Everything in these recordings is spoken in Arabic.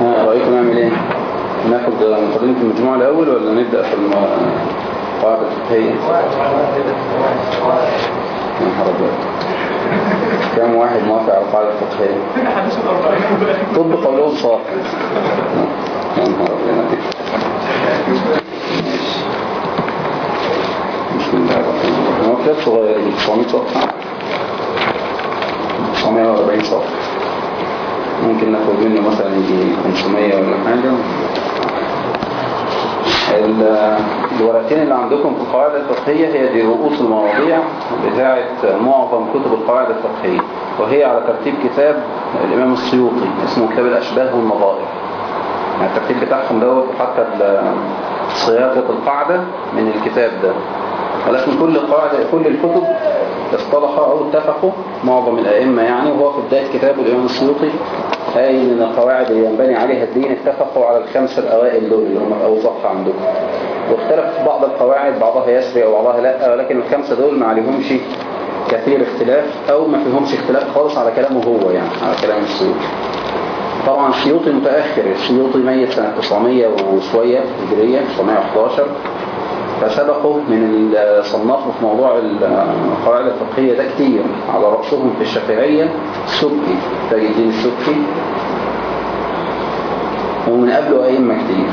ها رأيكم نعمل إيه؟ ناخد مقدمة المجموعة الأول ولا نبدأ في القواعد الفقهية كم واحد موافق على القاعدة الفقهية طب قولهم صاحب يا نهار ماشي. بسم الله الرحمن الرحيم. هو كتاب صغير 900 صفحة 940 صفحة. ممكن ناخد منه مثلا يجي 500 ولا حاجة. الورقتين اللي عندكم في القواعد الفقهية هي دي رؤوس المواضيع بتاعة معظم كتب القواعد الفقهية وهي على ترتيب كتاب الإمام السيوطي اسمه كتاب الأشباه والنظائر يعني الترتيب بتاعهم دوت وحتى صياغة القاعدة من الكتاب ده. ولكن كل قاعدة كل الكتب اصطلحوا أو اتفقوا معظم الأئمة يعني وهو في بداية كتاب الإمام السيوطي أي من القواعد اللي ينبني عليها الدين اتفقوا على الخمسة الأوائل دول اللي هم صفحة عندكم واختلف بعض القواعد بعضها يسري وبعضها لا ولكن الخمسة دول ما عليهمش كثير اختلاف أو ما فيهمش اختلاف خالص على كلامه هو يعني على كلام السيوطي. طبعا السيوطي متأخر السيوطي ميت سنة 900 وشوية هجرية 911 فسبقوا من صنفوا في موضوع القواعد الفقهية ده كتير. على رأسهم في الشافعية السبكي تاج الدين السبكي. ومن قبله أئمة كتير.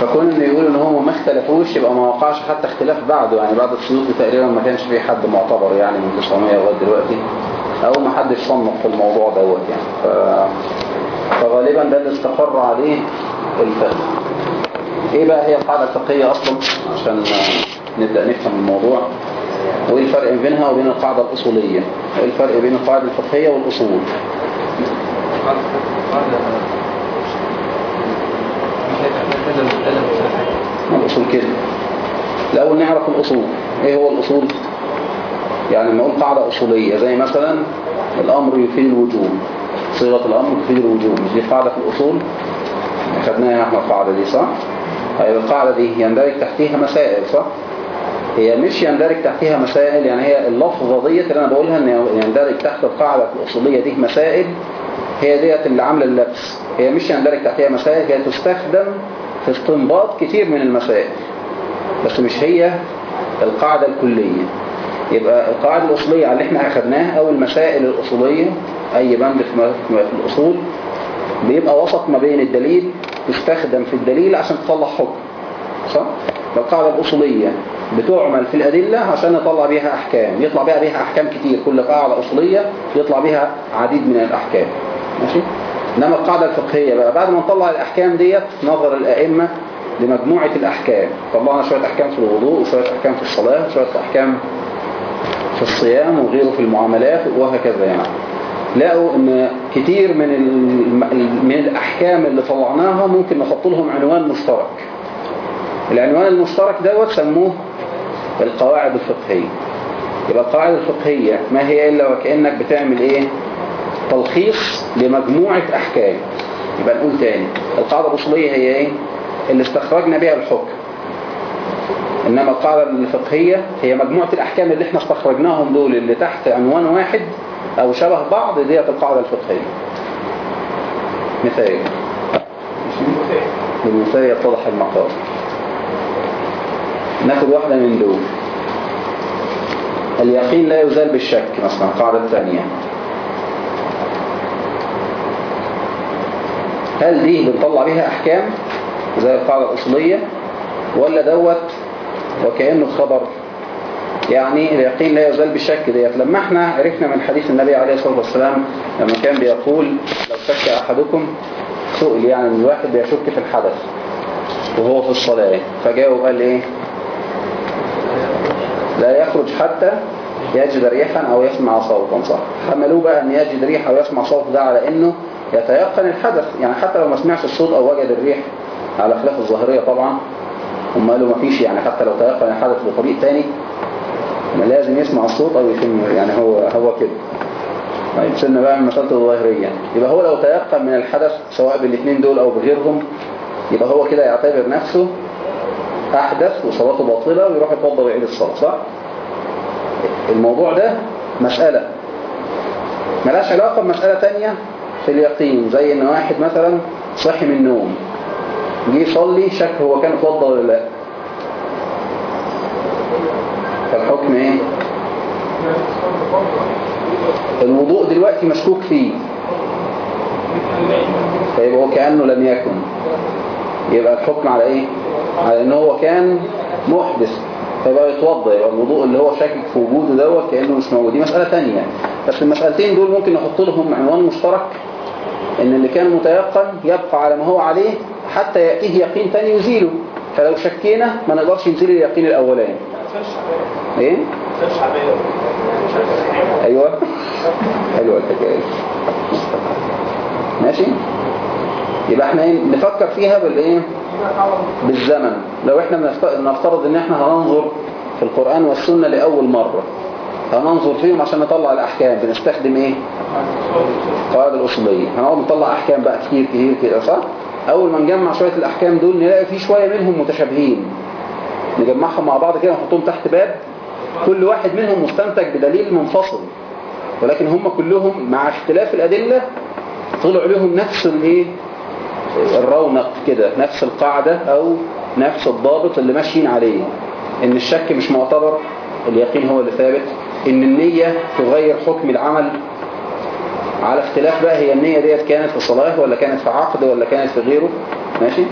فكون إنه يقول إن هم ما اختلفوش يبقى ما وقعش حتى اختلاف بعده. يعني بعد السيوطي تقريبا ما كانش في حد معتبر يعني من 900 لغاية دلوقتي. أو ما حدش صنف في الموضوع دوت يعني. ف... فغالبا ده اللي استقر عليه الفقه. إيه بقى هي القاعدة الفقهية أصلا؟ عشان نبدأ نفهم الموضوع. وإيه الفرق بينها وبين القاعدة الأصولية؟ إيه الفرق بين القاعدة الفقهية والأصول؟ الأصول كده. الأول نعرف الأصول. إيه هو الأصول؟ يعني لما أقول قاعدة أصولية زي مثلا الأمر يفيد الوجوب. صيغة الأمر تفيد الوجوب. مش دي قاعدة في الأصول؟ خدناها إحنا القاعدة دي صح؟ القاعدة دي يندرج تحتيها مسائل صح؟ هي مش يندرج تحتيها مسائل يعني هي اللفظة ديت اللي أنا بقولها إن يندرج تحت القاعدة الأصولية دي مسائل هي ديت اللي عاملة اللبس. هي مش يندرج تحتيها مسائل هي تستخدم في استنباط كتير من المسائل. بس مش هي القاعدة الكلية. يبقى القاعدة الأصولية اللي إحنا أخدناها أو المسائل الأصولية أي بند في الأصول بيبقى وسط ما بين الدليل تستخدم في الدليل عشان تطلع حكم صح؟ القاعدة الأصولية بتعمل في الأدلة عشان نطلع بيها أحكام يطلع بيها بيها أحكام كتير كل قاعدة أصولية يطلع بيها عديد من الأحكام ماشي؟ إنما القاعدة الفقهية بقى بعد ما نطلع الأحكام ديت نظر الأئمة لمجموعة الأحكام طلعنا شوية أحكام في الوضوء وشوية أحكام في الصلاة وشوية أحكام في الصيام وغيره في المعاملات وهكذا يعني لقوا إن كتير من من الأحكام اللي طلعناها ممكن نحط لهم عنوان مشترك. العنوان المشترك دوت سموه القواعد الفقهية. يبقى القواعد الفقهية ما هي إلا وكأنك بتعمل إيه؟ تلخيص لمجموعة أحكام. يبقى نقول تاني. القاعدة الأصولية هي إيه؟ اللي استخرجنا بها الحكم. إنما القاعدة الفقهية هي مجموعة الأحكام اللي إحنا استخرجناهم دول اللي تحت عنوان واحد أو شبه بعض ديت القاعدة الفقهية. مثال بالمثال يتضح المقام ناخد واحدة من دول. اليقين لا يزال بالشك مثلا القاعدة الثانية هل دي بنطلع بيها أحكام زي القاعدة الاصولية ولا دوت وكأنه خبر يعني اليقين لا يزال بالشك ديت. لما إحنا عرفنا من حديث النبي عليه الصلاة والسلام لما كان بيقول لو شك أحدكم سئل يعني الواحد بيشك في الحدث وهو في الصلاة. فجاوب قال إيه؟ لا يخرج حتى يجد ريحا أو يسمع صوتا صح؟ حملوه بقى أن يجد ريح أو يسمع صوت ده على إنه يتيقن الحدث. يعني حتى لو ما سمعش الصوت أو وجد الريح على خلاف الظاهرية طبعا هم قالوا ما فيش يعني حتى لو تيقن الحدث بطريق تاني لازم يسمع الصوت أو يشم يعني هو هو كده. طيب سنة بقى من مسألة الظاهرية. يبقى هو لو تيقن من الحدث سواء بالاثنين دول أو بغيرهم يبقى هو كده يعتبر نفسه أحدث وصلاته باطلة ويروح يتوضى ويعيد الصلاة صح؟ الموضوع ده مسألة. ملاش علاقة بمسألة تانية في اليقين زي إن واحد مثلا صحي من النوم جه يصلي شك هو كان اتوضى ولا لا. فالحكم إيه؟ الوضوء دلوقتي مشكوك فيه. فيبقى هو كأنه لم يكن. يبقى الحكم على إيه؟ على ان هو كان محدث. فيبقى يتوضى يبقى الوضوء اللي هو شاكك في وجوده دوت كأنه مش موجود. دي مسألة تانية. بس المسألتين دول ممكن نحط لهم عنوان مشترك. إن اللي كان متيقن يبقى على ما هو عليه حتى يأتيه يقين تاني يزيله. فلو شكينا ما نقدرش نزيل اليقين الأولاني. إيه؟ أيوه. حلوة الحكاية. ماشي؟ يبقى إحنا إيه؟ نفكر فيها بالايه بالزمن. لو إحنا نفترض إن إحنا هننظر في القرآن والسنة لأول مرة هننظر فيهم عشان نطلع الأحكام بنستخدم إيه؟ القواعد الأصولية. هنقعد نطلع أحكام بقى كتير كتير كده صح؟ أول ما نجمع شوية الأحكام دول نلاقي في شوية منهم متشابهين. نجمعهم مع بعض كده ونحطهم تحت باب. كل واحد منهم مستنتج بدليل منفصل. ولكن هم كلهم مع اختلاف الأدلة طلعوا لهم نفس الإيه؟ الرونق كده نفس القاعدة أو نفس الضابط اللي ماشيين عليه. إن الشك مش معتبر اليقين هو اللي ثابت. إن النية تغير حكم العمل. على اختلاف بقى هي النية ديت كانت في صلاة ولا كانت في عقد ولا كانت في غيره؟ ماشي؟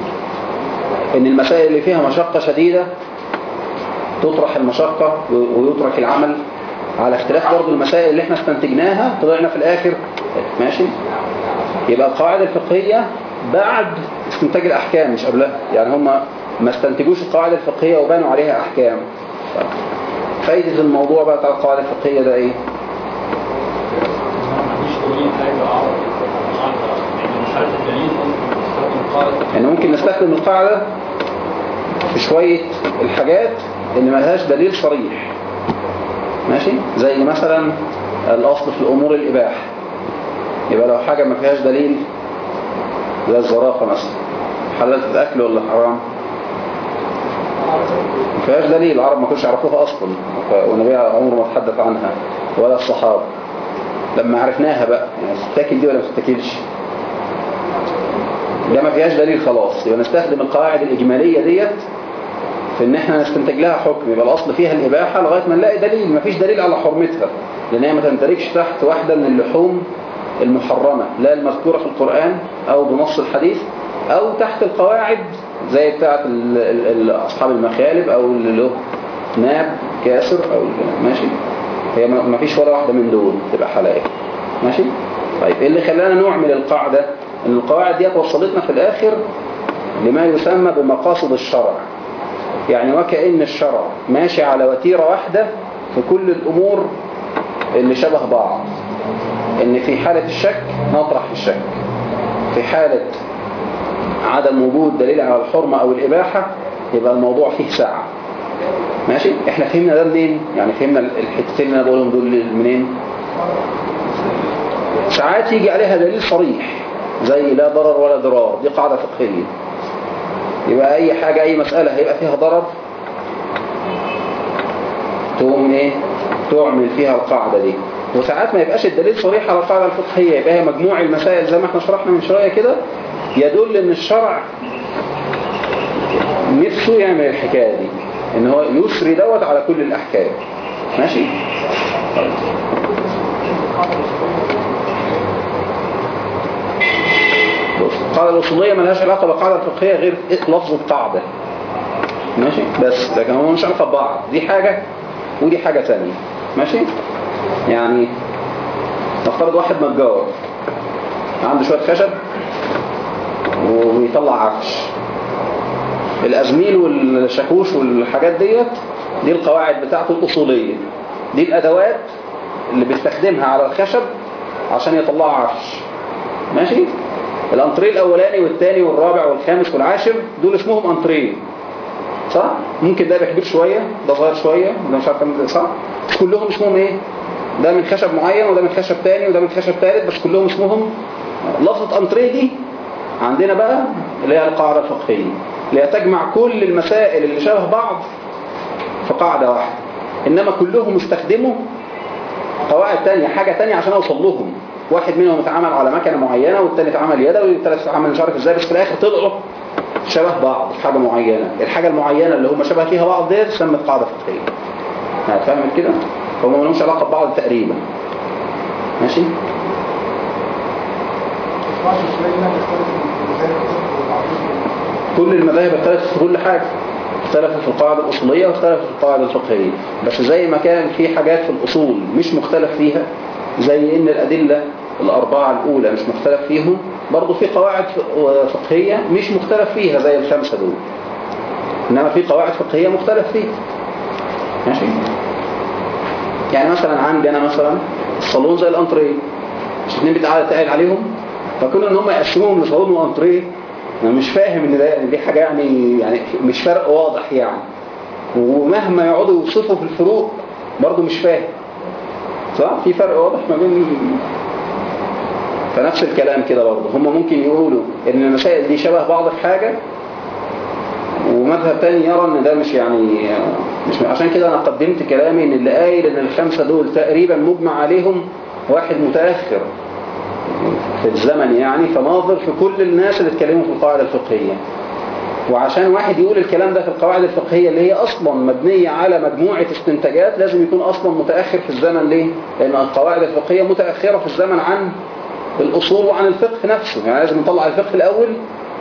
إن المسائل اللي فيها مشقة شديدة تطرح المشقة ويترك العمل على اختلاف برضو المسائل اللي إحنا استنتجناها طلعنا في الآخر ماشي؟ يبقى القواعد الفقهية بعد استنتاج الأحكام مش قبلها يعني هم ما استنتجوش القواعد الفقهية وبنوا عليها أحكام. فايدة الموضوع بقى بتاع القواعد الفقهية ده إيه؟ يعني ممكن نستخدم القاعدة في شوية الحاجات اللي ملهاش دليل صريح. ماشي؟ زي مثلا الأصل في الأمور الإباحة. يبقى لو حاجة ما فيهاش دليل زي الزرافة مثلا. حلال الأكل ولا حرام؟ ما فيهاش دليل. العرب ما كانوش يعرفوها أصلا. والنبي عمره ما تحدث عنها. ولا الصحابة. لما عرفناها بقى. يعني تتاكل دي ولا ما تتاكلش؟ ده ما فيهاش دليل خلاص. يبقى نستخدم القواعد الإجمالية ديت في إن إحنا نستنتج لها حكم يبقى الأصل فيها الإباحة لغاية ما نلاقي دليل ما فيش دليل على حرمتها لأن هي ما تندرجش تحت واحدة من اللحوم المحرمة لا المذكورة في القرآن أو بنص الحديث أو تحت القواعد زي ال- أصحاب المخالب أو اللي له ناب كاسر أو ماشي؟ هي ما فيش ولا واحدة من دول تبقى حلال. ماشي؟ طيب إيه اللي خلانا نعمل القاعدة إن القواعد دي وصلتنا في الآخر لما يسمى بمقاصد الشرع. يعني وكأن الشرع ماشي على وتيرة واحدة في كل الأمور اللي شبه بعض. إن في حالة الشك نطرح الشك في حالة عدم وجود دليل على الحرمة أو الإباحة يبقى الموضوع فيه ساعة. ماشي؟ إحنا فهمنا ده منين؟ يعني فهمنا الحتتين اللي أنا بقولهم دول منين؟ ساعات يجي عليها دليل صريح زي لا ضرر ولا ضرار دي قاعدة فقهية. يبقى أي حاجة أي مسألة هيبقى فيها ضرر تقوم إيه؟ تعمل فيها القاعدة دي. وساعات ما يبقاش الدليل صريح على القاعدة الفقهية. يبقى هي مجموع المسائل زي ما إحنا شرحنا من شوية كده يدل إن الشرع نفسه يعمل الحكاية دي. إن هو يسري دوت على كل الأحكام. ماشي طيب. بص القاعدة الأصولية ملهاش علاقة بالقاعدة الفقهية غير لفظ القاعدة؟ ماشي؟ بس لكن هو مش علاقة ببعض. دي حاجة ودي حاجة تانية. ماشي؟ يعني نفترض واحد نجار عنده شوية خشب وبيطلع عفش. الأزميل والشاكوش والحاجات ديت دي القواعد بتاعته الأصولية. دي الأدوات اللي بيستخدمها على الخشب عشان يطلعوا عفش. ماشي؟ الانتريه الأولاني والثاني والرابع والخامس والعاشر دول اسمهم انتريه صح؟ ممكن ده يبقى كبير شوية ده صغير شوية ده مش عارف إزاي صح؟ كلهم اسمهم إيه؟ ده من خشب معين وده من خشب تاني وده من خشب ثالث بس كلهم اسمهم لفظة انتريه دي عندنا بقى اللي هي القاعدة الفقهية اللي هي تجمع كل المسائل اللي شبه بعض في قاعدة واحدة. إنما كلهم استخدموا قواعد تانية حاجة تانية عشان أوصل لهم. واحد منهم اتعامل على مكنة معينة والتاني اتعامل يدوي والتالت اتعامل مش عارف إزاي بس في الآخر طلعوا شبه بعض في حاجة معينة. الحاجة المعينة اللي هم شبه فيها بعض ديت سمت قاعدة فقهيه هتفهمت كده؟ هم ما لهمش علاقة ببعض تقريبا. ماشي؟ كل المذاهب اختلفت في كل حاجة. اختلفوا في القواعد الأصولية واختلفوا في القواعد الفقهية. بس زي ما كان في حاجات في الأصول مش مختلف فيها زي إن الأدلة الأربعة الأولى مش مختلف فيهم برضو في قواعد ف- فقهية مش مختلف فيها زي الخمسة دول. إنما في قواعد فقهية مختلف فيها ماشي؟ يعني مثلا عندي أنا مثلا الصالون زي الأنتريه مش اتنين بيتعاد تقال عليهم؟ فكون إن هم يقسموهم لصالون وأنتريه أنا مش فاهم إن ده دي حاجة يعني يعني مش فرق واضح يعني. ومهما يقعدوا يوصفوا في الفروق برضه مش فاهم. صح؟ في فرق واضح ما بين فنفس الكلام كده برضه. هم ممكن يقولوا إن المسائل دي شبه بعض في حاجة ومذهب تاني يرى إن ده مش يعني مش عشان كده أنا قدمت كلامي إن اللي قايل إن الخمسة دول تقريبا مجمع عليهم واحد متأخر في الزمن يعني فناظر في كل الناس اللي اتكلموا في القواعد الفقهية. وعشان واحد يقول الكلام ده في القواعد الفقهية اللي هي أصلا مبنية على مجموعة استنتاجات لازم يكون أصلا متأخر في الزمن ليه؟ لأن القواعد الفقهية متأخرة في الزمن عن الأصول وعن الفقه نفسه يعني لازم نطلع الفقه الأول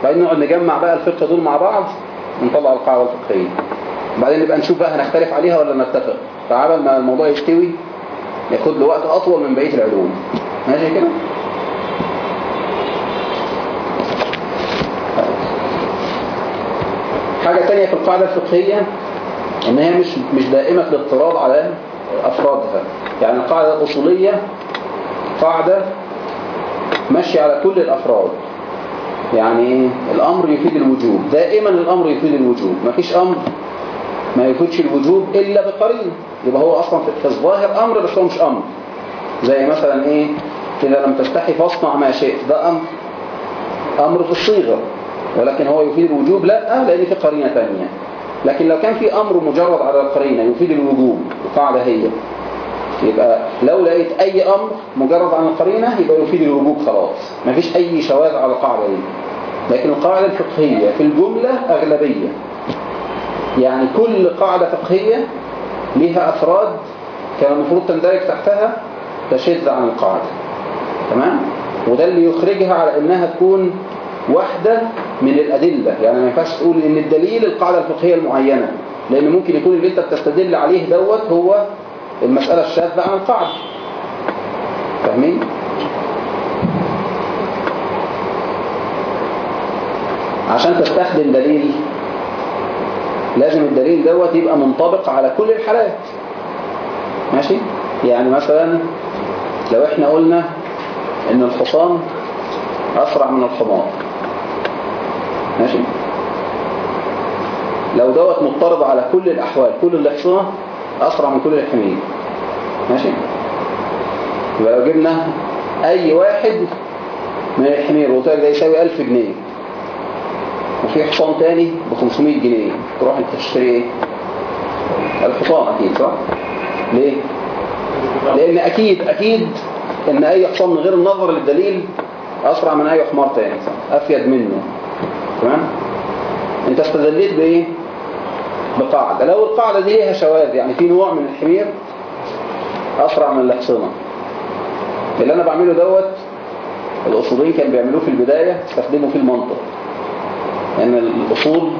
بعدين نقعد نجمع بقى الفقه دول مع بعض ونطلع القاعدة الفقهية بعدين نبقى نشوف بقى هنختلف عليها ولا نتفق فعبل ما الموضوع يستوي ياخد له وقت أطول من بقية العلوم ماشي كده؟ حاجة تانية في القاعدة الفقهية إن هي مش مش دائمة الاضطراب على افرادها يعني القاعدة الاصولية قاعدة ماشية على كل الأفراد. يعني؟ الأمر يفيد الوجوب. دائما الأمر يفيد الوجوب. ما فيش أمر ما يفيدش الوجوب إلا بقرينه يبقى هو أصلا في- في الظاهر أمر بس هو مش أمر. زي مثلا إيه؟ اذا لم تستحي فاصنع ما شئت. ده أمر أمر في الصيغة. ولكن هو يفيد الوجوب لا لأن في قرينة ثانية. لكن لو كان في أمر مجرد على القرينة يفيد الوجوب القاعدة هي يبقى لو لقيت أي أمر مجرد عن القرينة يبقى يفيد الوجوب خلاص. مفيش أي شواذ على القاعدة دي. لكن القاعدة الفقهية في الجملة أغلبية. يعني كل قاعدة فقهية ليها أفراد كان المفروض تندرج تحتها تشذ عن القاعدة. تمام؟ وده اللي يخرجها على إنها تكون واحدة من الأدلة يعني ما ينفعش تقول إن الدليل القاعدة الفقهية المعينة لأن ممكن يكون اللي انت بتستدل عليه دوت هو المسألة الشاذة عن القاعدة فاهمين؟ عشان تستخدم دليل لازم الدليل دوت يبقى منطبق على كل الحالات ماشي؟ يعني مثلا لو إحنا قلنا إن الحصان أسرع من الحمار ماشي؟ لو دوت مضطرب على كل الأحوال كل الاحصنة أسرع من كل الحمير ماشي؟ يبقى لو جبنا أي واحد من الحمير لك ده يساوي 1000 جنيه. وفي حصان تاني ب 500 جنيه. تروح أنت تشتري إيه؟ الحصان أكيد صح؟ ليه؟ لأن أكيد أكيد إن أي حصان من غير النظر للدليل أسرع من أي حمار تاني صح؟ أفيد منه. تمام؟ انت استدليت بإيه؟ بقاعدة. لو القاعدة دي ليها شواذ يعني في نوع من الحمير أسرع من الاحصنة اللي أنا بعمله دوت الاصوليين كانوا بيعملوه في البداية استخدموا فيه المنطق. لأن الأصول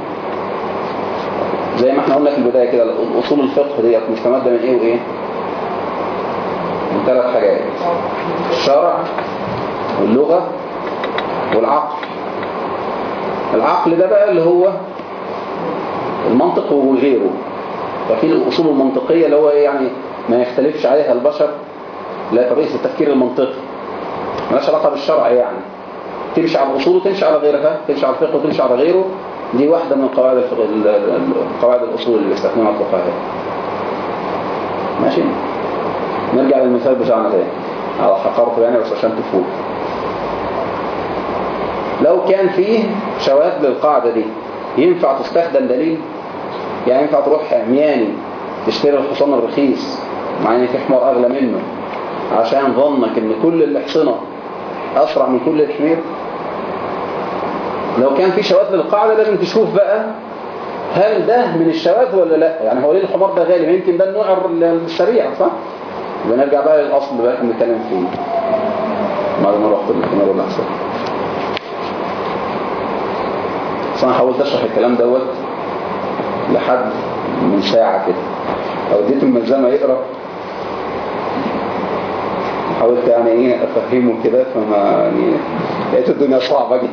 زي ما إحنا قلنا في البداية كده الأصول الفقه ديت مستمدة من إيه وإيه؟ من ثلاث حاجات. الشرع واللغة والعقل. العقل ده بقى اللي هو المنطق وغيره ففي الأصول المنطقية اللي هو إيه يعني ما يختلفش عليها البشر لا طريقة التفكير المنطقي. مالهاش علاقة بالشرع يعني. تمشي على الأصول وتمشي على غيرها تمشي على الفقه وتمشي على غيره. دي واحدة من قواعد قواعد الأصول اللي بيستخدمها الفقهاء. ماشي؟ نرجع للمثال بتاعنا تاني. على حقارته يعني بس عشان تفوق لو كان فيه شواذ للقاعدة دي ينفع تستخدم دليل؟ يعني ينفع تروح مياني تشتري الحصان الرخيص مع إن في حمار أغلى منه عشان ظنك إن كل الحصنة أسرع من كل الحمير؟ لو كان في شواذ للقاعدة لازم تشوف بقى هل ده من الشواذ ولا لا؟ يعني هو ليه الحمار ده غالي؟ ما يمكن ده النوع السريع صح؟ يبقى نرجع بقى للأصل بقى إحنا بنتكلم فيه. بعد ما رحت الحمار ولا احسن بس أنا حاولت أشرح الكلام دوت لحد من ساعة كده. أو اديت الملزمة يقرأ حاولت يعني إيه أفهمه كده فما يعني لقيت الدنيا صعبة جدا.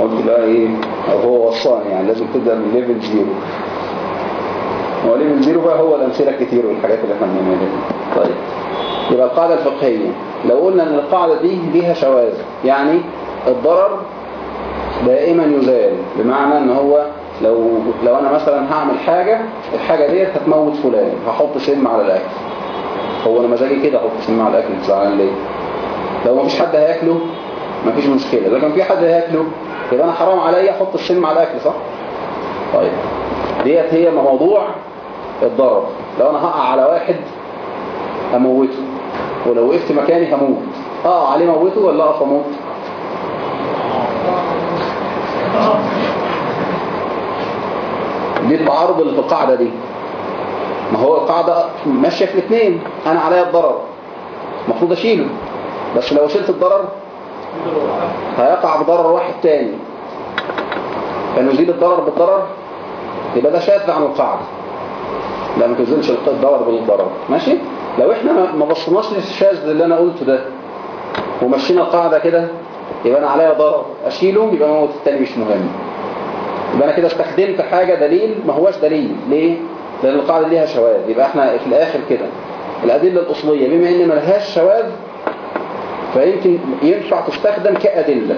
قلت بقى إيه أو هو وصاني يعني لازم تبدأ من level zero هو level zero بقى هو الأمثلة كتير والحاجات اللي إحنا بنعملها دي. طيب يبقى القاعدة الفقهية لو قلنا إن القاعدة دي ليها شواذ يعني الضرر دائما يزال بمعنى إن هو لو لو أنا مثلا هعمل حاجة الحاجة ديت هتموت فلان هحط سم على الأكل. هو أنا مزاجي كده أحط سم على الأكل زعلان ليه؟ لو مفيش حد هياكله مفيش مشكلة. لو كان في حد هياكله يبقى أنا حرام عليا أحط السم على الأكل صح؟ طيب. ديت هي موضوع الضرر. لو أنا هقع على واحد اموته ولو وقفت مكاني هموت. اقع عليه موته ولا اقف أموت دي التعارض اللي في القاعدة دي. ما هو القاعدة ماشية في الاثنين. أنا عليا الضرر. المفروض أشيله. بس لو شلت الضرر هيقع بضرر واحد تاني. فنزيل الضرر بالضرر يبقى ده شاذ عن القاعدة. لا ما تنزلش الضرر بالضرر. ماشي؟ لو إحنا ما بصناش للشاذ اللي أنا قلته ده ومشينا القاعدة كده يبقى أنا عليا ضرر. أشيله يبقى موت التاني مش مهم. يبقى أنا كده استخدمت حاجة دليل ما هوش دليل. ليه؟ لأن القاعدة ليها شواذ. يبقى إحنا في الآخر كده. الأدلة الأصلية بما إن ملهاش شواذ فيمكن ينفع تستخدم كأدلة.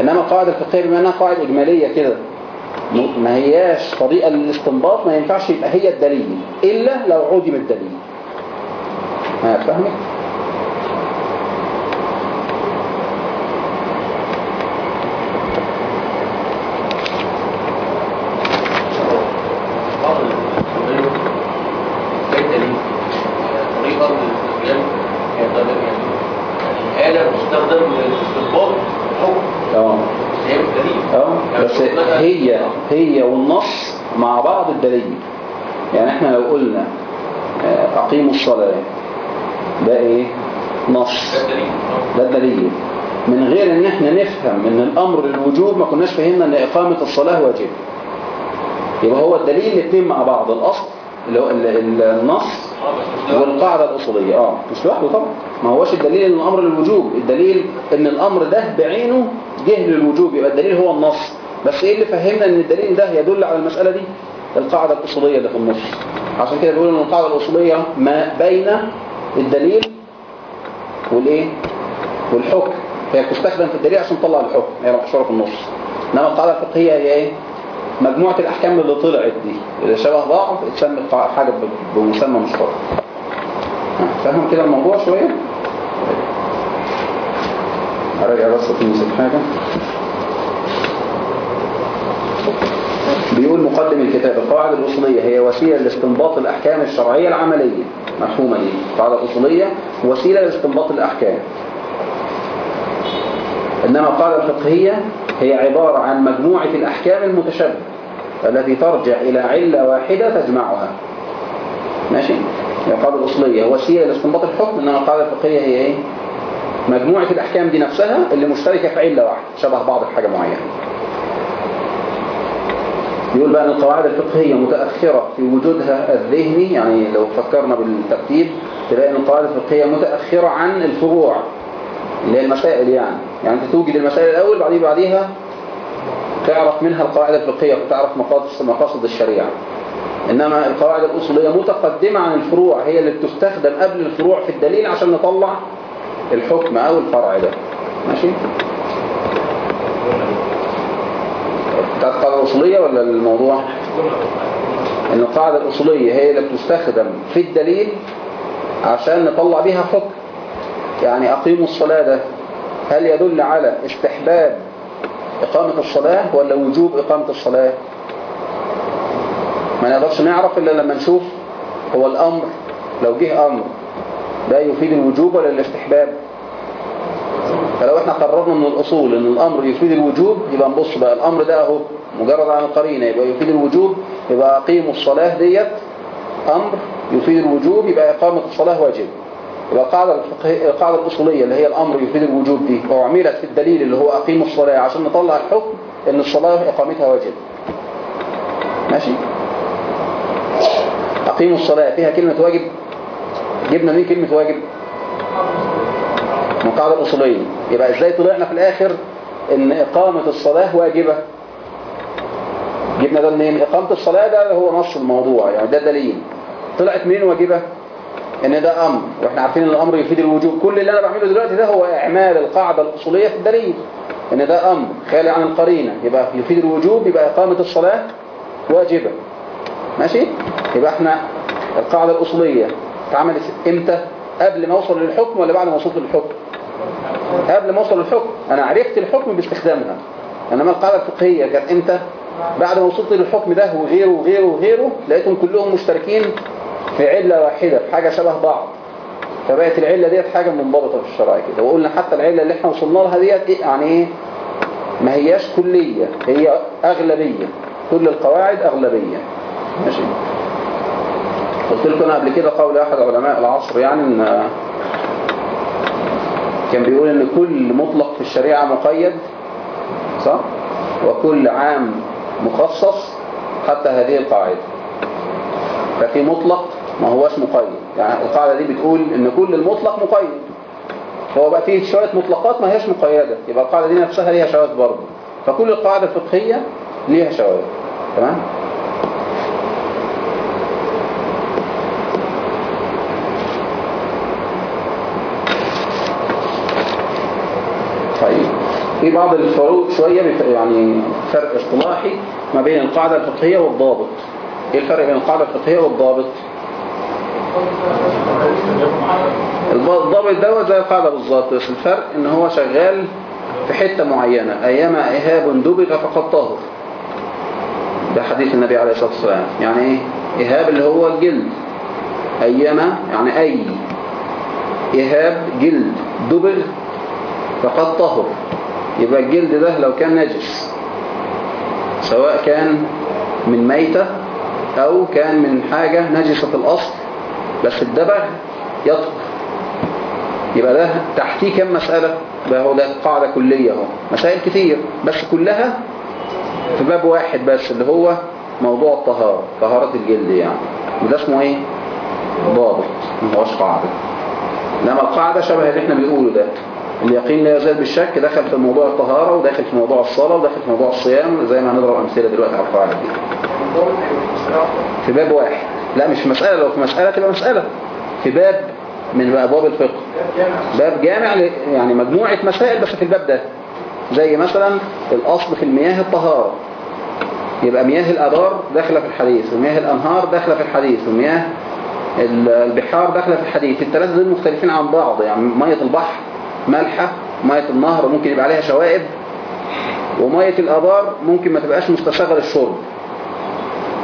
إنما القاعدة الفقهية بما إنها قاعدة إجمالية كده ما هياش طريقة للاستنباط ما ينفعش يبقى هي الدليل. إلا لو عدم الدليل. ها فهمت بعض الطريقة زي الدليل طريقة للاستخدام هي طريقة يعني يعني آلة مستخدم للاستنباط حكم آه بس هي مش دليل آه بس هي والنص مع بعض الدليل. يعني إحنا لو قلنا آه، أقيموا الصلاة ده إيه؟ نص. ده الدليل. من غير إن إحنا نفهم إن الأمر الوجوب ما كناش فهمنا إن إقامة الصلاة واجب. يبقى هو الدليل الاثنين مع بعض الأصل اللي هو ال- ال- النص والقاعدة الأصولية. آه مش لوحده طبعا. ما هوش الدليل إن الأمر للوجوب. الدليل إن الأمر ده بعينه جه للوجوب. يبقى الدليل هو النص. بس إيه اللي فهمنا إن الدليل ده يدل على المسألة دي؟ القاعدة الأصولية اللي في النص. عشان كده بيقولوا إن القاعدة الأصولية ما بين الدليل والإيه؟ والحكم. هي بتستخدم في الدليل عشان تطلع الحكم هي محشورة في النص. إنما القاعدة الفقهية هي إيه؟ مجموعة الأحكام اللي طلعت دي. اللي شبه بعض القاع- حاجة بمسمى مشترك. فاهم كده الموضوع شوية؟ أراجع بس تنسب حاجة. بيقول مقدم الكتاب القواعد الأصولية هي وسيلة لاستنباط الأحكام الشرعية العملية. مفهومة دي القاعدة الأصولية وسيلة لاستنباط الأحكام. إنما القاعدة الفقهية هي عبارة عن مجموعة الأحكام المتشابهة التي ترجع إلى علة واحدة تجمعها. ماشي؟ القاعدة الأصلية وسيلة لاستنباط الحكم إنما القاعدة الفقهية هي إيه؟ مجموعة الأحكام دي نفسها اللي مشتركة في علة واحدة شبه بعض في حاجة معينة. يقول بقى أن القواعد الفقهية متأخرة في وجودها الذهني يعني لو فكرنا بالترتيب تلاقي أن القواعد الفقهية متأخرة عن الفروع اللي هي المسائل يعني. يعني أنت توجد المسائل الأول بعدين بعديها تعرف منها القواعد الفقهية وتعرف مقاصد مقاصد الشريعة. إنما القواعد الأصولية متقدمة عن الفروع هي اللي بتستخدم قبل الفروع في الدليل عشان نطلع الحكم أو الفرع ده. ماشي؟ بتاعت القاعدة الأصولية ولا الموضوع؟ إن القاعدة الأصولية هي اللي بتستخدم في الدليل عشان نطلع بيها حكم يعني أقيموا الصلاة. ده هل يدل على استحباب إقامة الصلاة ولا وجوب إقامة الصلاة؟ ما نقدرش نعرف إلا لما نشوف هو الأمر لو جه أمر ده يفيد الوجوب ولا الاستحباب؟ فلو إحنا قررنا من الأصول إن الأمر يفيد الوجوب يبقى نبص بقى الأمر ده أهو مجرد عن القرينة يبقى يفيد الوجوب يبقى أقيموا الصلاة ديت أمر يفيد الوجوب يبقى إقامة الصلاة واجب. يبقى القاعدة الفقهية القاعدة الأصولية اللي هي الأمر يفيد الوجوب دي اعملت في الدليل اللي هو أقيموا الصلاة عشان نطلع الحكم إن الصلاة إقامتها واجب. ماشي؟ أقيموا الصلاة فيها كلمة واجب؟ جبنا منين كلمة واجب؟ من القاعده الاصوليه يبقى إزاي طلعنا في الآخر إن إقامة الصلاة واجبة؟ جبنا ده منين؟ إقامة الصلاة ده هو نص الموضوع يعني ده دليل. طلعت منين واجبة؟ إن ده أمر وإحنا عارفين إن الأمر يفيد الوجوب. كل اللي أنا بعمله دلوقتي ده هو إعمال القاعدة الأصولية في الدليل إن ده أمر خالي عن القرينة. يبقى يفيد الوجوب يبقى إقامة الصلاة واجبة. ماشي؟ يبقى إحنا القاعدة الأصولية اتعملت إمتى؟ قبل ما اوصل للحكم ولا بعد ما وصلت للحكم؟ قبل ما أوصل للحكم أنا عرفت الحكم باستخدامها. إنما القاعدة الفقهية كانت إمتى بعد ما وصلت للحكم ده وغيره وغيره وغيره لقيتهم كلهم مشتركين في علة واحدة في حاجة شبه بعض. فبقت العلة ديت حاجة منضبطة في الشرع كده. وقلنا حتى العلة اللي إحنا وصلنا لها ديت إيه؟ يعني إيه؟ ما هياش كلية هي أغلبية. كل القواعد أغلبية. ماشي؟ قلت لكم قبل كده قول أحد علماء العصر يعني إن كان بيقول إن كل مطلق في الشريعة مقيد صح؟ وكل عام مخصص حتى هذه القاعدة. ففي مطلق ما هوش مقيد. يعني القاعدة دي بتقول إن كل المطلق مقيد. فهو بقى فيه شوية مطلقات ما هيش مقيدة. يبقى القاعدة دي نفسها ليها شواذ برضه. فكل القاعدة الفقهية ليها شواذ تمام طيب في بعض الفروق شوية يعني فرق اصطلاحي ما بين القاعدة الفقهية والضابط. إيه الفرق بين القاعدة الفقهية والضابط؟ الضابط ده زي القاعدة بالظبط بس الفرق إن هو شغال في حتة معينة. ايما اهاب دبغ فقد طهر ده حديث النبي عليه الصلاة والسلام. يعني إيه؟ اهاب اللي هو الجلد. ايما يعني أي. اهاب جلد دبغ فقد طهر يبقى الجلد ده لو كان نجس سواء كان من ميتة أو كان من حاجة نجسة الأصل بس الدبغ يطهر يبقى ده تحتيه كم مسألة؟ ده هو ده قاعدة كلية أهو. مسائل كتير بس كلها في باب واحد بس اللي هو موضوع الطهارة طهارة الجلد يعني. وده اسمه إيه؟ ضابط ما هوش قاعدة. إنما القاعدة شبه اللي إحنا بنقوله ده. اليقين لا يزال بالشك دخل في موضوع الطهارة وداخل في موضوع الصلاة وداخل في موضوع الصيام زي ما هنضرب أمثلة دلوقتي على القاعدة دي. في باب واحد. لا مش في مسألة لو في مسألة تبقى مسألة. في باب من أبواب الفقه. باب جامع يعني مجموعة مسائل بس في الباب ده. زي مثلا الأصل في المياه الطهارة. يبقى مياه الأبار داخلة في الحديث ومياه الأنهار داخلة في الحديث ومياه ال- البحار داخلة في الحديث. الثلاثة دول مختلفين عن بعض يعني مية البحر مالحة مية النهر ممكن يبقى عليها شوائب ومية الأبار ممكن ما تبقاش مستساغة للشرب.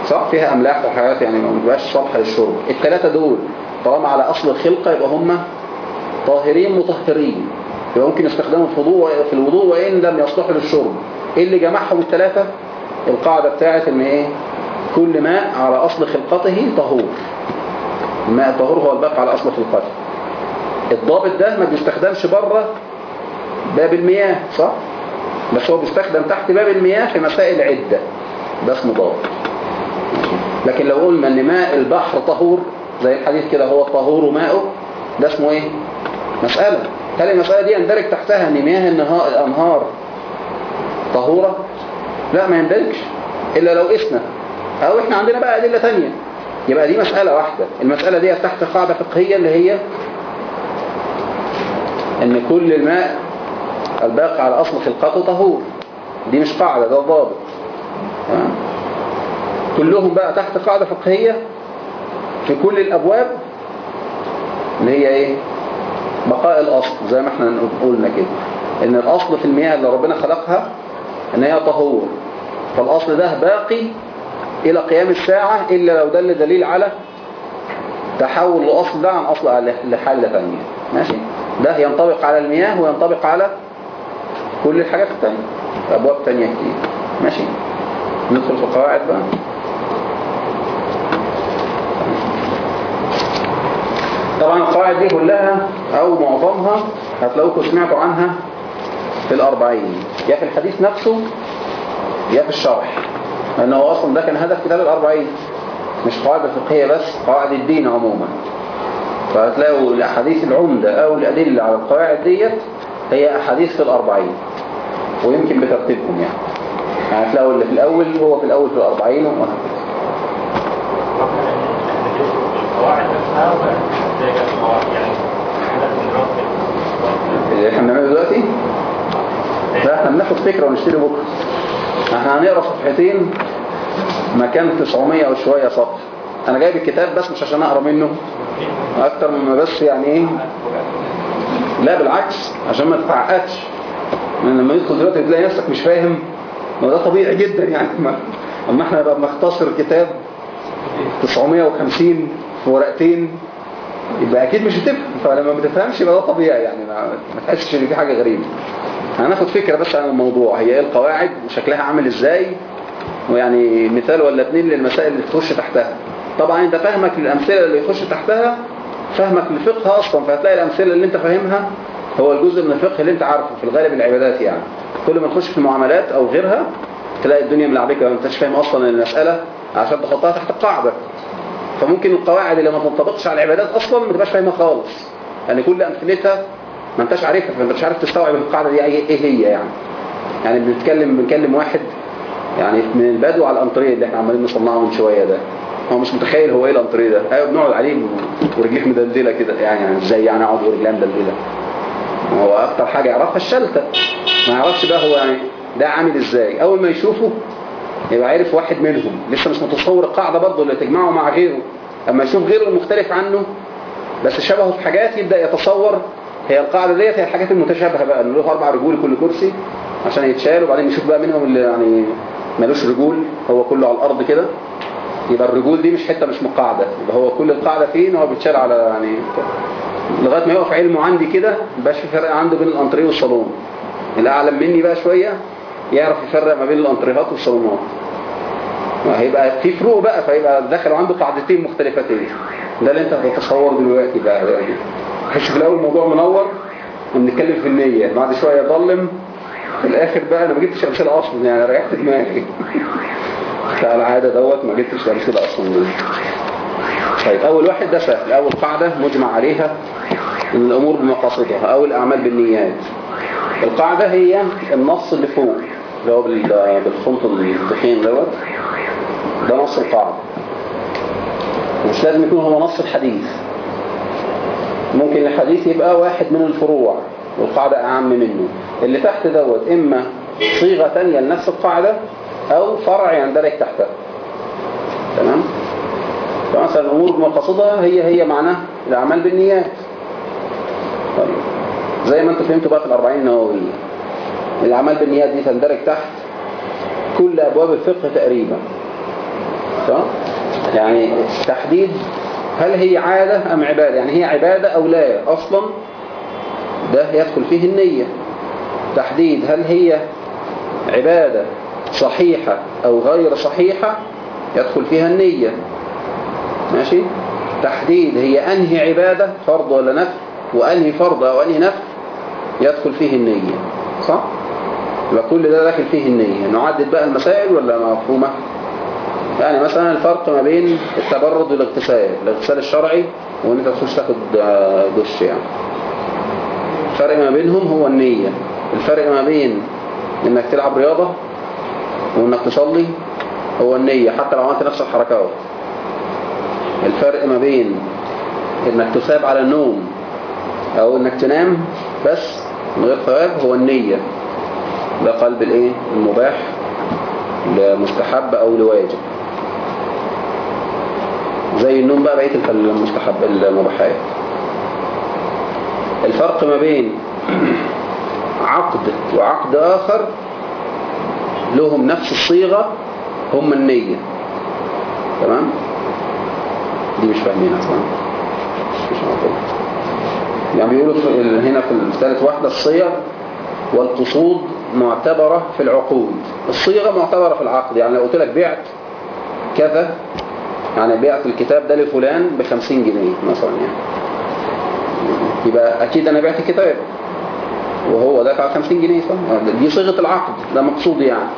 صح؟ فيها أملاح وحاجات يعني ما تبقاش صالحة للشرب. الثلاثة دول طالما على أصل الخلقة يبقى هم طاهرين مطهرين. يبقى ممكن يستخدموا في الوضوء في الوضوء وإن لم يصلحوا للشرب. إيه اللي جمعهم الثلاثة القاعدة بتاعت إن إيه؟ كل ماء على أصل خلقته طهور. الماء الطهور هو الباقي على أصل خلقته. الضابط ده ما بيستخدمش بره باب المياه صح؟ بس هو بيستخدم تحت باب المياه في مسائل عدة. ده اسمه ضابط. لكن لو قلنا إن ماء البحر طهور زي الحديث كده هو الطهور ماؤه ده اسمه إيه؟ مسألة. هل المسألة دي يندرج تحتها إن مياه الأنهار طهورة؟ لا ما يندرجش. إلا لو قسنا. أو إحنا عندنا بقى أدلة تانية. يبقى دي مسألة واحدة. المسألة دي تحت قاعدة فقهية اللي هي إن كل الماء الباقي على أصل خلقته طهور. دي مش قاعدة ده ضابط؟ كلهم بقى تحت قاعدة فقهية في كل الأبواب اللي هي إيه؟ بقاء الأصل زي ما إحنا قلنا كده. إن الأصل في المياه اللي ربنا خلقها إن هي طهور. فالأصل ده باقي إلى قيام الساعة إلا لو دل دليل على تحول لأصل ده عن أصل لحالة ثانية. ماشي. ده ينطبق على المياه وينطبق على كل الحاجات التانية. أبواب تانية كتير. ماشي. ندخل في القواعد بقى. طبعا القواعد دي كلها أو معظمها هتلاقوكم سمعتوا عنها في الأربعين. يا في الحديث نفسه يا في الشرح. لأنه أصلا ده كان هدف كتاب الأربعين. مش قواعد فقهية بس قواعد الدين عموما. فهتلاقوا الأحاديث العمدة أو الأدلة على القواعد ديت هي أحاديث في الأربعين. ويمكن بترتيبهم يعني. يعني هتلاقوا اللي في الأول هو في الأول في الأربعين وهكذا يعني اللي إحنا بنعمله دلوقتي؟ لا إحنا بناخد فكرة ونشتري بكرة. إحنا هنقرا صفحتين مكان 900 أو شوية صفحة. أنا جايب الكتاب بس مش عشان أقرأ منه أكتر مما بس يعني إيه؟ لا بالعكس عشان ما تتعقدش. لأن لما يدخل دلوقتي تلاقي نفسك مش فاهم ما ده طبيعي جدا يعني. ما أما إحنا بقى بنختصر كتاب 950 في ورقتين يبقى أكيد مش هتفهم. فلما ما تفهمش يبقى ده طبيعي يعني ما تحسش إن دي حاجة غريبة. هناخد فكرة بس عن الموضوع. هي إيه القواعد وشكلها عامل إزاي؟ ويعني مثال ولا اتنين للمسائل اللي تخش تحتها. طبعا أنت فاهمك للأمثلة اللي يخش تحتها فاهمك للفقه أصلا فهتلاقي الأمثلة اللي أنت فاهمها هو الجزء من الفقه اللي أنت عارفه في الغالب العبادات يعني. كل ما تخش في المعاملات أو غيرها تلاقي الدنيا ملعبكه ما أنتش فاهم أصلا المسألة عشان تحطها تحت القاعده فممكن القواعد اللي ما تنطبقش على العبادات أصلا ما تبقاش فاهمها خالص. يعني كل أمثلتها ما أنتش عارفها فأنت مش عارف تستوعب القاعدة دي إيه هي يعني. يعني بنتكلم بنكلم واحد يعني من البدو على الأنطرية اللي إحنا عمالين نصنعه من شوية ده. هو مش متخيل هو إيه الانطريه ده. أيوه بنقعد عليه ورجليه مدلدلة كده يعني يعني إزاي يعني أقعد ورجليه مدلدلة؟ هو أكتر حاجة يعرفها الشلتة. ما يعرفش بقى هو يعني ده عامل إزاي. أول ما يشوفه يبقى عارف واحد منهم. لسه مش متصور القاعدة برضه اللي تجمعه مع غيره. أما يشوف غيره المختلف عنه بس شبهه في حاجات يبدأ يتصور هي القاعدة ديت هي الحاجات المتشابهة بقى اللي له أربع رجول كل كرسي عشان يتشال وبعدين نشوف بقى منهم اللي يعني ملوش رجول هو كله على الأرض كده. يبقى الرجول دي مش حتة مش مقاعدة. يبقى هو كل القاعدة فين؟ هو بيتشال على يعني لغاية ما يقف علمه عندي كده مبقاش في فرق عنده بين الانتريه والصالون. الاعلم مني بقى شوية يعرف يفرق ما بين الانتريهات والصالونات. هيبقى في فروق بقى فيبقى دخلوا عنده قاعدتين مختلفتين. ده اللي أنت هتتصور دلوقتي بقى. تخش في الأول الموضوع منور ونتكلم في النية. بعد شوية يضلم في الآخر بقى أنا ما جبتش أصلا يعني ريحت دماغي. بتاع العاده دوت ما جبتش أصلا. دي. طيب أول واحد ده سهل اول قاعدة مجمع عليها الأمور بمقاصدها أو الأعمال بالنيات. القاعدة هي النص اللي فوق اللي هو بال- بالخنط التخين دوت. ده نص القاعدة. مش لازم يكون هو نص الحديث. ممكن الحديث يبقى واحد من الفروع والقاعدة أعم منه. اللي تحت دوت إما صيغة تانية لنفس القاعدة أو فرع يندرج تحتها تمام؟ فمثلا الأمور بمقاصدها هي هي معناه الأعمال بالنيات. طيب. زي ما أنتم فهمتوا بقى في الأربعين النووية. الأعمال بالنيات دي تندرج تحت كل أبواب الفقه تقريبا. صح؟ يعني تحديد هل هي عادة أم عبادة. يعني هي عبادة أو لا. أصلا ده يدخل فيه النية. تحديد هل هي عبادة صحيحة أو غير صحيحة يدخل فيها النية. ماشي؟ تحديد هي أنهي عبادة فرض ولا نفل وأنهي فرض أو أنهي نفل يدخل فيه النية. صح؟ يبقى كل ده داخل فيه النية. نعدد بقى المسائل ولا مفهومة؟ يعني مثلا الفرق ما بين التبرد والاغتسال. الاغتسال الشرعي وإن أنت تخش تاخد آه، دش يعني. الفرق ما بينهم هو النية. الفرق ما بين إنك تلعب رياضة وإنك تصلي هو النية حتى لو عملت نفس الحركات. الفرق ما بين إنك تثاب على النوم أو إنك تنام بس من غير ثواب هو النية. ده قلب الإيه؟ المباح لمستحب أو لواجب. زي النوم بقى بقية المستحب المباحات. الفرق ما بين عقد وعقد آخر لهم نفس الصيغة هم النية. تمام؟ دي مش فاهمين أصلا. مش معقول. يعني بيقولوا هنا في الثالث واحدة الصيغ والقصود معتبرة في العقود. الصيغة معتبرة في العقد. يعني لو قلت لك بعت كذا يعني بعت الكتاب ده لفلان بخمسين جنيه مثلا يعني. يبقى أكيد أنا بعت كتاب وهو دفع 50 جنيه صح؟ دي صيغة العقد ده مقصود يعني.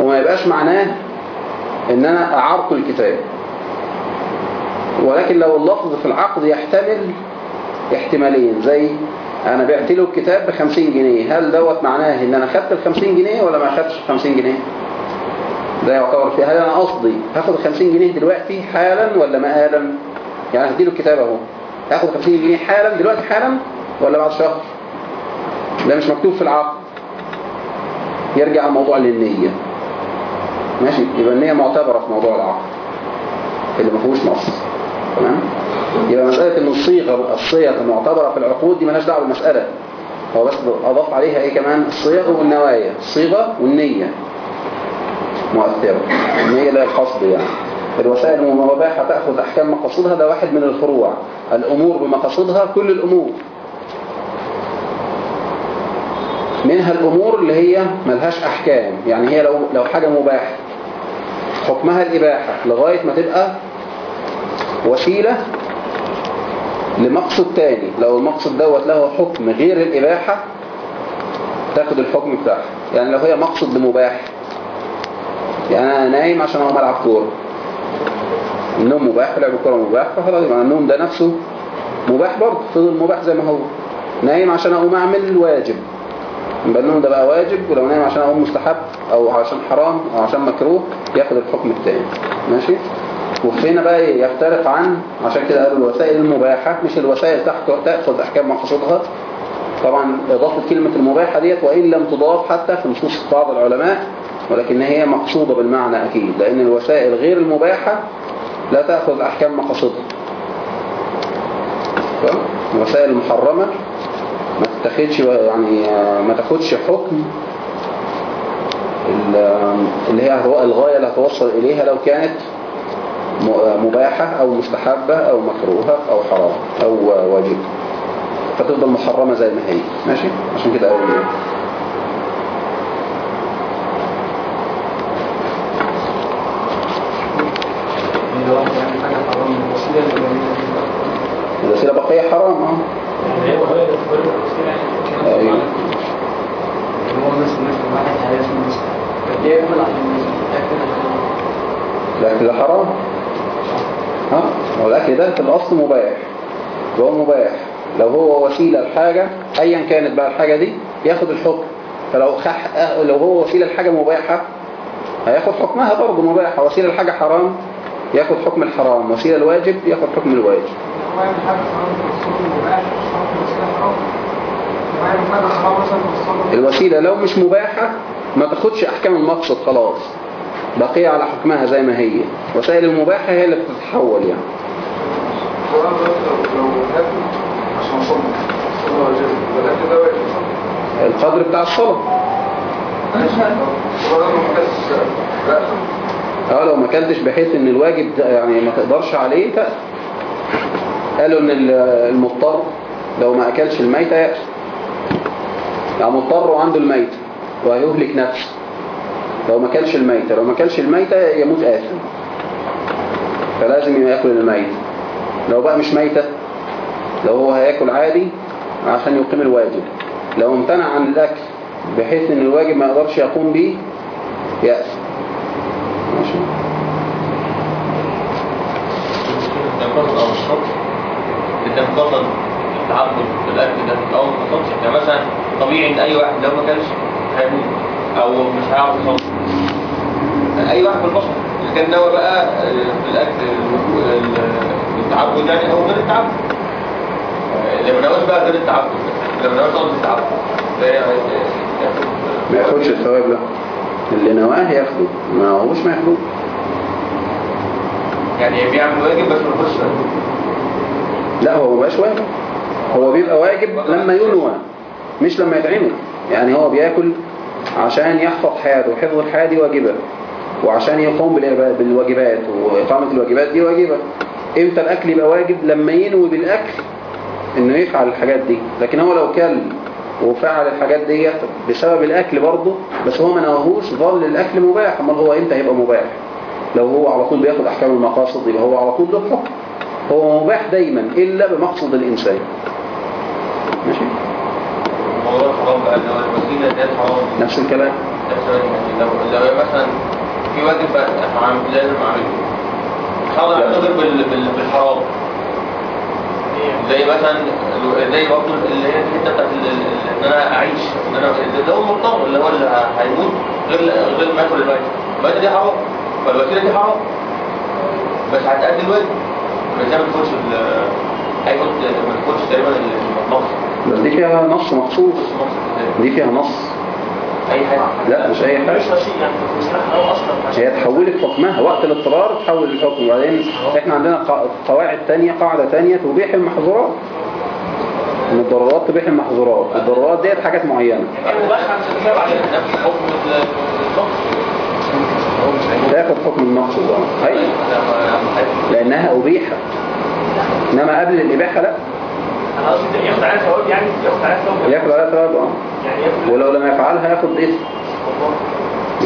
وما يبقاش معناه إن أنا اعرت الكتاب. ولكن لو اللفظ في العقد يحتمل احتمالين زي أنا بعت له الكتاب ب 50 جنيه هل دوت معناه إن أنا خدت ال 50 جنيه ولا ما خدتش 50 جنيه؟ ده يعتبر فيه هل أنا قصدي هاخد ال 50 جنيه دلوقتي حالا ولا مآلا؟ يعني هديله الكتاب أهو. هاخد 50 جنيه حالا دلوقتي حالا ولا بعد شهر؟ ده مش مكتوب في العقد. يرجع الموضوع للنية. ماشي. يبقى النية معتبرة في موضوع العقد اللي ما فيهوش نص. تمام؟ يبقى مسألة إن الصيغة الصيغ معتبرة في العقود دي مالهاش دعوة بالمسألة. هو بس أضاف عليها إيه كمان؟ الصيغ والنوايا. الصيغة والنية. مؤثرة. النية لا القصد يعني. الوسائل المباحة تأخذ أحكام مقاصدها ده واحد من الفروع. الأمور بمقاصدها كل الأمور. منها الأمور اللي هي ملهاش أحكام. يعني هي لو لو حاجة مباحة. حكمها الإباحة لغاية ما تبقى وسيلة لمقصد تاني. لو المقصد دوت له حكم غير الإباحة تاخد الحكم بتاعها. يعني لو هي مقصد لمباح يعني أنا نايم عشان أقوم ألعب كورة. النوم مباح لعب الكورة مباح فخلاص يبقى النوم ده نفسه مباح برضه. فضل مباح زي ما هو. نايم عشان أقوم أعمل الواجب النوم ده بقى واجب ولو نايم عشان أقوم مستحب أو عشان حرام أو عشان مكروه ياخد الحكم التاني. ماشي؟ وفينا بقى يفترق عن عشان كده قالوا الوسائل المباحة مش الوسائل تأخذ أحكام مقصودها طبعا إضافة كلمة المباحة ديت وإن لم تضاف حتى في نصوص بعض العلماء ولكن هي مقصودة بالمعنى أكيد لأن الوسائل غير المباحة لا تأخذ أحكام تمام؟ الوسائل المحرمة ما تتخذش يعني ما تاخدش حكم ال- اللي هي الغاية اللي هتوصل إليها لو كانت مباحة أو مستحبة أو مكروهة أو حرام أو واجب. فتفضل محرمة زي ما هي. ماشي؟ عشان كده أقول حرام من الوسيلة بقية حرام ده حرام؟ ها؟ هو الأكل ده في الأصل مباح. هو مباح. لو هو وسيلة لحاجة أيا كانت بقى الحاجة دي ياخد الحكم. فلو خح... لو هو وسيلة لحاجة مباحة هياخد حكمها برضه مباحة. وسيلة لحاجة حرام ياخد حكم الحرام. وسيلة الواجب ياخد حكم الواجب. المباح الوسيلة مثلا لو مش مباحة ما تاخدش أحكام المقصد خلاص. بقية على حكمها زي ما هي. وسائل المباحة هي اللي بتتحول يعني؟ القدر بتاع الصلاة. آه لو ما كنتش بحيث إن الواجب يعني ما تقدرش عليه ف قالوا إن ال- المضطر لو ما أكلش الميتة يأس يعني مضطر وعنده الميتة وهيهلك نفسه. لو ما اكلش الميتة لو ما اكلش الميتة يموت آثم فلازم يأكل الميتة لو بقى مش ميتة لو هو هيأكل عادي عشان يقيم الواجب. لو امتنع عن الأكل بحيث إن الواجب ما يقدرش يقوم بيه يأس. ماشي. الشرب بتنقصد التعبد بالاكل ده أو ما حصلش يعني مثلا طبيعي إن أي واحد لو ما كانش هيموت أو مش هيعرف يصلي أي واحد في البشر إذا كان نوى بقى آه، في الأكل ال- ال- التعبد يعني أو غير التعبد. آه، لما نواش بقى غير التعبد لما نواش قصد التعبد يعني ما ياخدش الثواب لا. اللي نواه ياخده ما هوش ما ياخده. يعني بيعمل واجب بس ما يخش لا هو ما واجب هو بيبقى واجب لما ينوى مش لما يتعمل يعني هو بياكل عشان يحفظ حياته وحفظ الحياة دي واجبة. وعشان يقوم بالواجبات وإقامة الواجبات دي واجبة. إمتى الأكل يبقى واجب؟ لما ينوي بالأكل إنه يفعل الحاجات دي. لكن هو لو كل وفعل الحاجات ديت بسبب الأكل برضه بس هو ما نواهوش ظل الأكل مباح. أمال هو إمتى هيبقى مباح؟ لو هو على طول بياخد أحكام المقاصد يبقى هو على طول له حكم. هو مباح دايما إلا بمقصد الإنسان. ماشي؟ الحرام نفس الكلام. لو مثلا في واجب لازم اعمله. بال... بالحرام. زي مثلا زي برضه اللي هي الحتة بتاعت إن أنا أعيش. إن أنا اللي هو المضطر اللي هو اللي هيموت غير غير ما ياكل الميت الميت دي حرام. فالوسيلة دي حرام. بس هتأدي الواجب ده ما هياخد ما تقريبا دي فيها نص مخصوص. دي فيها نص. أي حاجة. لا مش أي حاجة. يعني هي تحولت حكمها. وقت الاضطرار تحول الحكم. وبعدين إحنا عندنا قواعد تانية قاعدة تانية تبيح المحظورات. إن الضرورات تبيح المحظورات. الضرورات ديت حاجات معينة يعني مباح عن تتابع عليه نفس حكم المقصد تاخد حكم المقصود آه أيوة. لأنها ابيحت إنما قبل الإباحة لا. أنا قصدي ياخد عليها ثواب يعني ياخد عليها ثواب. ياخد عليها ثواب آه. يعني ولو لم يفعلها ياخد اسم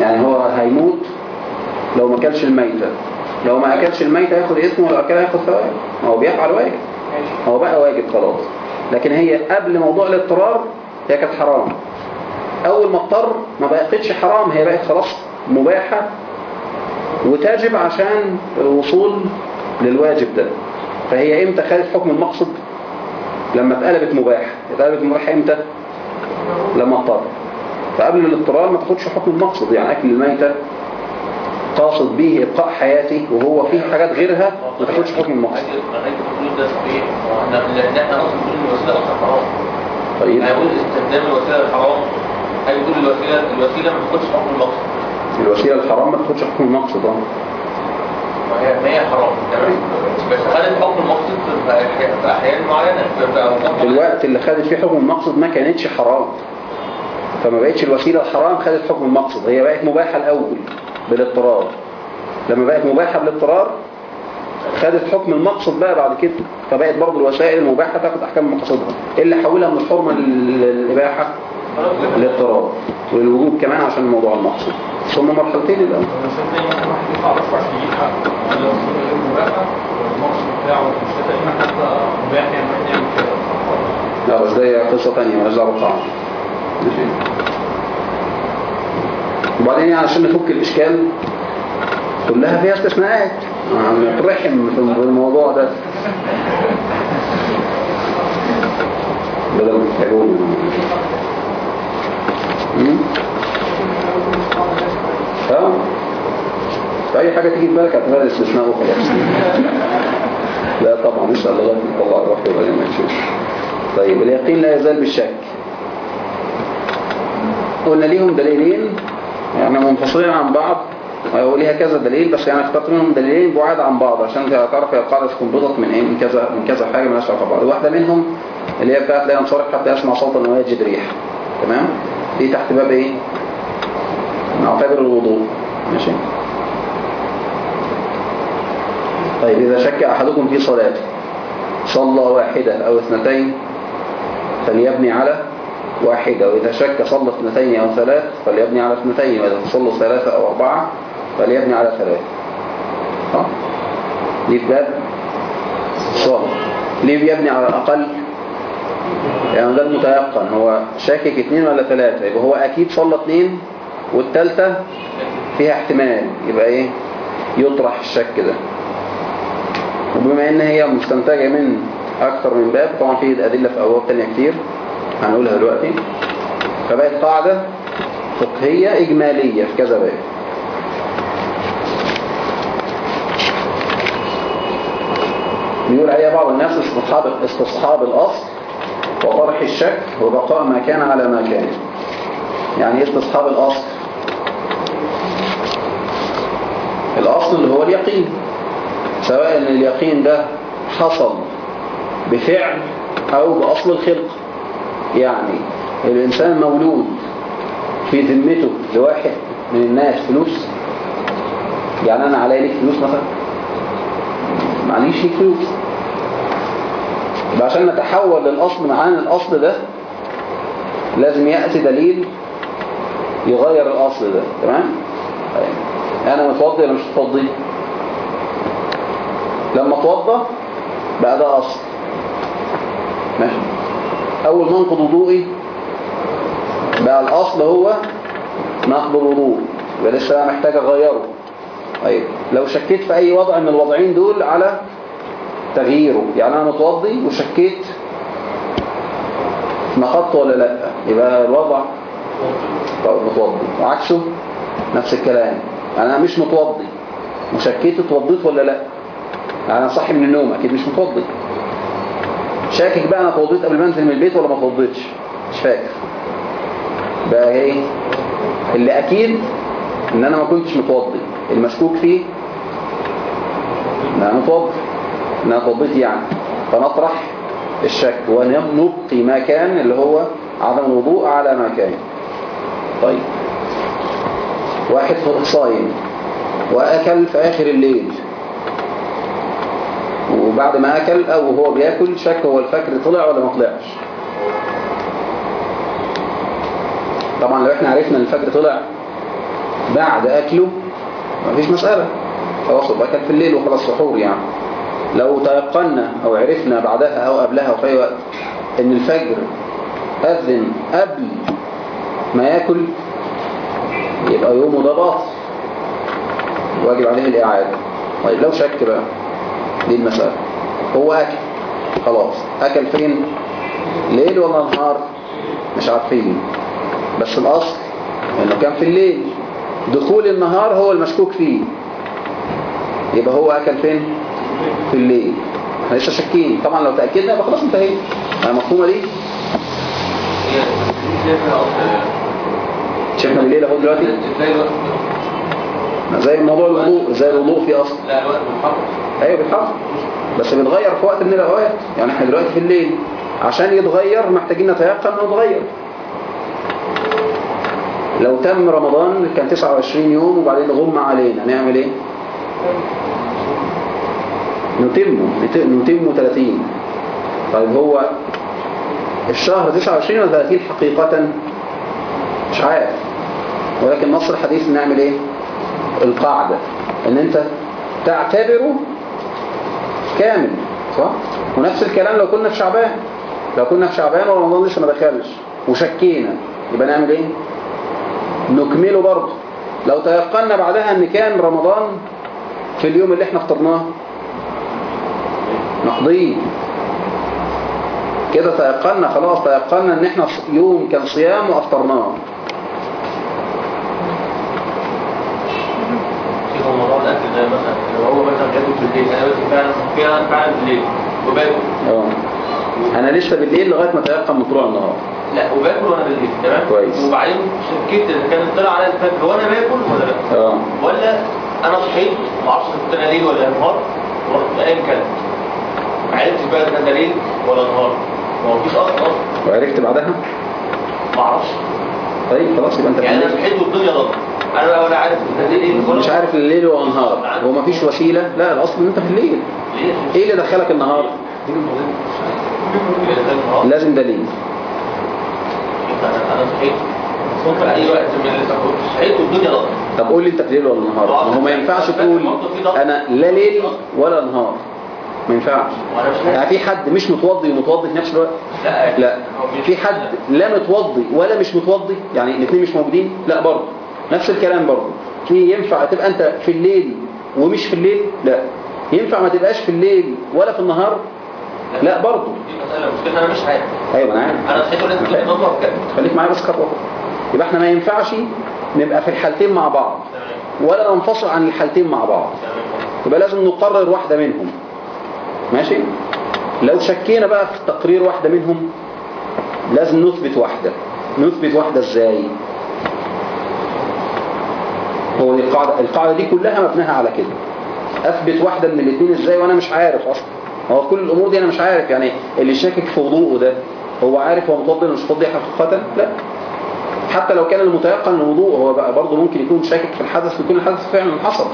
يعني هو هيموت لو ما أكلش الميتة. لو ما أكلش الميتة ياخد اسم ولو أكلها ياخد ثواب. ما هو بيفعل واجب. هو بقى واجب خلاص. لكن هي قبل موضوع الاضطرار هي كانت حرام. أول ما اضطر ما بقتش حرام هي بقت خلاص مباحة وتجب عشان الوصول للواجب ده. فهي إمتى خدت حكم المقصد؟ لما اتقلبت مباح. اتقلبت مباح إمتى؟ لما اضطر فقبل الاضطرار ما تاخدش حكم المقصد يعني أكل الميتة قاصد به إبقاء حياتي وهو فيه حاجات غيرها ما تاخدش حكم المقصد. طيب. هيقول استخدام الوسيلة الحرام هيقول الوسيلة الوسيلة ما تاخدش حكم المقصد. الوسيلة الحرام ما تاخدش حكم المقصد آه. ما هي حرام. بس خدت حكم المقصد في احيان معينة. الوقت اللي خدت فيه حكم المقصد ما كانتش حرام. فما بقتش الوسيلة الحرام خدت حكم المقصد. هي بقت مباحة الأول بالاضطرار. لما بقت مباحة بالاضطرار خدت حكم المقصد بقى بعد كده. فبقت برضه الوسائل المباحة تاخد أحكام مقصدها. إيه اللي حولها من الحرمة لل- للإباحة؟ الاضطرار والوجوب كمان عشان موضوع المقصد ثم مرحلتين الأول مش لا بس دي قصة تانية مالهاش دعوة ماشي. وبعدين يعني عشان نفك الإشكال كلها فيها استثناءات. نترحم في الموضوع ده. بدل ما تتعبوني؟ آه فأي حاجة تيجي في بالك؟ اعتبرها استثناء وخلاص لا طبعا شاء الله. ما نطلع الروح وبعدين ما نشوف طيب اليقين لا يزال بالشك. قلنا ليهم دليلين. يعني منفصلين عن بعض. وليها كذا دليل بس يعني اخترت منهم دليلين بعاد عن بعض عشان تعرف هي القاعده استنبطت من إيه من كذا من كذا حاجة مالهاش علاقة ببعض. واحدة منهم اللي هي بتاعت لا ينصرف حتى يسمع صوتا ويجد ريح تمام؟ دي تحت باب إيه؟ نعتبر الوضوء. ماشي. طيب إذا شك أحدكم في صلاته صلى واحدة أو اثنتين فليبني على واحدة وإذا شك صلى اثنتين أو ثلاث فليبني على اثنتين وإذا صلى ثلاثة أو أربعة فليبني على ثلاث. صح؟ دي باب؟ الصلاة ليه بيبني على الأقل؟ يعني ده المتيقن هو شاكك اثنين ولا ثلاثة يبقى هو أكيد صلى اثنين والثالثة فيها احتمال يبقى إيه؟ يطرح الشك ده. وبما إن هي مستنتجة من أكثر من باب طبعا في أدلة في أبواب تانية كتير هنقولها دلوقتي. فبقت قاعدة فقهية إجمالية في كذا باب. بيقول عليها بعض الناس استصحاب استصحاب الأصل. وطرح الشك وبقاء ما كان على ما كان. يعني إيه استصحاب الأصل؟ الأصل اللي هو اليقين. سواء إن اليقين ده حصل بفعل أو بأصل الخلق. يعني الإنسان مولود في ذمته لواحد من الناس فلوس. يعني أنا علي ليك فلوس مثلا؟ معليش فيه فلوس. يبقى عشان نتحول للأصل عن الأصل ده لازم يأتي دليل يغير الأصل ده تمام؟ طيب. أنا متوضي ولا مش متوضي؟ لما اتوضى بقى ده أصل. ماشي. أول ما انقض وضوئي بقى الأصل هو نقض الوضوء يبقى لسه محتاج أغيره. طيب. لو شكيت في أي وضع من الوضعين دول على تغييره. يعني أنا متوضي وشكيت. نقضت ولا لأ؟ يبقى الوضع متوضي. وعكسه نفس الكلام. أنا مش متوضي. وشكيت اتوضيت ولا لأ؟ أنا صاحي من النوم أكيد مش متوضي. شاكك بقى أنا اتوضيت قبل ما أنزل من البيت ولا ما اتوضيتش مش فاكر. بقى إيه؟ اللي أكيد إن أنا ما كنتش متوضي. المشكوك فيه؟ إن أنا متوضي. اتوضيت يعني. فنطرح الشك ونبقي ما كان اللي هو عدم الوضوء على ما كان. طيب. واحد صايم وأكل في آخر الليل. وبعد ما أكل أو هو بيأكل شك هو الفجر طلع ولا ما طلعش. طبعا لو إحنا عرفنا إن الفجر طلع بعد أكله مفيش مسألة. خلاص أكل في الليل وخلاص سحور يعني. لو تيقنا أو عرفنا بعدها أو قبلها أو في أي وقت إن الفجر أذن قبل ما يأكل يبقى يومه ده باطل. واجب عليه الإعادة. طيب لو شك بقى دي المسألة. هو أكل. خلاص. أكل فين؟ ليل ولا نهار؟ مش عارفين. بس الأصل إنه كان في الليل. دخول النهار هو المشكوك فيه. يبقى هو أكل فين؟ في الليل. إحنا لسه شاكين طبعا لو تأكدنا يبقى خلاص انتهينا. أنا مفهومة دي هي شايفها أصلا شفنا الليل أهو دلوقتي؟ زي موضوع الوضوء زي الوضوء في أصل لا الوقت أيوه بيتحرك. بس بيتغير في وقت من الأوقات. يعني إحنا دلوقتي في الليل. عشان يتغير محتاجين نتيقن انه يتغير لو تم رمضان كان 29 يوم وبعدين غم علينا نعمل إيه؟ نتمه نت- نتمه 30 طيب هو الشهر 29 ولا 30 حقيقة؟ مش عارف. ولكن نص الحديث نعمل إيه؟ القاعدة. إن أنت تعتبره كامل صح؟ ونفس الكلام لو كنا في شعبان. لو كنا في شعبان ورمضان لسه ما دخلش وشكينا. يبقى نعمل إيه؟ نكمله برضه. لو تيقنا بعدها إن كان رمضان في اليوم اللي إحنا فطرناه نقضيه كده تيقنا خلاص تيقنا إن إحنا يوم كان صيام وأفطرناه. في موضوع الأكل ده مثلا لو هو مثلا بياكل في الليل أنا فعلا فعلا فعلا بالليل. وباكل. آه. أنا لسه بالليل لغاية ما تيقن من طلوع النهار لا وباكل وأنا بالليل تمام؟ كويس. وبعدين شكيت اذا كان طلع على الفجر وأنا باكل ولا لا؟ آه. ولا أنا صحيت ما أعرفش كنت أنا ليل ولا نهار ورحت قايم ما عرفتش بقى كان ده ليل ولا نهار ما هو فيش أصلا. وعرفت بعدها؟ ما أعرفش. طيب خلاص يبقى أنت يعني أنا الليل. صحيت والدنيا ضلمه أنا ولا عارف ده ليل ولا مش عارف الليل ولا النهار هو مفيش وسيلة؟ لا الأصل إن أنت في الليل. ليه؟ إيه اللي دخلك النهار؟ نهار لازم دليل. أنا صحيت. في أي وقت من اللي صحيت. والدنيا ضلمه طب قول لي أنت في ليل ولا نهار. ما هو ما ينفعش تقول أنا لا ليل ولا نهار. ما ينفعش. يعني في حد مش متوضي ومتوضي في نفس الوقت؟ لا. في حد لا متوضي ولا مش متوضي؟ يعني الاثنين مش موجودين؟ لا برضه. نفس الكلام برضه. في ينفع تبقى أنت في الليل ومش في الليل؟ لا. ينفع ما تبقاش في الليل ولا في النهار؟ لا برضه. دي مسألة مشكلة أنا مش عارف. أيوه أنا عارف. أنا فاهم. تضمن بجد خليك معايا بس خطوه يبقى إحنا ما ينفعش نبقى في الحالتين مع بعض. ولا ننفصل عن الحالتين مع بعض. تمام يبقى لازم نقرر واحدة منهم. ماشي؟ لو شكينا بقى في تقرير واحدة منهم لازم نثبت واحدة. نثبت واحدة إزاي؟ هو دي القاعدة القاعدة دي كلها مبناها على كده. أثبت واحدة من الاثنين إزاي وأنا مش عارف أصلا. هو كل الأمور دي أنا مش عارف. يعني اللي شاكك في وضوءه ده هو عارف هو متوضي ولا مش متوضي حقيقة؟ لا. حتى لو كان المتيقن الوضوء هو بقى برضه ممكن يكون شاكك في الحدث ويكون الحدث فعلا حصل.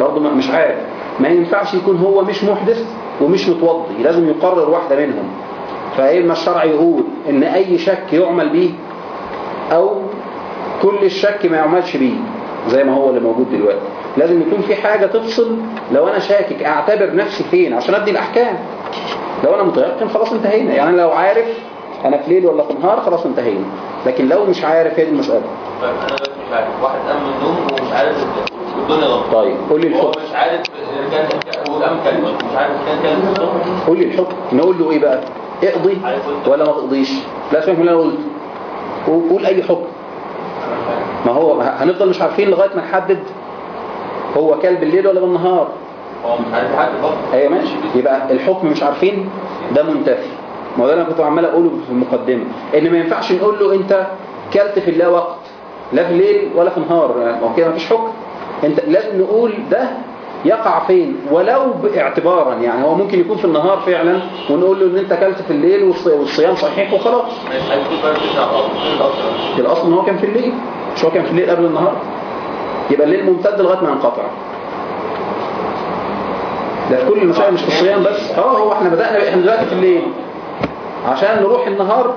برضه مش عارف. ما ينفعش يكون هو مش محدث ومش متوضي لازم يقرر واحدة منهم. فإما الشرع يقول؟ إن أي شك يعمل به أو كل الشك ما يعملش بيه زي ما هو اللي موجود دلوقتي. لازم يكون في حاجة تفصل لو أنا شاكك أعتبر نفسي فين؟ عشان أدي الأحكام. لو أنا متيقن خلاص انتهينا. يعني لو عارف أنا في ليل ولا في نهار خلاص انتهينا. لكن لو مش عارف هي دي المسألة؟ طيب أنا مش عارف. واحد قام من النوم ومش عارف طيب قول لي الحكم مش عارف كان كلمه مش عارف كان كلمه الصبح قول لي الحكم. نقول له إيه بقى؟ اقضي ولا ما تقضيش. لا سمح اللي أنا قلت. قول أي حكم. ما هو هنفضل مش عارفين لغاية ما نحدد هو كلب بالليل ولا بالنهار. هو مش عارف حد برضه. أيوه ماشي. يبقى الحكم مش عارفين ده منتفي ما ده أنا كنت عمال أقوله في المقدمة. إن ما ينفعش نقول له أنت كلت في اللا وقت لا في ليل ولا في نهار يعني ما هو كده مفيش حكم. انت لازم نقول ده يقع فين؟ ولو باعتبارا يعني هو ممكن يكون في النهار فعلا ونقول له إن أنت كلت في الليل والص- والصيام صحيح وخلاص. الأصل إن هو كان في الليل مش هو كان في الليل قبل النهار. يبقى الليل ممتد لغاية ما ينقطع. ده كل المسائل مش في الصيام بس. آه هو إحنا بدأنا إحنا دلوقتي في الليل. عشان نروح النهار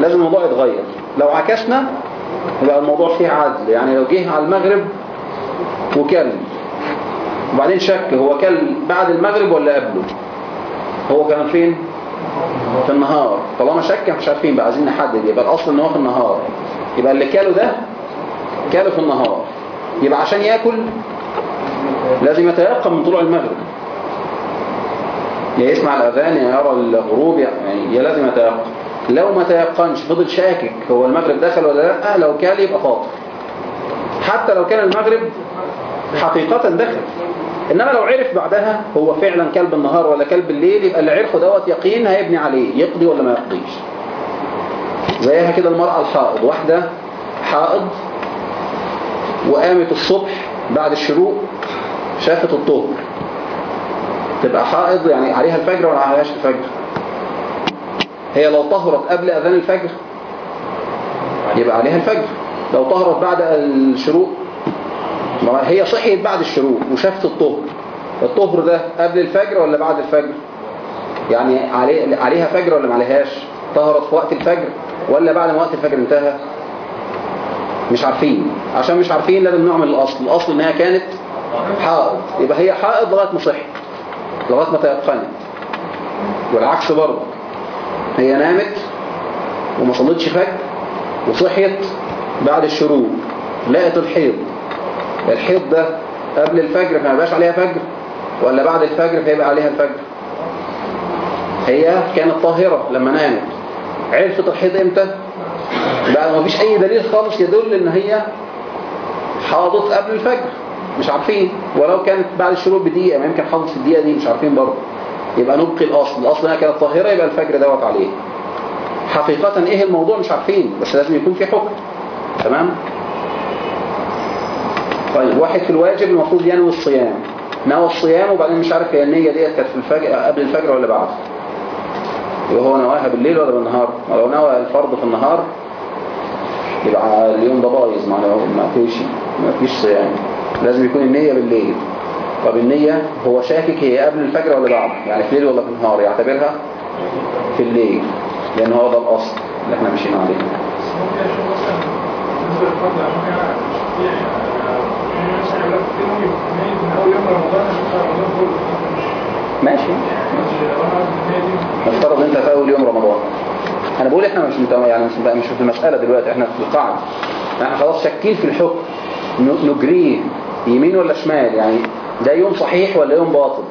لازم الموضوع يتغير. لو عكسنا يبقى الموضوع فيه عدل. يعني لو جه على المغرب وكل. وبعدين شك هو كل بعد المغرب ولا قبله؟ هو كان فين؟ في النهار. طالما شك مش عارفين بقى عايزين نحدد. يبقى الأصل إن هو في النهار. يبقى اللي كاله ده كاله في النهار. يبقى عشان يأكل لازم يتيقن من طلوع المغرب. يا يسمع الأذان يا يرى الغروب يعني يا لازم يتيقن. لو ما تيقنش فضل شاكك هو المغرب دخل ولا لأ؟ لو كان يبقى فاطر حتى لو كان المغرب حقيقة دخل إنما لو عرف بعدها هو فعلا كلب النهار ولا كلب الليل يبقى اللي عرفه دوت يقين هيبني عليه. يقضي ولا ما يقضيش؟ زيها كده المرأة الحائض. واحدة حائض وقامت الصبح بعد الشروق شافت الطهر تبقى حائض يعني عليها الفجر ولا عليهاش الفجر؟ هي لو طهرت قبل أذان الفجر يبقى عليها الفجر. لو طهرت بعد الشروق ما هي صحيت بعد الشروق وشافت الطهر. الطهر ده قبل الفجر ولا بعد الفجر؟ يعني علي عليها فجر ولا ما عليهاش؟ طهرت في وقت الفجر ولا بعد ما وقت الفجر انتهى؟ مش عارفين. عشان مش عارفين لازم نعمل الأصل. الأصل إنها كانت حائض. يبقى هي حائض لغاية ما صحت لغاية ما تيقنت والعكس برضه. هي نامت وما صلتش فجر وصحيت بعد الشروق لقت الحيض. الحيض ده قبل الفجر فما بقاش عليها فجر ولا بعد الفجر فيبقى عليها الفجر؟ هي كانت طاهرة لما نامت. عرفت الحيض إمتى؟ بقى ما فيش أي دليل خالص يدل إن هي حاضت قبل الفجر. مش عارفين. ولو كانت بعد الشروق بدقيقة ما يمكن حاضت في الدقيقة دي مش عارفين برضه. يبقى نبقي الأصل. الأصل إنها كانت طاهرة يبقى الفجر دوت عليه حقيقة إيه الموضوع؟ مش عارفين. بس لازم يكون في حكم. تمام؟ طيب واحد في الواجب المفروض ينوي الصيام. نوى الصيام وبعدين مش عارف هي النية ديت كانت في الفجر قبل الفجر ولا بعد؟ يبقى هو نواها بالليل ولا بالنهار؟ ولو نوى الفرض في النهار يبقى اليوم ده بايظ ما ما فيش ما فيش صيام. لازم يكون النية بالليل. طب النية هو شاكك هي قبل الفجر ولا بعد؟ يعني في الليل ولا في النهار؟ يعتبرها في الليل لأن هو ده الأصل اللي إحنا ماشيين عليه. ماشي. نفترض إن أنت في أول يوم رمضان. أنا بقول إحنا مش. يعني مش مش في المسألة دلوقتي إحنا في القاعدة. إحنا خلاص شاكين في الحكم. نجريه. يمين ولا شمال؟ يعني ده يوم صحيح ولا يوم باطل؟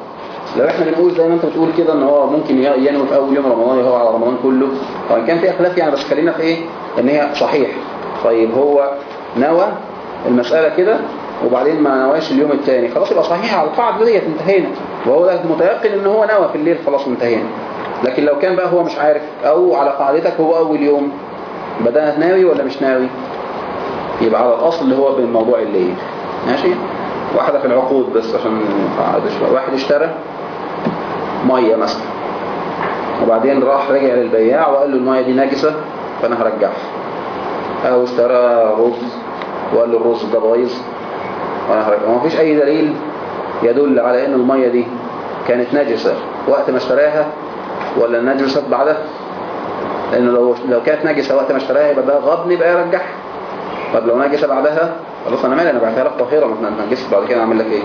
لو إحنا بنقول زي ما أنت بتقول كده إن هو ممكن ينوي في أول يوم رمضان هو على رمضان كله. وإن كان في اختلاف يعني بس خلينا في إيه؟ إن هي صحيح. طيب هو نوى المسألة كده وبعدين ما نواش اليوم الثاني خلاص يبقى صحيح على القاعدة ديت انتهينا. وهو ده متيقن ان هو نوى في الليل خلاص انتهينا. لكن لو كان بقى هو مش عارف أو على قاعدتك هو أول يوم بدأ ناوي ولا مش ناوي؟ يبقى على الأصل اللي هو بالموضوع الليل. ماشي؟ واحدة في العقود بس شوية. واحد اشترى مية مثلا. وبعدين راح رجع للبياع وقال له المية دي نجسة فأنا هرجعها. أو اشترى رز وقال له الرز ده بايظ. وأنا هرجعه ما فيش أي دليل يدل على ان المية دي كانت نجسة. وقت ما اشتراها ولا نجست بعدها؟ لأنه لو لو كانت نجسة وقت ما اشتراها يبقى ده غبن يبقى يرجعها. طب لو نجسة بعدها؟ خلاص أنا مالي أنا بعتها لك طاهرة ما إحنا نجست بعد كده أعمل لك إيه؟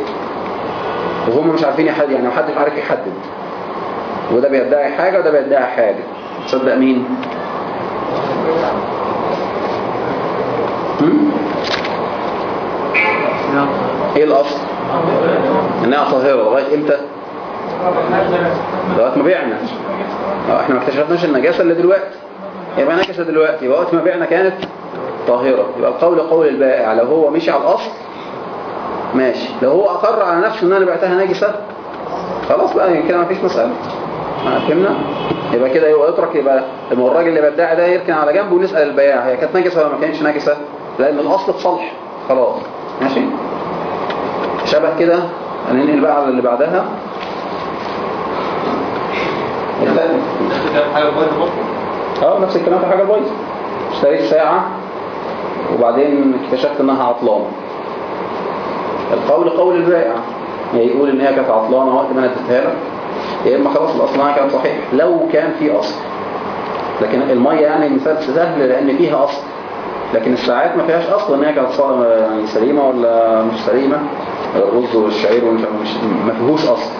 وهم مش عارفين يحدد يعني محدش عارف يحدد. وده بيدعي حاجة وده بيدعي حاجة. تصدق مين؟ إيه الأصل؟ إنها طاهرة. لغاية إمتى؟ لغاية ما بعنا. آه إحنا ما اكتشفناش النجاسة اللي دلوقتي. يبقى نجسة دلوقتي. وقت ما بعنا كانت طاهرة. يبقى القول قول البائع. لو هو مشي على الأصل ماشي. لو هو أقر على نفسه إن أنا بعتها نجسة خلاص بقى يعني كده ما فيش مسألة. آه، فهمنا؟ يبقى كده يبقى يترك يبقى الراجل اللي بيدعي ده يركن على جنب ونسأل البياع. هي كانت نجسة ولا ما كانتش نجسة؟ لأن الأصل في صلح خلاص. ماشي. شبه كده. هننقل بقى على اللي بعدها. آه نفس الكلام في حاجة بايظة. اشتريت ساعة وبعدين اكتشفت إنها عطلانة. القول قول البائع. يا يقول إن هي كانت عطلانة وقت ما أنا اديتها لك. يا إما خلاص الاصل كانت صحيح لو كان في أصل. لكن المية يعني مثال سهل لأن فيها أصل. لكن الساعات ما فيهاش اصل ان هي كانت صا- يعني سليمة ولا مش سليمة؟ الرز والشعير ومش مش ما فيهوش اصل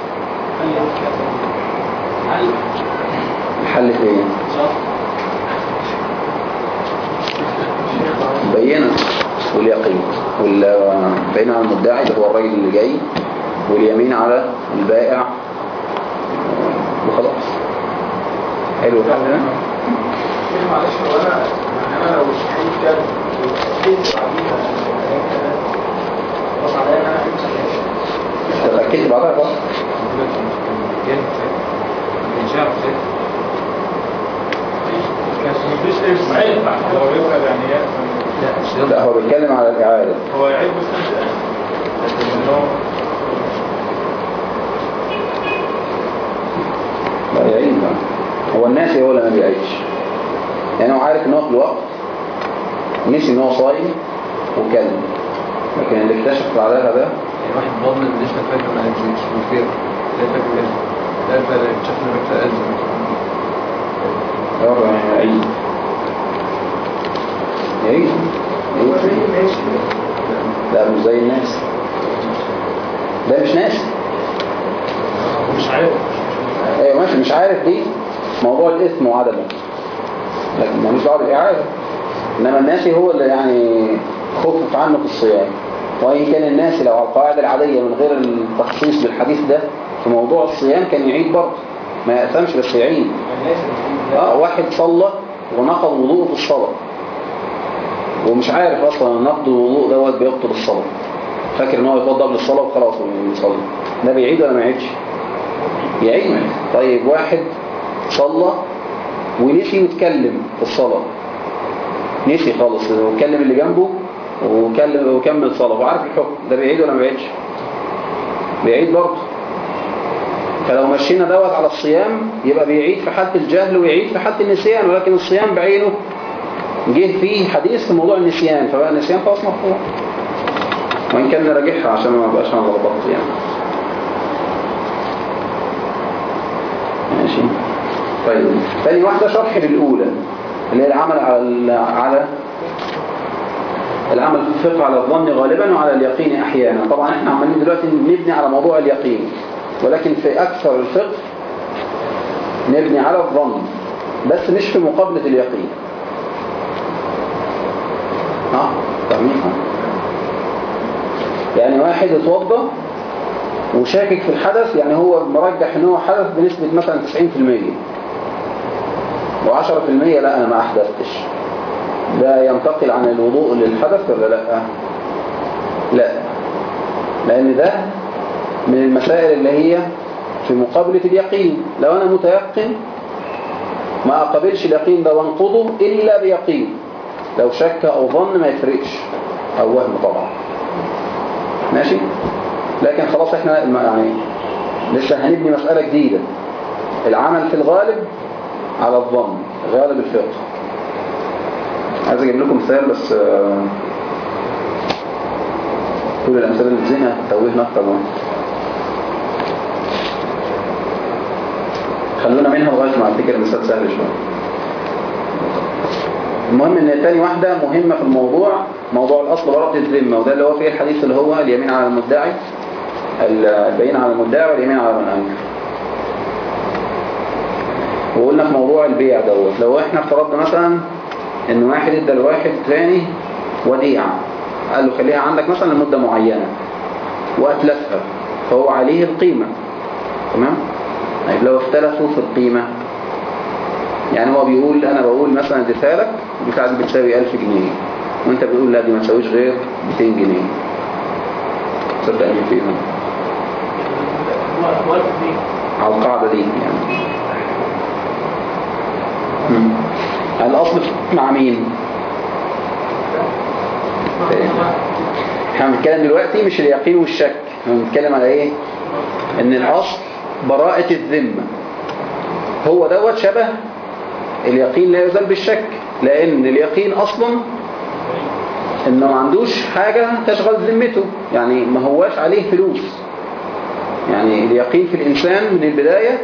الحل في إيه بينة واليقين والبينة على المدعي اللي هو الراجل اللي جاي واليمين على البائع. وخلاص. حلو. الحل ده معلش هو أنا أنا لو بعديها عليا أنا امسك اتأكدت بعدها بقى لا هو بيتكلم على الإعادة. هو بس مش هو لا يعيد. بقى هو الناسي هو اللي ما بيعيش يعني هو عارف إن هو في الوقت. نسي إن هو صايم وكلم لكن اللي اكتشف بعدها ده يعني واحد ضامن ان لسه فاكر ما انزلش وكده لا فاكر لا فاكر شكله بكتة انزل يلا يعني يعيد يعيد هو زي يعيد. ماشي لا مش زي الناس. ده مش ناس. مش عارف. أيوه ماشي مش عارف دي موضوع الإثم وعدمه. لكن ملوش دعوة بالإعادة. إنما الناسي هو اللي يعني خفف عنه في الصيام. وإن كان الناسي لو على القواعد العادية من غير التخصيص بالحديث ده في موضوع الصيام كان يعيد برضه. ما يأثمش بس يعيد. آه واحد صلى ونقض وضوءه في الصلاة. ومش عارف أصلا ان نقض الوضوء دوت بيبطل الصلاة. فاكر إن هو يتوضا قبل الصلاة وخلاص ويصلي ده بيعيد ولا ما يعيدش؟ يعيد. طيب واحد صلى ونسي يتكلم في الصلاة. نسي خالص وكلم اللي جنبه وكلم وكمل صلاة وعارف الحكم؟ ده بيعيد ولا ما بيعيدش؟ بيعيد برضه. فلو مشينا دوت على الصيام يبقى بيعيد في حالة الجهل ويعيد في حالة النسيان ولكن الصيام بعينه. جه فيه حديث في موضوع النسيان فبقى النسيان خلاص مرفوع وإن كان نراجعها عشان ما بقاش أنا غلطت يعني ماشي. طيب. تاني واحدة شرح للأولى. اللي هي العمل على على العمل في الفقه على الظن غالبا وعلى اليقين أحيانا. طبعا إحنا عمالين دلوقتي نبني على موضوع اليقين ولكن في أكثر الفقه نبني على الظن بس مش في مقابلة اليقين. ها؟ فاهمين؟ يعني واحد اتوضى وشاكك في الحدث يعني هو مرجح إن هو حدث بنسبة مثلا 90% و10% لا أنا ما أحدثتش. ده ينتقل عن الوضوء للحدث ولا لأ؟ لا. لأن ده من المسائل اللي هي في مقابلة اليقين. لو أنا متيقن ما أقابلش اليقين ده وأنقضه إلا بيقين. لو شك أو ظن ما يفرقش. أو وهم طبعا. ماشي؟ لكن خلاص إحنا يعني لسه هنبني مسألة جديدة. العمل في الغالب على الظن غالب الفقه. عايز أجيب لكم مثال بس آه، كل الامثال اللي زينا هتتوهنا أكتر بقى خلونا منها لغاية ما افتكر مثال سهل شوية. المهم إن تاني واحدة مهمة في الموضوع موضوع الأصل ورقة الذمة وده اللي هو فيه الحديث اللي هو اليمين على المدعي البين على المدعي واليمين على المنكر وقلنا في موضوع البيع دوت. لو إحنا افترضنا مثلا إن واحد إدى لواحد ثاني وديعة قال له خليها عندك مثلا لمدة معينة وأتلفها فهو عليه القيمة. تمام؟ طيب لو اختلفوا في القيمة يعني هو بيقول أنا بقول مثلا اديتها لك بتساوي 1000 جنيه وأنت بتقول لا دي ما تساويش غير 200 جنيه. تصدق مين فيهم على القاعدة دي يعني. مم. الأصل مع مين؟ إحنا بنتكلم دلوقتي مش اليقين والشك إحنا بنتكلم على إيه؟ إن الأصل براءة الذمة. هو دوت شبه اليقين لا يزال بالشك لأن اليقين أصلا إنه ما عندوش حاجة تشغل ذمته يعني ما هواش عليه فلوس. يعني اليقين في الإنسان من البداية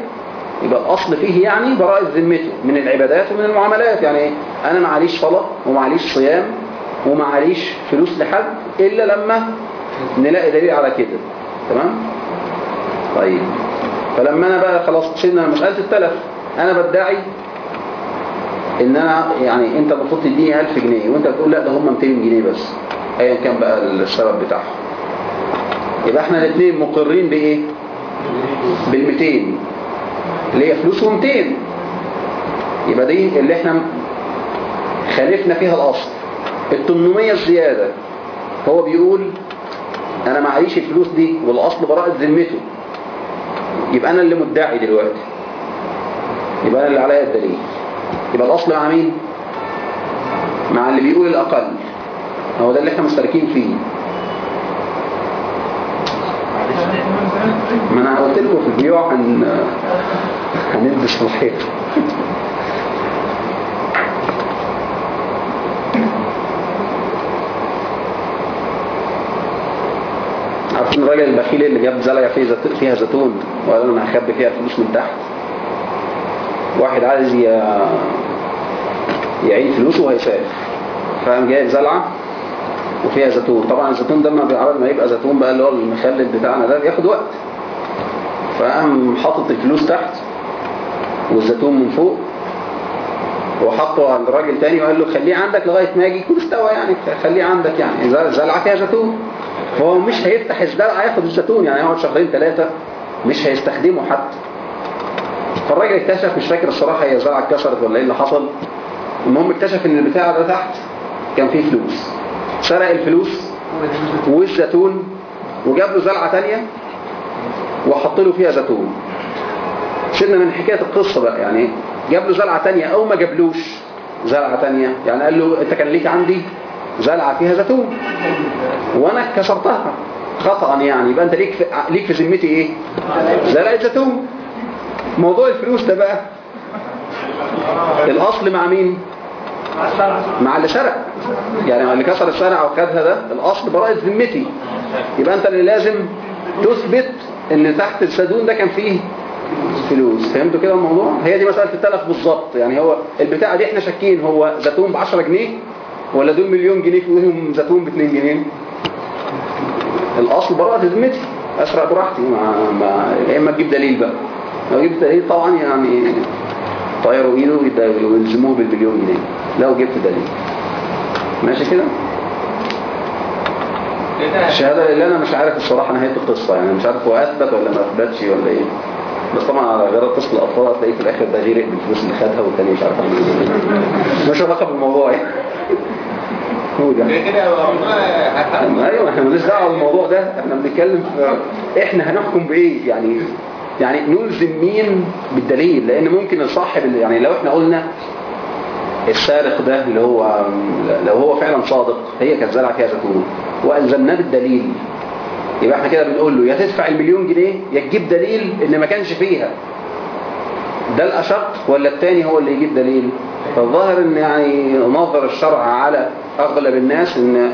يبقى الأصل فيه يعني براءة ذمته من العبادات ومن المعاملات. يعني أنا معليش صلاة ومعليش صيام ومعليش فلوس لحد إلا لما نلاقي دليل على كده. تمام؟ طيب. فلما أنا بقى خلاص شلنا مسألة التلف أنا بدعي إن أنا يعني أنت المفروض تديني 1000 جنيه وأنت بتقول لا ده هم 200 جنيه بس ايا كان بقى السبب بتاعهم. يبقى إحنا الاثنين مقرين بإيه؟ بال 200 اللي هي فلوسهم 200 يبقى دي اللي إحنا خالفنا فيها الأصل. ال 800 الزيادة هو بيقول أنا معيش الفلوس دي والأصل براءة ذمته. يبقى أنا اللي مدعي دلوقتي. يبقى أنا اللي عليا الدليل. يبقى الأصل مع مين؟ مع اللي بيقول الأقل. هو ده اللي إحنا مشتركين فيه. ما أنا قلت لكم في البيوع هن هندس في الحيط عارفين الراجل البخيل اللي جاب زلعه. فيها زيتون وقال أنا هخبي فيها الفلوس من تحت واحد عايز ي... يعين فلوسه وهيسافر فقام جايب زلعه وفيها زيتون طبعا الزيتون ده ما قبل ما يبقى زيتون بقى اللي هو المخلل بتاعنا ده بياخد وقت. فقام حاطط الفلوس تحت والزيتون من فوق وحطه عند راجل تاني وقال له خليه عندك لغاية ما يجي يكون استوى يعني خليه عندك يعني. زلعة فيها زيتون. فهو مش هيفتح الزرعة ياخد الزيتون يعني يقعد شهرين ثلاثة مش هيستخدمه حتى. فالراجل اكتشف مش فاكر الصراحة هي زرعة اتكسرت ولا إيه اللي حصل. المهم اكتشف إن البتاع ده تحت كان فيه فلوس. سرق الفلوس والزيتون وجاب له زرعة تانية وحط له فيها زيتون. سيبنا من حكاية القصة بقى يعني جاب له زرعة تانية أو ما جابلوش زرعة تانية. يعني قال له أنت كان ليك عندي زرعة فيها زيتون. وأنا كسرتها خطأ يعني. يبقى أنت ليك في, ليك في ذمتي إيه؟ زرعة زيتون. موضوع الفلوس ده بقى الأصل مع مين؟ مع اللي سرق يعني اللي كسر السرعة وخدها ده الأصل براءة ذمتي. يبقى أنت اللي لازم تثبت إن تحت الزيتون ده كان فيه فلوس. فهمتوا كده الموضوع؟ هي دي مسألة التلف بالظبط يعني هو البتاعة دي إحنا شاكين هو زيتون ب 10 جنيه ولا دول مليون جنيه فيهم زيتون ب 2 جنيه؟ الأصل براءة ذمتي. اسرق براحتي. ما ما يا إما تجيب دليل بقى. لو جبت دليل طبعا يعني طيروا إيده ويلزموه بالمليون جنيه. لو جبت دليل. ماشي كده؟ الشهادة اللي أنا مش عارف الصراحة نهاية القصة يعني مش عارف هو أثبت ولا ما أثبتش ولا إيه. بس طبعا على غير قصة الأطفال هتلاقيه في الآخر ده غيرق بالفلوس اللي خدها والتاني مش عارف مش علاقة بالموضوع يعني. ده أيوه إحنا مالناش دعوة بالموضوع ده إحنا بنتكلم في إحنا هنحكم بإيه؟ يعني يعني نلزم مين بالدليل؟ لأن ممكن صاحب يعني لو إحنا قلنا السارق ده اللي هو لو هو فعلا صادق هي كانت زرعه فيها زيتون. وألزمناه بالدليل. يبقى إحنا كده بنقول له يا تدفع المليون جنيه يا تجيب دليل إن ما كانش فيها. ده الأشق ولا التاني هو اللي يجيب دليل؟ فالظاهر إن يعني نظر الشرع على أغلب الناس إن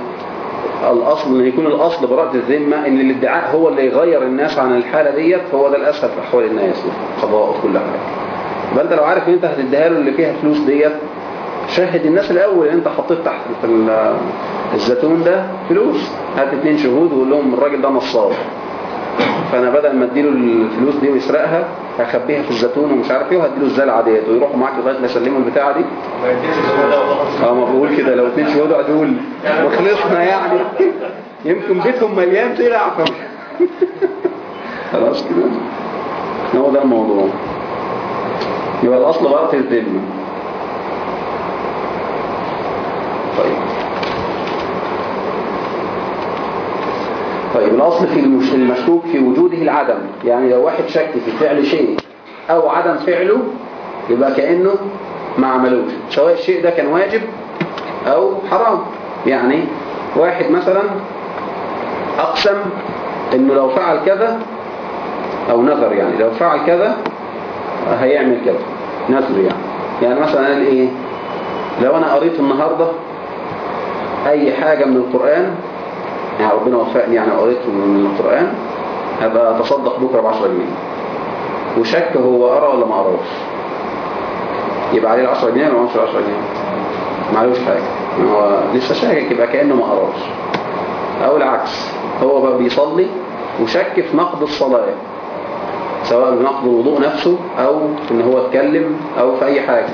الأصل إن يكون الأصل براءة الذمة إن الادعاء هو اللي يغير الناس عن الحالة ديت فهو ده الأسهل في أحوال الناس وفي القضاء وفي كل حاجة. يبقى انت لو عارف إن أنت هتديها له اللي فيها فلوس ديت شاهد الناس الأول ان أنت حطيت تحت ال- الزيتون ده فلوس. هات اتنين شهود وقول لهم الراجل ده نصاب. فأنا بدل ما أديله الفلوس دي ويسرقها هخبيها في الزيتون ومش عارف إيه وهديله الزلعه ديت ويروحوا معاك لغاية ما يسلموا البتاعة دي. آه ما بقول كده لو اتنين شهود عدول وخلصنا يعني. يمكن بيتهم مليان سلع ف- خلاص كده. هو ده الموضوع. يبقى الأصل غلط الذمه طيب. طيب الأصل في المش- المشكوك في وجوده العدم. يعني لو واحد شك في فعل شيء أو عدم فعله يبقى كأنه ما عملوش. سواء الشيء ده كان واجب أو حرام. يعني واحد مثلا أقسم إنه لو فعل كذا أو نذر يعني لو فعل كذا هيعمل كذا. نذر يعني. يعني مثلا قال إيه؟ لو أنا قريت النهاردة أي حاجة من القرآن يعني ربنا وفقني يعني قريت من القرآن هبقى أتصدق بكرة ب 10 جنيه. وشك هو قرأ ولا ما قراش يبقى عليه ال 10 جنيه ولا ما 10 جنيه؟ معلوش حاجة. هو لسه شاكك يبقى كأنه ما قراش أو العكس هو بقى بيصلي وشك في نقض الصلاة سواء بنقض الوضوء نفسه في إن هو اتكلم أو في أي حاجة.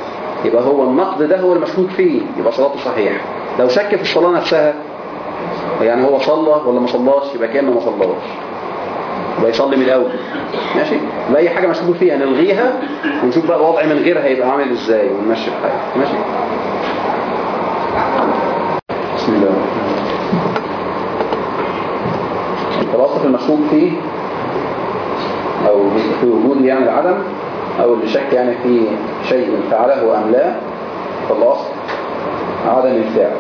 يبقى هو النقض ده هو المشكوك فيه يبقى صلاته صحيحة. لو شك في الصلاة نفسها يعني هو صلى ولا ما صلاش؟ يبقى كأنه ما صلاش. يبقى يصلي من الأول. ماشي؟ أي حاجة مشكوك فيها نلغيها ونشوف بقى الوضع من غيرها هيبقى عامل إزاي ونمشي الحاجة ماشي؟ بسم الله. الخلاصة في المشكوك فيه أو في وجود يعني العدم أو اللي شك يعني في شيء فعله أم لا فالأصل عدم الفعل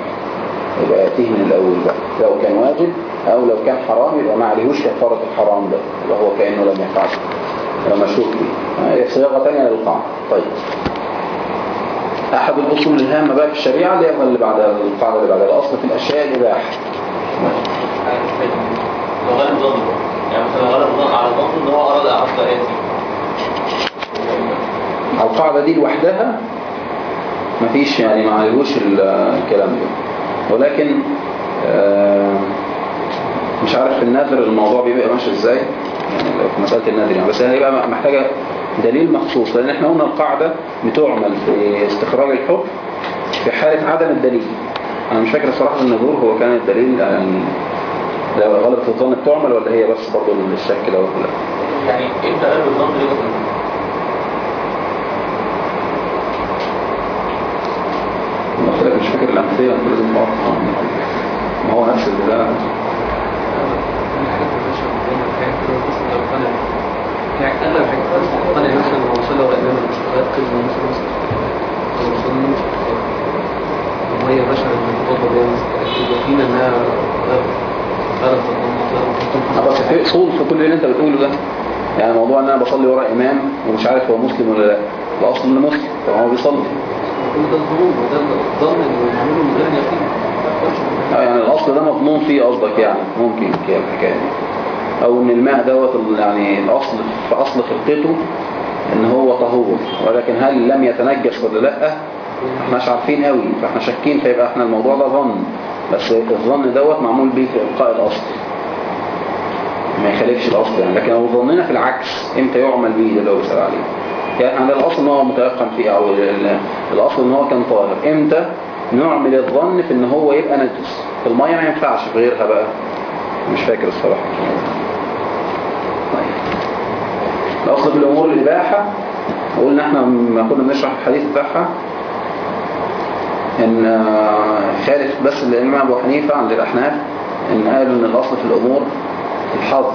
يبقى يأتيه من الأول بقى لو كان واجب أو لو كان حرام يبقى ما عليهوش كفارة الحرام ده؟ يبقى هو كأنه لم يفعل. يبقى مشكوك فيه. هي صياغة تانية للقاعدة طيب. أحد الأصول الهامة بقى في الشريعة اللي هي اللي بعد القاعدة اللي بعد الأصل في الأشياء الإباحة غلب يعني مثلا غلب ظن على ظنه إن هو أراد اعطى إيه القاعدة دي لوحدها مفيش يعني ما عليهوش ال- الكلام ده. ولكن آه، مش عارف في النذر الموضوع بيبقى ماشي إزاي؟ يعني في مسألة النذر يعني. بس هي هيبقى محتاجة دليل مخصوص لأن إحنا قلنا القاعدة بتعمل في استخراج الحكم في حالة عدم الدليل. أنا مش فاكر الصراحة النذور هو كان الدليل يعني لو غلبة الظن بتعمل ولا هي بس برضه الشك ده ولا لا؟ يعني انت غلب الظن ليه قلت مش فاكر الأمثلة أنت لازم تعرف ما هو نفس ده. يعني مشتغلات وهي في اصول في كل اللي أنت بتقوله ده. يعني موضوع إن أنا بصلي ورا إمام ومش عارف هو مسلم ولا لا. الاصل إنه مسلم طب هو بيصلي. كل ده الظنون وده معموله من غير يقين يعني الأصل ده مضمون فيه قصدك يعني ممكن كده الحكاية دي. أو إن الماء دوت يعني الأصل في أصل خلقته إن هو طهور ولكن هل لم يتنجس ولا لأ؟ إحنا مش عارفين قوي فإحنا شاكين فيبقى إحنا الموضوع ده ظن. بس الظن دوت معمول بيه في إلقاء الأصل. ما يخالفش الأصل يعني لكن لو ظننا في العكس إمتى يعمل به ده اللي هو بيسأل عليه. يعني الأصل إن هو متيقن فيه أو ال- ال- الأصل إن هو كان طاهر إمتى؟ نعمل الظن في إن هو يبقى نجس. في المية ما ينفعش في غيرها بقى. مش فاكر الصراحة. طيب. الاصل في الأمور الاباحه قلنا إحنا لما كنا بنشرح الحديث بتاعها. إن آه، خالف بس الامام أبو حنيفة عند الأحناف إن قالوا إن الأصل في الأمور الحظر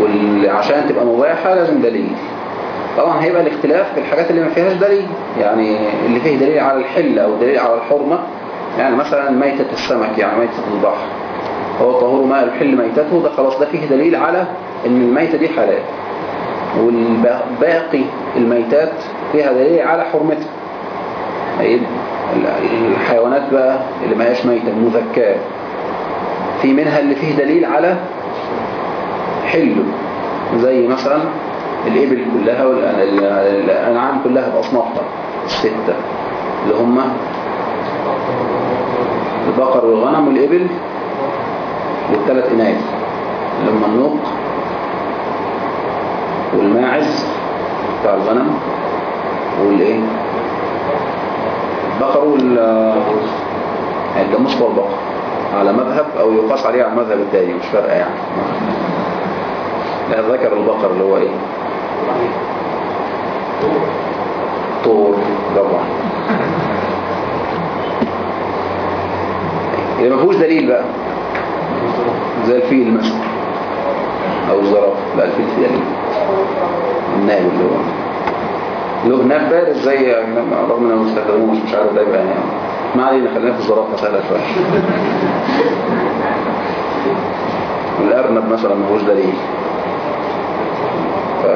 وعشان تبقى مباحة لازم دليل. طبعا هيبقى الاختلاف في الحاجات اللي ما فيهاش دليل. يعني اللي فيه دليل على الحل أو دليل على الحرمة يعني مثلا ميتة السمك يعني ميتة البحر. هو طهور ماء الحل ميتته ده خلاص ده فيه دليل على إن الميتة دي حلال. والباقي الميتات فيها دليل على حرمتها. ال- الحيوانات بقى اللي ما هياش ميتة المذكاة. في منها اللي فيه دليل على حله. زي مثلا الإبل كلها والأنعام كلها بأصنافها الستة اللي هم البقر والغنم والإبل والثلاث إناث. اللي هم النوق والماعز بتاع الغنم والإيه؟ البقر وال يعني الجاموس هو البقر. على مذهب أو يقاس عليه على المذهب التاني مش فارقة يعني. لا ذكر البقر اللي هو إيه؟ طور طبعا. يبقى ما فيهوش دليل بقى. زي الفيل مثلا. أو الزرافة. لا الفيل فيه دليل. الناب اللي هو. له ناب بارز زي رغم انه ما استخدموش مش عارف ده يبقى يعني. ما علينا خلينا في الزرافة سهلة شوية. الأرنب مثلا ما فيهوش دليل.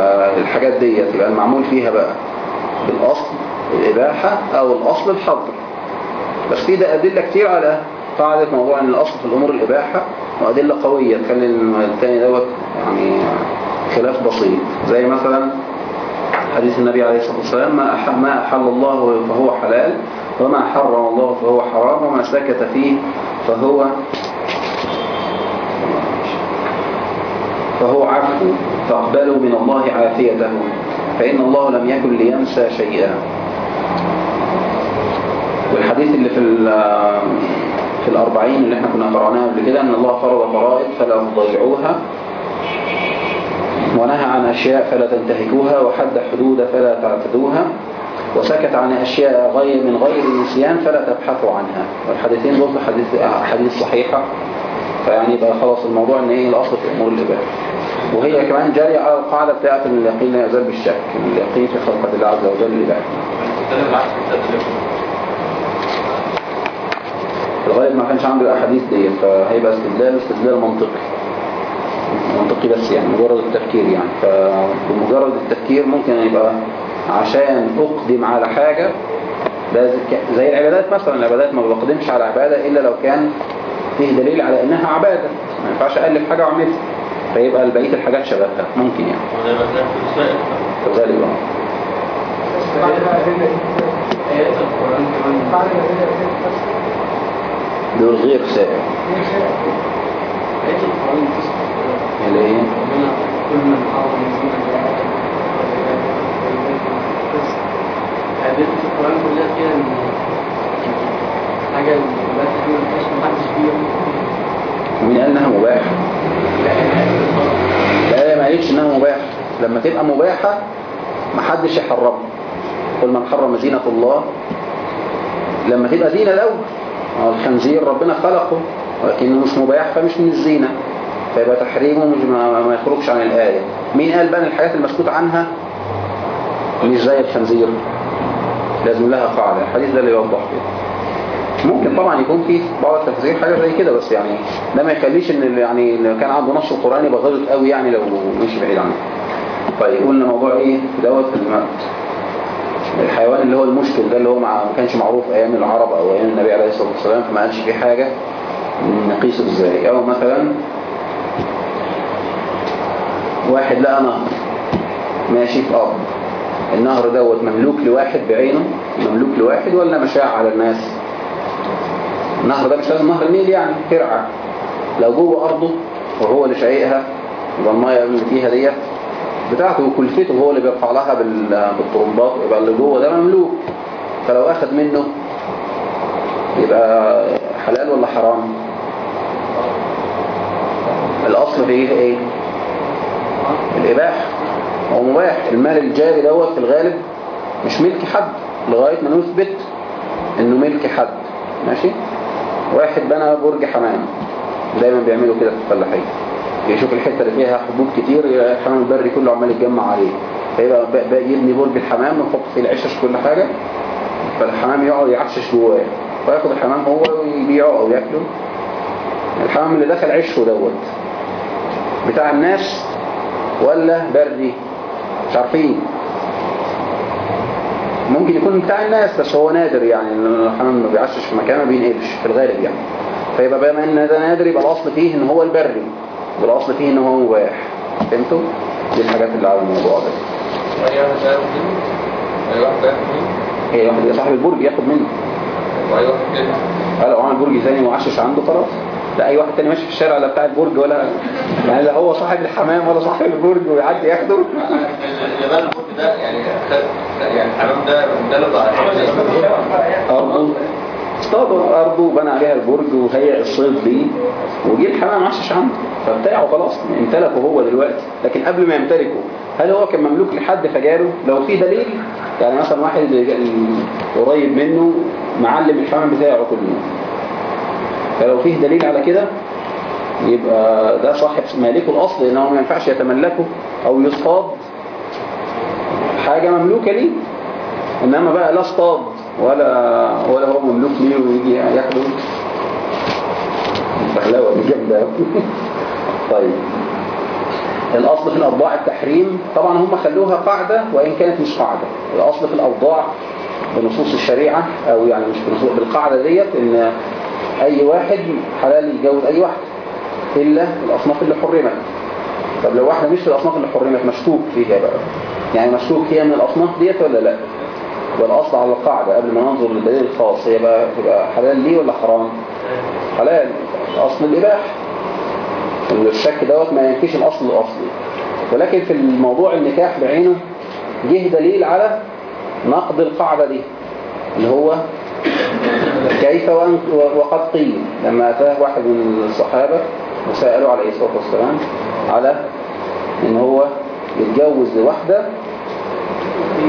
فالحاجات دي يبقى المعمول فيها بقى بالأصل الإباحة أو الأصل الحظر. بس في ده أدلة كتير على قاعدة موضوع إن الأصل في الأمور الإباحة وأدلة قوية. تخلي الثاني دوت يعني خلاف بسيط. زي مثلا حديث النبي عليه الصلاة والسلام ما أحل الله فهو حلال وما حرم الله فهو حرام وما سكت فيه فهو فهو عفو. فاقبلوا من الله عافيته فإن الله لم يكن لينسى شيئا. والحديث اللي في في الأربعين اللي إحنا كنا قرأناها قبل كده أن الله فرض فرائض فلا تضيعوها ونهى عن أشياء فلا تنتهكوها وحد حدود فلا تعتدوها وسكت عن أشياء غير من غير نسيان فلا تبحثوا عنها. والحديثين دول حديث حديث صحيحة فيعني بقى خلاص الموضوع إن إيه الأصل في أمور الإباحة. وهي كمان جارية على القاعدة بتاعت اليقين لا يزال بالشك. اليقين في خلقة الله عز وجل في الغالب ما كانش عنده الاحاديث دي فهيبقى استدلال استدلال منطقي. منطقي بس يعني مجرد التفكير يعني. فبمجرد التفكير ممكن يبقى عشان أقدم على حاجة زي العبادات مثلا. العبادات ما بقدمش على عبادة إلا لو كان فيه دليل على إنها عبادة. ما ينفعش اقلب حاجة وأعملها. فيبقى بقية الحاجات شبهها ممكن يعني. كذلك كمان دول غير سائر حرم زينة آيات القرآن كلها فيها إن حاجة فيهاش محدش فيها ومين قال إنها مباحة لا ما قالتش إنها مباحة. لما تبقى مباحة محدش يحرمها. قل من حرم زينة الله. لما تبقى زينة الأول الخنزير ربنا خلقه ولكنه مش مباح فمش من الزينة. فيبقى تحريمه مش ما, ما يخرجش عن الآية. مين قال بقى الحاجات المسكوت عنها مش زي الخنزير؟ لازم لها قاعدة. الحديث ده اللي يوضح كده ممكن طبعا يكون في بعض التفسير حاجة زي كده بس يعني ده ما يخليش إن يعني اللي كان عنده نص القرآن يبقى غلط قوي يعني لو مشي بعيد عنه. طيب قلنا موضوع إيه؟ دوت الموت. الحيوان اللي هو المشكل ده اللي هو ما كانش معروف أيام العرب أو أيام النبي عليه الصلاة والسلام فما قالش فيه حاجة. نقيسه إزاي؟ أو مثلا واحد لقى نهر. ماشي في أرض. النهر دوت مملوك لواحد بعينه؟ مملوك لواحد ولا مشاع على الناس؟ النهر ده مش لازم نهر النيل يعني ترعى لو جوه أرضه وهو اللي شايقها يبقى الميه اللي فيها ديت بتاعته وكلفته هو اللي بيرفع لها بال- بالطرمبات يبقى اللي جوه ده مملوك. فلو أخذ منه يبقى حلال ولا حرام؟ الأصل فيه إيه؟ الإباحة. هو مباح. المال الجاري دوت في الغالب مش ملك حد لغاية ما نثبت إنه ملك حد. ماشي؟ واحد بنى برج حمام. دايما بيعملوا كده في الفلاحين. يشوف الحتة اللي فيها حبوب كتير الحمام البري كله عمال يتجمع عليه. فيبقى يبني برج الحمام ويحط فيه العشش كل حاجة. فالحمام يقعد يعشش جواه. فياخد الحمام هو ويبيعه أو ياكله. الحمام اللي دخل عشه دوت. بتاع الناس ولا بري؟ مش عارفين. ممكن يكون بتاع الناس بس هو نادر يعني. الحمام ما بيعشش في مكان ما بينقلش في الغالب يعني. فيبقى بما إن ده نادر يبقى الأصل فيه إن هو البري. والأصل فيه إن هو مباح. فهمتوا؟ دي الحاجات اللي على الموضوع ده. أي واحد بياخد منه أي واحد بياخد منه هي واحد صاحب البرج ياخد منه. وأي واحد قال لو عمل برج ثاني وعشش عنده خلاص. لا أي واحد تاني ماشي في الشارع لا بتاع البرج ولا يعني لا هو صاحب الحمام ولا صاحب البرج ويعدي ياخده. اليابان البرج ده يعني يعني الحمام ده مدلل على ارضه اصطادوا أرضه وبنى عليها البرج وهيئ الصيد ليه وجه الحمام عشش عنده فبتاعه خلاص امتلكه هو دلوقتي. لكن قبل ما يمتلكه هل هو كان مملوك لحد فجاله لو في دليل يعني مثلا واحد قريب منه معلم الحمام بتاعه كل يوم فلو فيه دليل على كده يبقى ده صاحب مالكه الأصل لأنه ما ينفعش يتملكه أو يصطاد. حاجة مملوكة ليه؟ إنما بقى لا اصطاد ولا ولا هو مملوك ليه ويجي ياخده بهلاوة دي جامدة. طيب. الأصل في الأوضاع التحريم طبعا هم خلوها قاعدة وإن كانت مش قاعدة. الأصل في الأوضاع بنصوص الشريعة أو يعني مش بنصوص بالقاعدة ديت إن أي واحد حلال يتجوز أي واحد إلا الأصناف اللي حرمت. طب لو واحدة مش في الأصناف اللي حرمت مشكوك فيها بقى؟ يعني مشكوك هي من الأصناف ديت ولا لا؟ والاصل على القاعدة قبل ما ننظر للدليل الخاص هي بقى تبقى حلال ليه ولا حرام؟ حلال. أصل الإباحة. الشك دوت ما ينفيش الأصل الأصلي. ولكن في الموضوع النكاح بعينه جه دليل على نقض القاعدة دي اللي هو كيف وقد قيل لما أتاه واحد من الصحابة وسألوا عليه الصلاة والسلام على إن هو يتجوز واحدة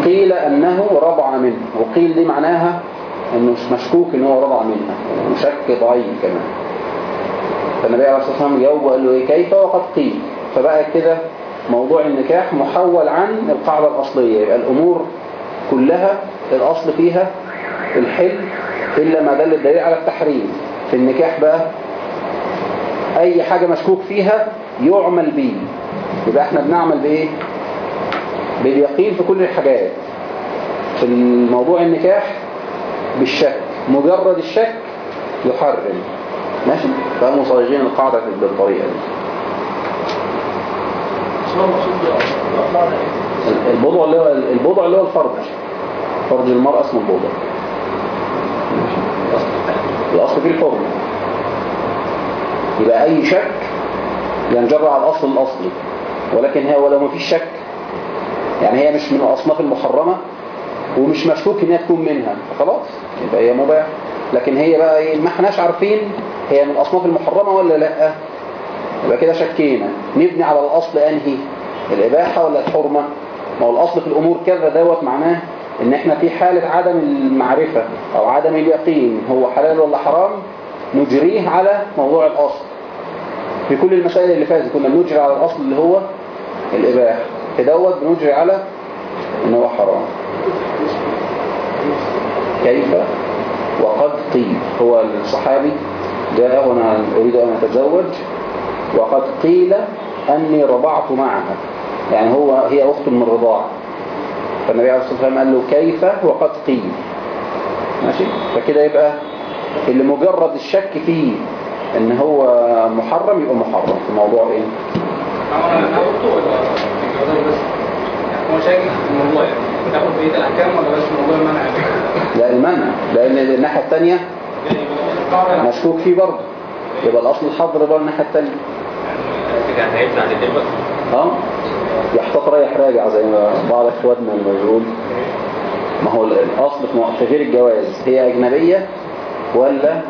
قيل أنه رضع منه وقيل دي معناها إنه مش مشكوك إن هو رضع منها وشك ضعيف كمان. فالنبي عليه الصلاة والسلام جاوب وقال له إيه؟ كيف وقد قيل؟ فبقى كده موضوع النكاح محول عن القاعدة الأصلية يبقى الأمور كلها الأصل فيها الحل إلا ما دل الدليل على التحريم. في النكاح بقى أي حاجة مشكوك فيها يعمل به يبقى إحنا بنعمل بإيه؟ باليقين في كل الحاجات. في الموضوع النكاح بالشك. مجرد الشك يحرم. ماشي؟ فهم صايغين القاعدة بالطريقة دي. البضع اللي هو البضع اللي هو الفرج. فرج المرأة اسمه البضع. ماشي. الأصل فيه الحرم يبقى أي شك ينجر على الأصل الأصلي. ولكن هي ولو ما فيش شك يعني هي مش من الأصناف المحرمة ومش مشكوك إنها تكون منها. خلاص يبقى هي مباح. لكن هي بقى إيه ما إحناش عارفين هي من الأصناف المحرمة ولا لأ. يبقى كده شكينا. نبني على الأصل أنهي؟ الإباحة ولا الحرمة؟ ما هو الأصل في الأمور كذا دوت معناه إن إحنا في حالة عدم المعرفة أو عدم اليقين هو حلال ولا حرام؟ نجريه على موضوع الأصل. في كل المسائل اللي فاتت كنا بنجري على الأصل اللي هو الإباحة. في دوت بنجري على إن هو حرام. كيف؟ وقد قيل هو الصحابي جاء وأنا أريد أن أتزوج وقد قيل أني رضعت معها. يعني هو هي أخت من الرضاعه فالنبي عليه الصلاة والسلام قال له كيف وقد قيل. ماشي؟ فكده يبقى اللي مجرد الشك فيه إن هو محرم يبقى محرم. في موضوع إيه؟ أنا أنا قلته ولا الجواز بس يعني هو شايف في الموضوع يعني تاخد بقيه الاحكام ولا بس موضوع المنع لا المنع. لأن الناحية الثانية القاعده مشكوك فيه برضه. يبقى الأصل الحظر بقى الناحية الثانية. كان هيطلع الاثنين بقى أه؟ يحتاط رايح راجع زي ما بعض إخواتنا لما بيقول ما هو الأصل في غير الجواز هي أجنبية ولا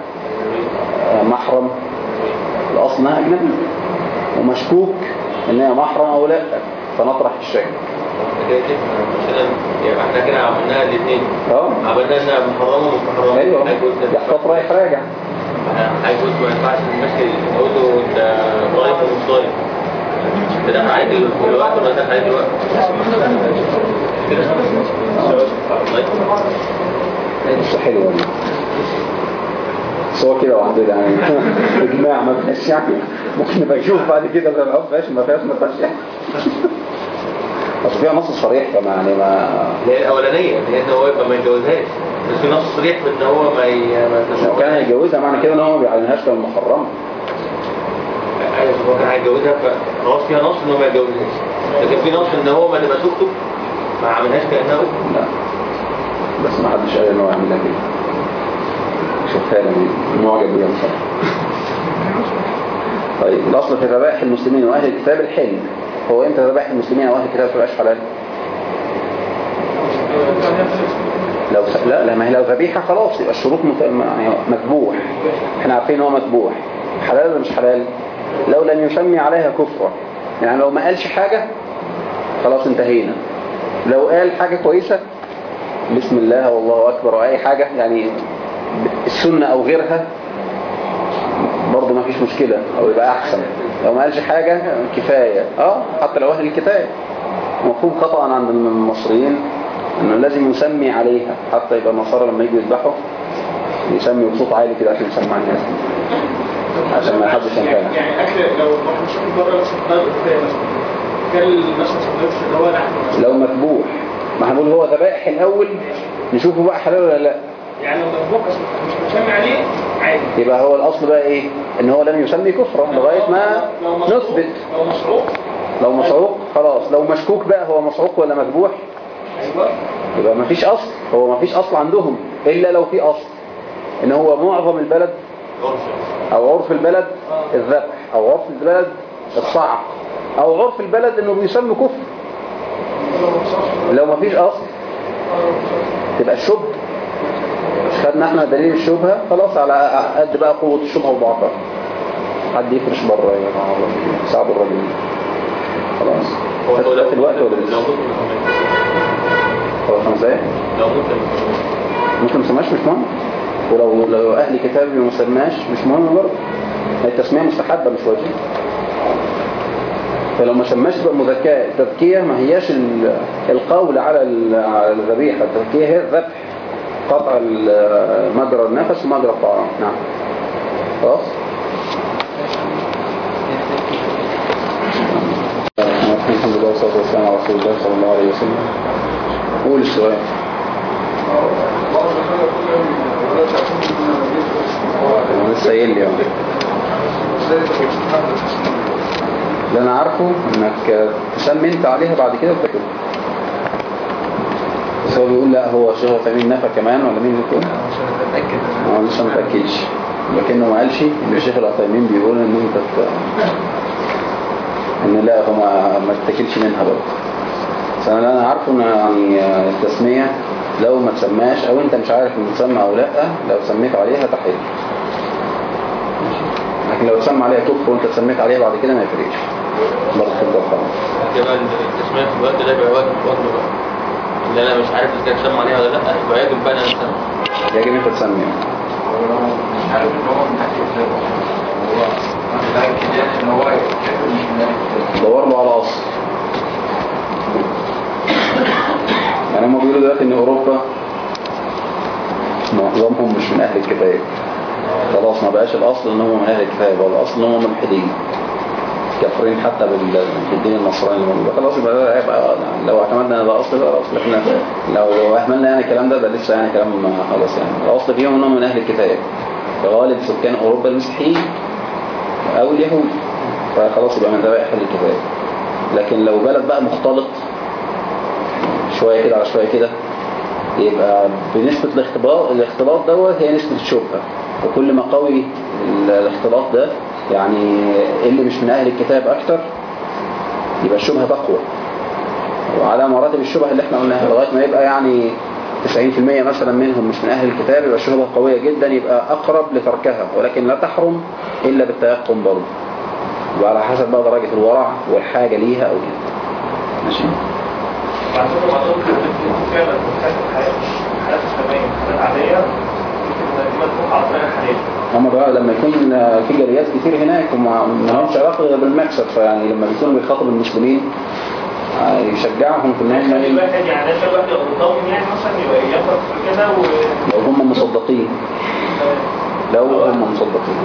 آه، محرم؟ الأصل إنها أجنبية. ومشكوك ان هي محرم أو لا فنطرح الشك إحنا كده عملناها الاثنين أه؟ عملنا انها محرمه ومش محرمه أيوه يحتاط رايح راجع هيجوز ما ينفعش نمشي نقول له انت ضايف ومش ضايف انت داخل عليك دلوقتي ولا داخل عليك طيب. بس حلوة دي هو كده وعندنا يعني. إجماع ما فيهاش يعني. ممكن نبقى نشوف بعد كده زي ما فيهاش ما فيهاش ما فيهاش يعني. اصل فيها نص صريح كمان يعني ما هي الأولانية اللي هي إن هو يبقى ما يتجوزهاش. بس في نص صريح في ان هو ما ي- ما لو كان هيتجوزها معنى كده إن هو ما بيعلنهاش كمحرمه أيوه هو كان هيتجوزها فخلاص فيها نص إن هو ما يتجوزهاش. لكن في نص إن هو ما تبقى تكتب ما عملهاش كأنها. لا. بس ما حدش قال إن هو يعملها كده. لي معجب بيها طيب الأصل في ذبائح المسلمين وأهل الكتاب الحل هو إمتى ذبائح المسلمين واهل الكتاب تبقاش حلال؟ لو لا لا ما هي لو ذبيحة خلاص يبقى الشروط مت... يعني مذبوح. إحنا عارفين إن هو مذبوح. حلال ولا مش حلال؟ لو لم يسمي عليها كفرا. يعني لو ما قالش حاجة خلاص انتهينا. لو قال حاجة كويسة بسم الله والله أكبر أو أي حاجة يعني السنة أو غيرها برضه ما فيش مشكلة أو يبقى أحسن. لو ما قالش حاجة كفاية. آه حتى لو أهل الكتاب. مفهوم خطأ عند المصريين إنه لازم يسمي عليها حتى يبقى النصارى لما يجوا يذبحوا يسمي بصوت عالي كده عشان يسمع الناس. عشان ما حدش ينتبه يعني أكل لو مش واخد بره مثلا. هو لحم لو مذبوح. ما هنقول هو ذبائح الأول نشوفه بقى حلال ولا لا. يعني لو مذبوح مش مسمي عليه عادي. يبقى هو الأصل بقى إيه؟ إن هو لم يسمي كفرا لغاية ما مسروق- نثبت. لو مسروق لو مصعوق خلاص. لو مشكوك بقى هو مصعوق ولا مذبوح؟ أيوه. يبقى ما فيش أصل. هو ما فيش أصل عندهم إلا لو في أصل. إن هو معظم البلد أو عرف البلد الذبح أو عرف البلد الصعق أو عرف البلد إنه بيسمي كفر. لو ما فيش أصل تبقى الشبه. خدنا إحنا دليل الشبهة خلاص على قد بقى قوة الشبهة وضعفها حد يفرش بره يا والله. ساعدوا الراجل. خلاص. فات الوقت ولا لسه؟ خمس دقايق لو ممكن ما سماش مش مهم؟ ولو لو أهل كتاب ما سماش مش مهم برضه. هي التسميه مستحبة مش واجب. فلو ما سماش تبقى التزكيه ما هياش ال- القول على ال- على الذبيحة. التزكيه هي الذبح قطع مجرى النفس ومجرى الطعام. نعم. خلاص؟ الحمد لله والصلاة والسلام على رسول الله صلى الله عليه وسلم. قول السؤال. لسه قايل لي اللي أنا عارفه إنك تسمي أنت عليها بعد كده وتاكل بس هو بيقول لا هو شيخ الفامين نفى كمان ولا مين بيقول؟ عشان اتاكد أنا لسه ما متأكدش. لكنه ما قالش إن الشيخ العثيمين بيقول إن أنت ت... إن لا هو ما تتاكلش منها برضه. بس أنا اللي أنا عارفه إن يعني التسمية لو ما تسماش أو أنت مش عارف ان تسمى أو لأ لو سميت عليها ماشي. لكن لو تسمى عليها كفر وأنت سميت عليها بعد كده ما يفرقش. برضه تفضل خلاص يبقى التسمية في الوقت ده يبقى واجب بقى. اللي أنا مش عارف إذا كان سمى عليها ولا لأ يبقى يجب بقى إن أنا اسمي يجب انت تسمي مش عارف إن هو من تحت الكتاب هو يعني ان هو دور له على أصل. يعني هم بيقولوا دلوقتي إن أوروبا معظمهم مش من أهل الكتاب خلاص ما بقاش الأصل إن هم من أهل الكتاب هو الأصل إن هم ملحدين. كافرين حتى بال- بالدين النصراني. خلاص يبقى ده يبقى لو اعتمدنا إن ده أصل ده أصل لكن لو اهملنا يعني الكلام ده ده لسه يعني كلام خلاص يعني. الأصل فيهم انهم من أهل الكتاب غالب سكان أوروبا المسيحيين أو اليهود. فخلاص يبقى من ذبائح أهل الكتاب لكن لو بلد بقى مختلط شوية كده على شوية كده يبقى بنسبة الاختلاط الاختلاط دوت هي نسبة الشبهة وكل ما قوي ال- الاختلاط ده يعني اللي مش من أهل الكتاب أكتر يبقى الشبهة تقوى وعلى مراتب الشبهة اللي إحنا قلناها لغاية ما يبقى يعني 90% مثلا منهم مش من أهل الكتاب يبقى الشبهة قوية جدا يبقى أقرب لتركها. ولكن لا تحرم إلا بالتيقن برضه. وعلى حسب بقى درجة الورع والحاجة ليها أو كده. ماشي؟ فعلا هم بقى لما يكون في جاليات كتير هناك وما ما لهمش علاقة بالمكسب فيعني لما بيكونوا بيخاطب المسلمين آه، يشجعهم في إن هم يعني يعني يعني مثلا يبقى كده و لو هم مصدقين. لو هم مصدقين.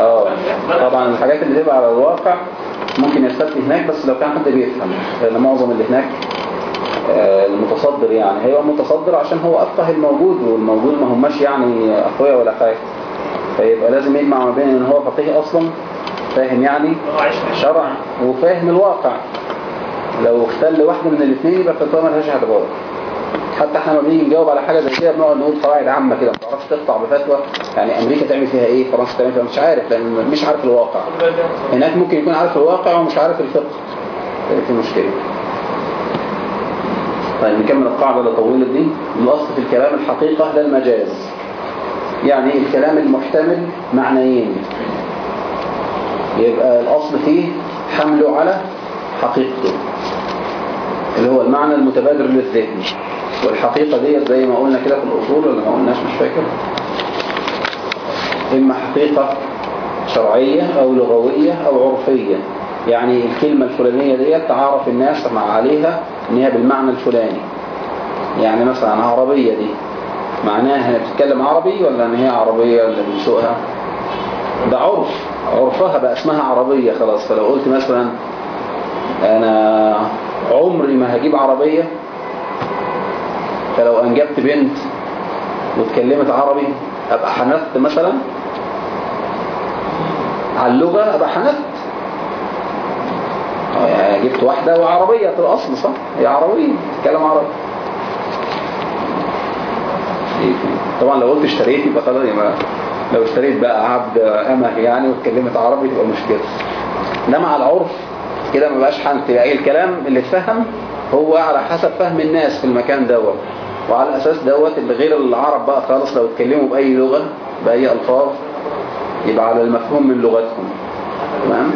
آه طبعا الحاجات اللي تبقى على الواقع ممكن يستفتي هناك بس لو كان حد بيفهم لأن معظم اللي هناك آه، المتصدر يعني هيبقى متصدر عشان هو أفقه الموجود والموجود ما هماش يعني أقوياء ولا حاجة. فيبقى لازم يجمع ما بين إن هو فقيه أصلا فاهم يعني؟ شرع وفاهم الواقع. لو اختل واحدة من الاثنين يبقى الفتوى ملهاش اعتبار. حتى إحنا لما بنيجي نجاوب على حاجة زي كده بنقعد نقول قواعد عامة كده ما تعرفش تقطع بفتوى. يعني أمريكا تعمل فيها إيه؟ فرنسا تعمل فيها مش عارف لأن مش عارف الواقع. هناك ممكن يكون عارف الواقع ومش عارف الفقه. في مشكلة؟ طيب نكمل القاعدة اللي طولت دي. الأصل في الكلام الحقيقة ده المجاز. يعني الكلام المحتمل معنيين. يبقى الأصل فيه حمله على حقيقته. اللي هو المعنى المتبادر للذهن. والحقيقة ديت زي ما قلنا كده في الأصول ولا ما قلناش مش فاكر. إما حقيقة شرعية أو لغوية أو عرفية. يعني الكلمة الفلانية ديت تعرف الناس مع عليها إن هي بالمعنى الفلاني. يعني مثلا عربية دي معناها هي بتتكلم عربي ولا إن هي عربية اللي بنسوقها ده عرف. عرفها بقى اسمها عربية خلاص. فلو قلت مثلا أنا عمري ما هجيب عربية. فلو أنجبت بنت واتكلمت عربي أبقى حنفت مثلا؟ على اللغة أبقى حنفت؟ آه يعني جبت واحدة وعربية في الاصل صح؟ هي عربية تتكلم عربي. طبعا لو قلت اشتريت يبقى خلاص لو اشتريت بقى عبد أمه يعني واتكلمت عربي تبقى مشكله إنما على العرف كده ما بقاش حنت يبقى الكلام اللي اتفهم هو على حسب فهم الناس في المكان دوت. وعلى الاساس دوت اللي غير العرب بقى خالص. لو اتكلموا بأي لغة بأي ألفاظ يبقى على المفهوم من لغتهم. تمام؟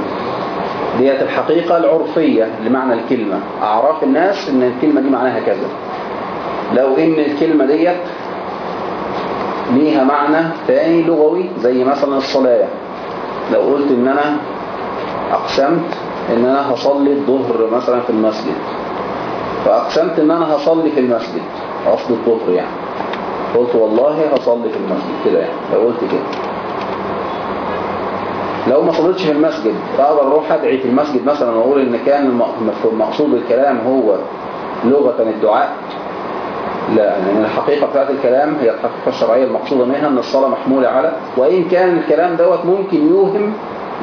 ديت الحقيقة العرفية لمعنى الكلمة. أعراف الناس إن الكلمة دي معناها كذا. لو إن الكلمة ديت ليها معنى ثاني لغوي زي مثلا الصلاة. لو قلت إن أنا أقسمت إن أنا هصلي الظهر مثلا في المسجد. فأقسمت إن أنا هصلي في المسجد. قصد الظهر يعني. قلت والله هصلي في المسجد كده يعني. لو قلت كده. لو ما صليتش في المسجد أقدر أروح أدعي في المسجد مثلا وأقول إن كان المقصود الكلام هو لغة الدعاء. لا لأن الحقيقة بتاعت الكلام هي الحقيقة الشرعية المقصودة منها أن الصلاة محمولة على وإن كان الكلام دوت ممكن يوهم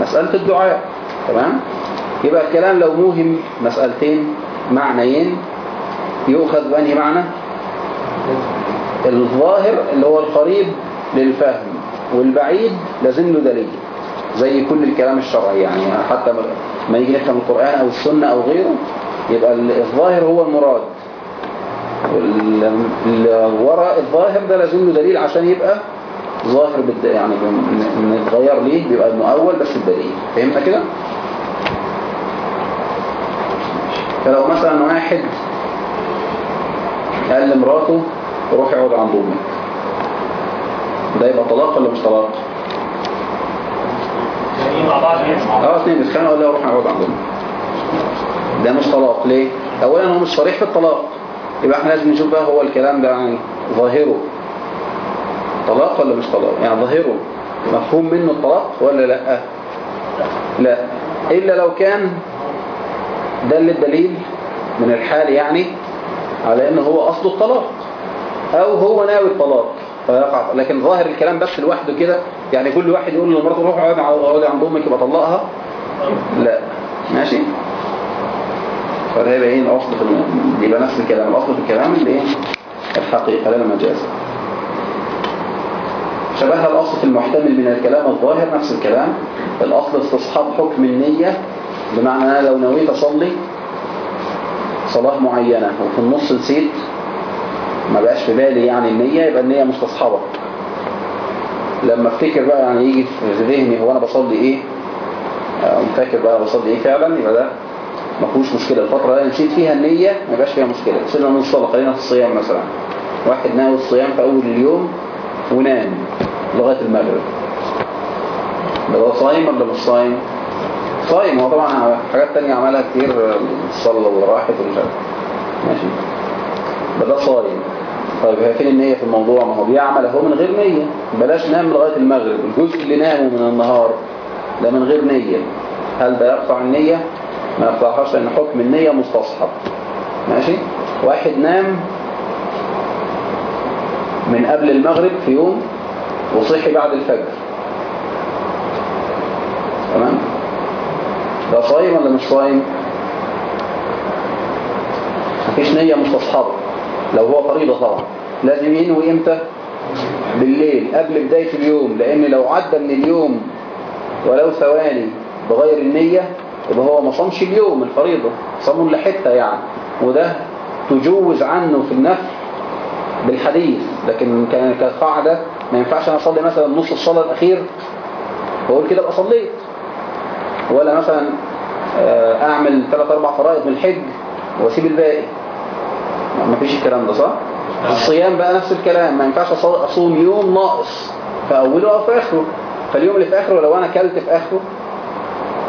مسألة الدعاء. تمام؟ يبقى الكلام لو موهم مسألتين معنيين يؤخذ بأنهي معنى؟ الظاهر اللي هو القريب للفهم والبعيد لازم له دليل زي كل الكلام الشرعي يعني حتى ما يجي نفهم القرآن أو السنة أو غيره يبقى الظاهر هو المراد. وراء الظاهر ده لازم له دليل عشان يبقى ظاهر بالد... يعني نتغير ليه بيبقى المؤول بس الدليل فهمت كده؟ فلو مثلا واحد قال لمراته روح اقعد عند أمك. ده يبقى طلاق ولا مش طلاق؟ مع بعض آه اثنين بيتخانقوا ولا روح اقعد عند أمك. ده مش طلاق. ليه؟ اولا هو مش صريح في الطلاق. يبقى إحنا لازم نشوف بقى هو الكلام ده يعني ظاهره. طلاق ولا مش طلاق؟ يعني ظاهره. مفهوم منه الطلاق ولا لأ؟ لأ. إلا لو كان دل الدليل من الحال يعني على إنه هو أصل الطلاق أو هو ناوي الطلاق فيقع. لكن ظاهر الكلام بس لوحده كده. يعني كل واحد يقول لمراته روح اقعدي عند أمك يبقى طلقها. لا. ماشي؟ فده يبقى إيه الأصل في. يبقى نفس الكلام. الأصل في الكلام اللي إيه؟ الحقيقة لا المجاز. شبهها الأصل في المحتمل من الكلام الظاهر نفس الكلام. الأصل استصحاب حكم النية بمعنى أنا لو نويت أصلي صلاة معينة وفي النص نسيت ما بقاش في بالي يعني النية يبقى النية مستصحبة لما أفتكر بقى يعني يجي في ذهني هو أنا بصلي إيه فاكر بقى بصلي إيه فعلا يبقى ده ما فيهوش مشكلة. الفترة اللي نسيت فيها النية ما يبقاش فيها مشكلة. سيبنا من الصلاة خلينا في الصيام مثلا. واحد ناوي الصيام في أول اليوم ونام لغاية المغرب. ده صايم ولا مش صايم؟ صايم هو طبعا حاجات تانية عملها كتير الصلاة وراحت ومش عارف. ماشي. ده صايم. طيب هي فين النية في الموضوع؟ ما هو بيعمل أهو من غير نية. بلاش نام لغاية المغرب. الجزء اللي نامه من النهار ده من غير نية. هل ده يقطع النية؟ ما يقطعهاش لأن حكم النية مستصحب. ماشي؟ واحد نام من قبل المغرب في يوم وصحي بعد الفجر. تمام؟ ده صايم ولا مش صايم مفيش نية مستصحبة لو هو فريضة طبعا. لازم ينوي إمتى؟ بالليل قبل بداية اليوم. لأن لو عدى من اليوم ولو ثواني بغير النية يبقى هو ما صامش اليوم الفريضة. صامه لحتة يعني. وده تجوز عنه في النفل بالحديث. لكن كقاعدة ما ينفعش أنا أصلي مثلا نص الصلاة الأخير. واقول كده أبقى صليت. ولا مثلا آه، أعمل ثلاث أربع فرائض من الحج وأسيب الباقي. ما فيش الكلام ده صح؟ الصيام بقى نفس الكلام ما ينفعش أصوم يوم ناقص. في اوله أو في آخره. فاليوم اللي في آخره لو أنا كلت في آخره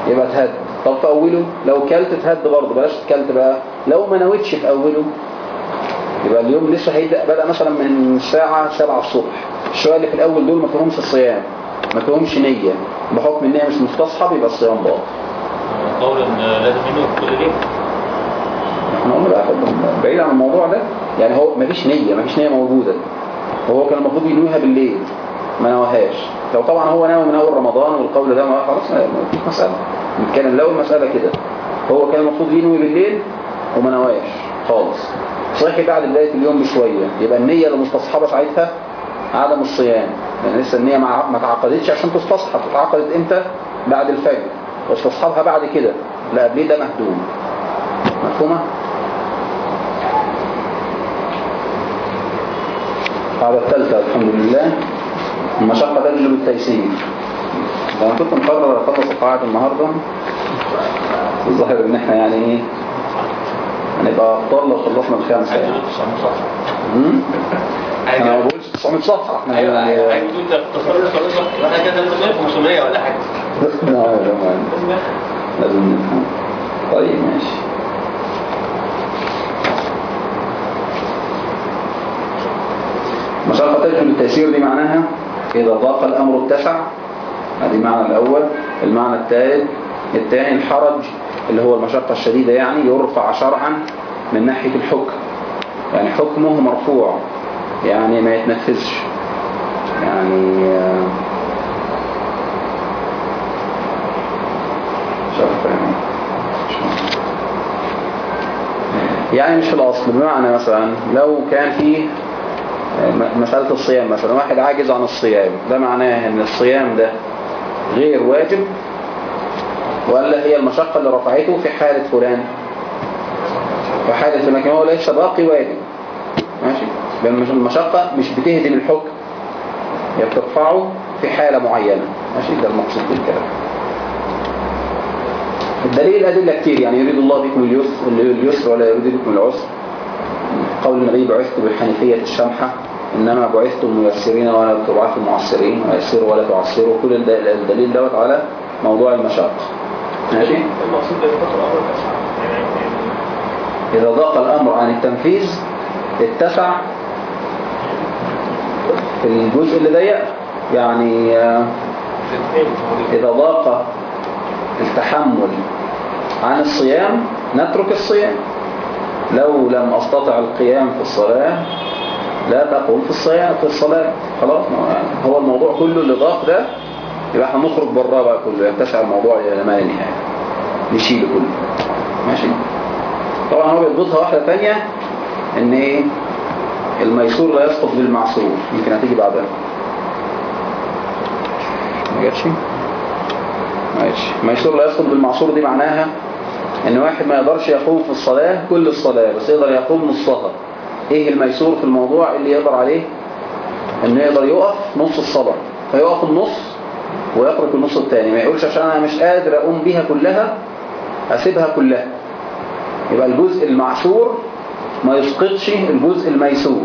يبقى اتهد. طب في أوله لو كلت اتهد برضه بلاش كلت بقى. لو ما نويتش في أوله يبقى اليوم لسه هيبدأ بدأ مثلا من الساعة 7 الصبح. الشوية اللي في الأول دول ما فيهمش الصيام. ما فيهمش نية. بحكم النية مش مستصحب يبقى الصيام باطل. قول ان لازم ينوي كل ليل إحنا قلنا بقى بعيد عن الموضوع ده. يعني هو مفيش نية مفيش نية موجودة. وهو كان المفروض ينويها بالليل ما نواهاش. لو طبعا هو ناوي من أول رمضان والقول ده ما خلاص ما فيش مسألة. نتكلم لو المسألة كده. هو كان المفروض ينوي بالليل وما نواش خالص. صحي بعد بداية اليوم بشوية. يبقى النية المستصحبة ساعتها عدم الصيام. لأن لسه النية ما تعقدتش عشان تستصحب اتعقدت إمتى؟ بعد الفجر. واستصحابها بعد كده. لا قبليه ده مهدوم؟ مفهومة؟ القاعدة الثالثة الحمد لله. المشقة تجلب التيسير لو أنا كنت مقرر أخلص القاعدة النهاردة الظاهر إن إحنا يعني إيه؟ هنبقى أبطال لو خلصنا الخامسة. عايز يعني. تقول 900 صفحة أمم؟ عايز أنا ما بقولش 900 صفحة إحنا أيوه يعني- ده اختصار 900 صفحة إحنا كده 300 500 ولا حاجة لا، لا، لا. لازم نفهم طيب ماشي مشقة تجلب التيسير دي معناها إذا ضاق الأمر اتسع هذه المعنى الأول المعنى الثالث الثاني الحرج اللي هو المشقة الشديدة يعني يرفع شرعا من ناحية الحكم يعني حكمه مرفوع يعني ما يتنفذش. يعني آه، يعني مش في الأصل. بمعنى مثلا لو كان في م- مسألة الصيام مثلا واحد عاجز عن الصيام ده معناه إن الصيام ده غير واجب ولا هي المشقة اللي رفعته في حالة فلان؟ في حالة فلان هو ليس باقي واجب. ماشي؟ المشقة مش بتهدم الحكم. هي بترفعه في حالة معينة. ماشي؟ ده المقصود بالكلام الدليل أدلة كتير. يعني يريد الله بكم اليسر اليسر ولا يريد بكم العسر. قول النبي بعثت بالحنيفية الشمحة. إنما بعثتم ميسرين ولا تبعثوا معسرين. ويسروا ولا تعسروا كل الد- الدليل دوت على موضوع المشاق ماشي؟ المقصود إذا ضاق الأمر عن التنفيذ اتسع في الجزء اللي ضيق يعني آه، إذا ضاق التحمل عن الصيام نترك الصيام. لو لم أستطع القيام في الصلاة لا تقوم في الصيام في الصلاة. خلاص هو الموضوع كله اللي ضاق ده يبقى إحنا نخرج بره بقى كله يتسع الموضوع إلى ما لا نهاية. نشيله كله. ماشي؟ طبعا هو بيضبطها واحدة تانية إن إيه؟ الميسور لا يسقط بالمعسور يمكن هتيجي بعدها. ما جاتش؟ ماشي ميسور لا يسقط بالمعصور دي معناها إن واحد ما يقدرش يقوم في الصلاة كل الصلاة بس يقدر يقوم نصها. إيه الميسور في الموضوع اللي يقدر عليه؟ إنه يقدر يقف نص الصلاة فيقف النص ويترك النص التاني. ما يقولش عشان أنا مش قادر أقوم بيها كلها أسيبها كلها. يبقى الجزء المعسور ما يسقطش الجزء الميسور.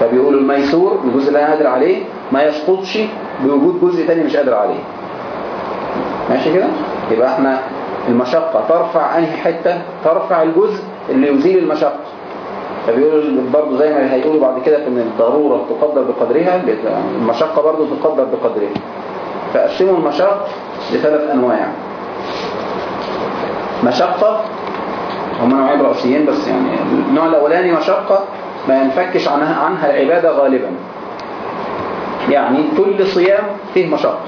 فبيقولوا الميسور الجزء اللي أنا قادر عليه ما يسقطش بوجود جزء تاني مش قادر عليه. ماشي كده؟ يبقى إحنا المشقة ترفع أنهي حتة؟ ترفع الجزء اللي يزيل المشقة. فبيقولوا برضه زي ما هيقولوا بعد كده إن الضرورة تقدر بقدرها المشقة برضه تقدر بقدرها. فقسموا المشق لثلاث أنواع. مشقة هم نوعين رئيسيين بس يعني النوع الأولاني مشقة ما ينفكش عنها عنها العبادة غالبا. يعني كل صيام فيه مشقة.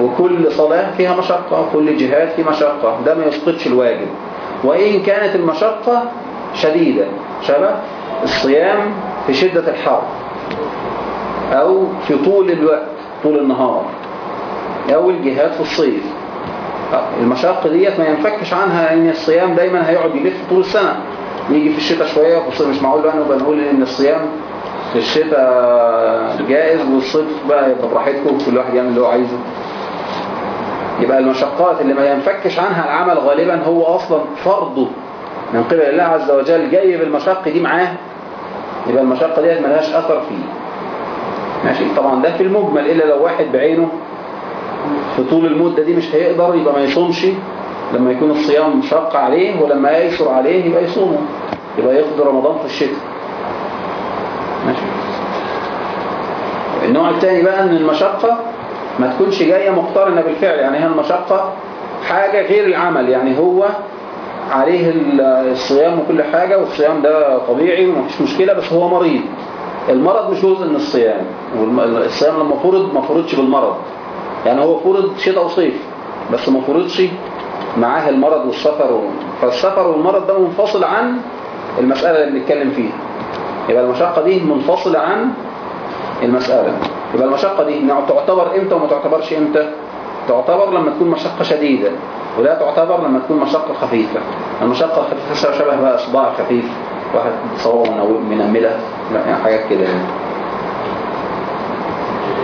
وكل صلاة فيها مشقة وكل جهاد فيه مشقة. ده ما يسقطش الواجب. وإن كانت المشقة شديدة شبه الصيام في شدة الحر أو في طول الوقت طول النهار أو الجهاد في الصيف. المشاق ديت ما ينفكش عنها إن الصيام دايما هيقعد يلف طول السنة. يجي في الشتاء شوية وفي مش معقول بقى نبقى نقول إن الصيام في الشتاء جائز والصيف بقى يبقى براحتكم كل واحد يعمل اللي هو عايزه. يبقى المشقات اللي ما ينفكش عنها العمل غالبا هو أصلا فرضه. من قبل الله عز وجل جاي بالمشق دي معاه. يبقى المشقة ديت ملهاش أثر فيه. ماشي؟ طبعا ده في المجمل إلا لو واحد بعينه في طول المدة دي مش هيقدر يبقى ما يصومش. لما يكون الصيام مشق عليه ولما ييسر عليه يبقى يصومه. يبقى يقضي رمضان في الشتاء. ماشي. النوع الثاني بقى إن المشقة ما تكونش جاية مقترنة بالفعل. يعني هي المشقة حاجة غير العمل. يعني هو عليه الصيام وكل حاجة والصيام ده طبيعي ومفيش مشكلة بس هو مريض. المرض مش جزء من الصيام. والصيام لما فرض ما فرضش بالمرض. يعني هو فرض شتاء وصيف بس ما فرضش معاه المرض والسفر فالسفر والمرض ده منفصل عن المسألة اللي بنتكلم فيها. يبقى المشقة دي منفصلة عن المسألة. يبقى المشقة دي تعتبر إمتى وما تعتبرش إمتى؟ تعتبر لما تكون مشقة شديدة ولا تعتبر لما تكون مشقة خفيفة. المشقة الخفيفة شبه بقى صباع خفيف واحد صوابه منملة يعني حاجات كده يعني.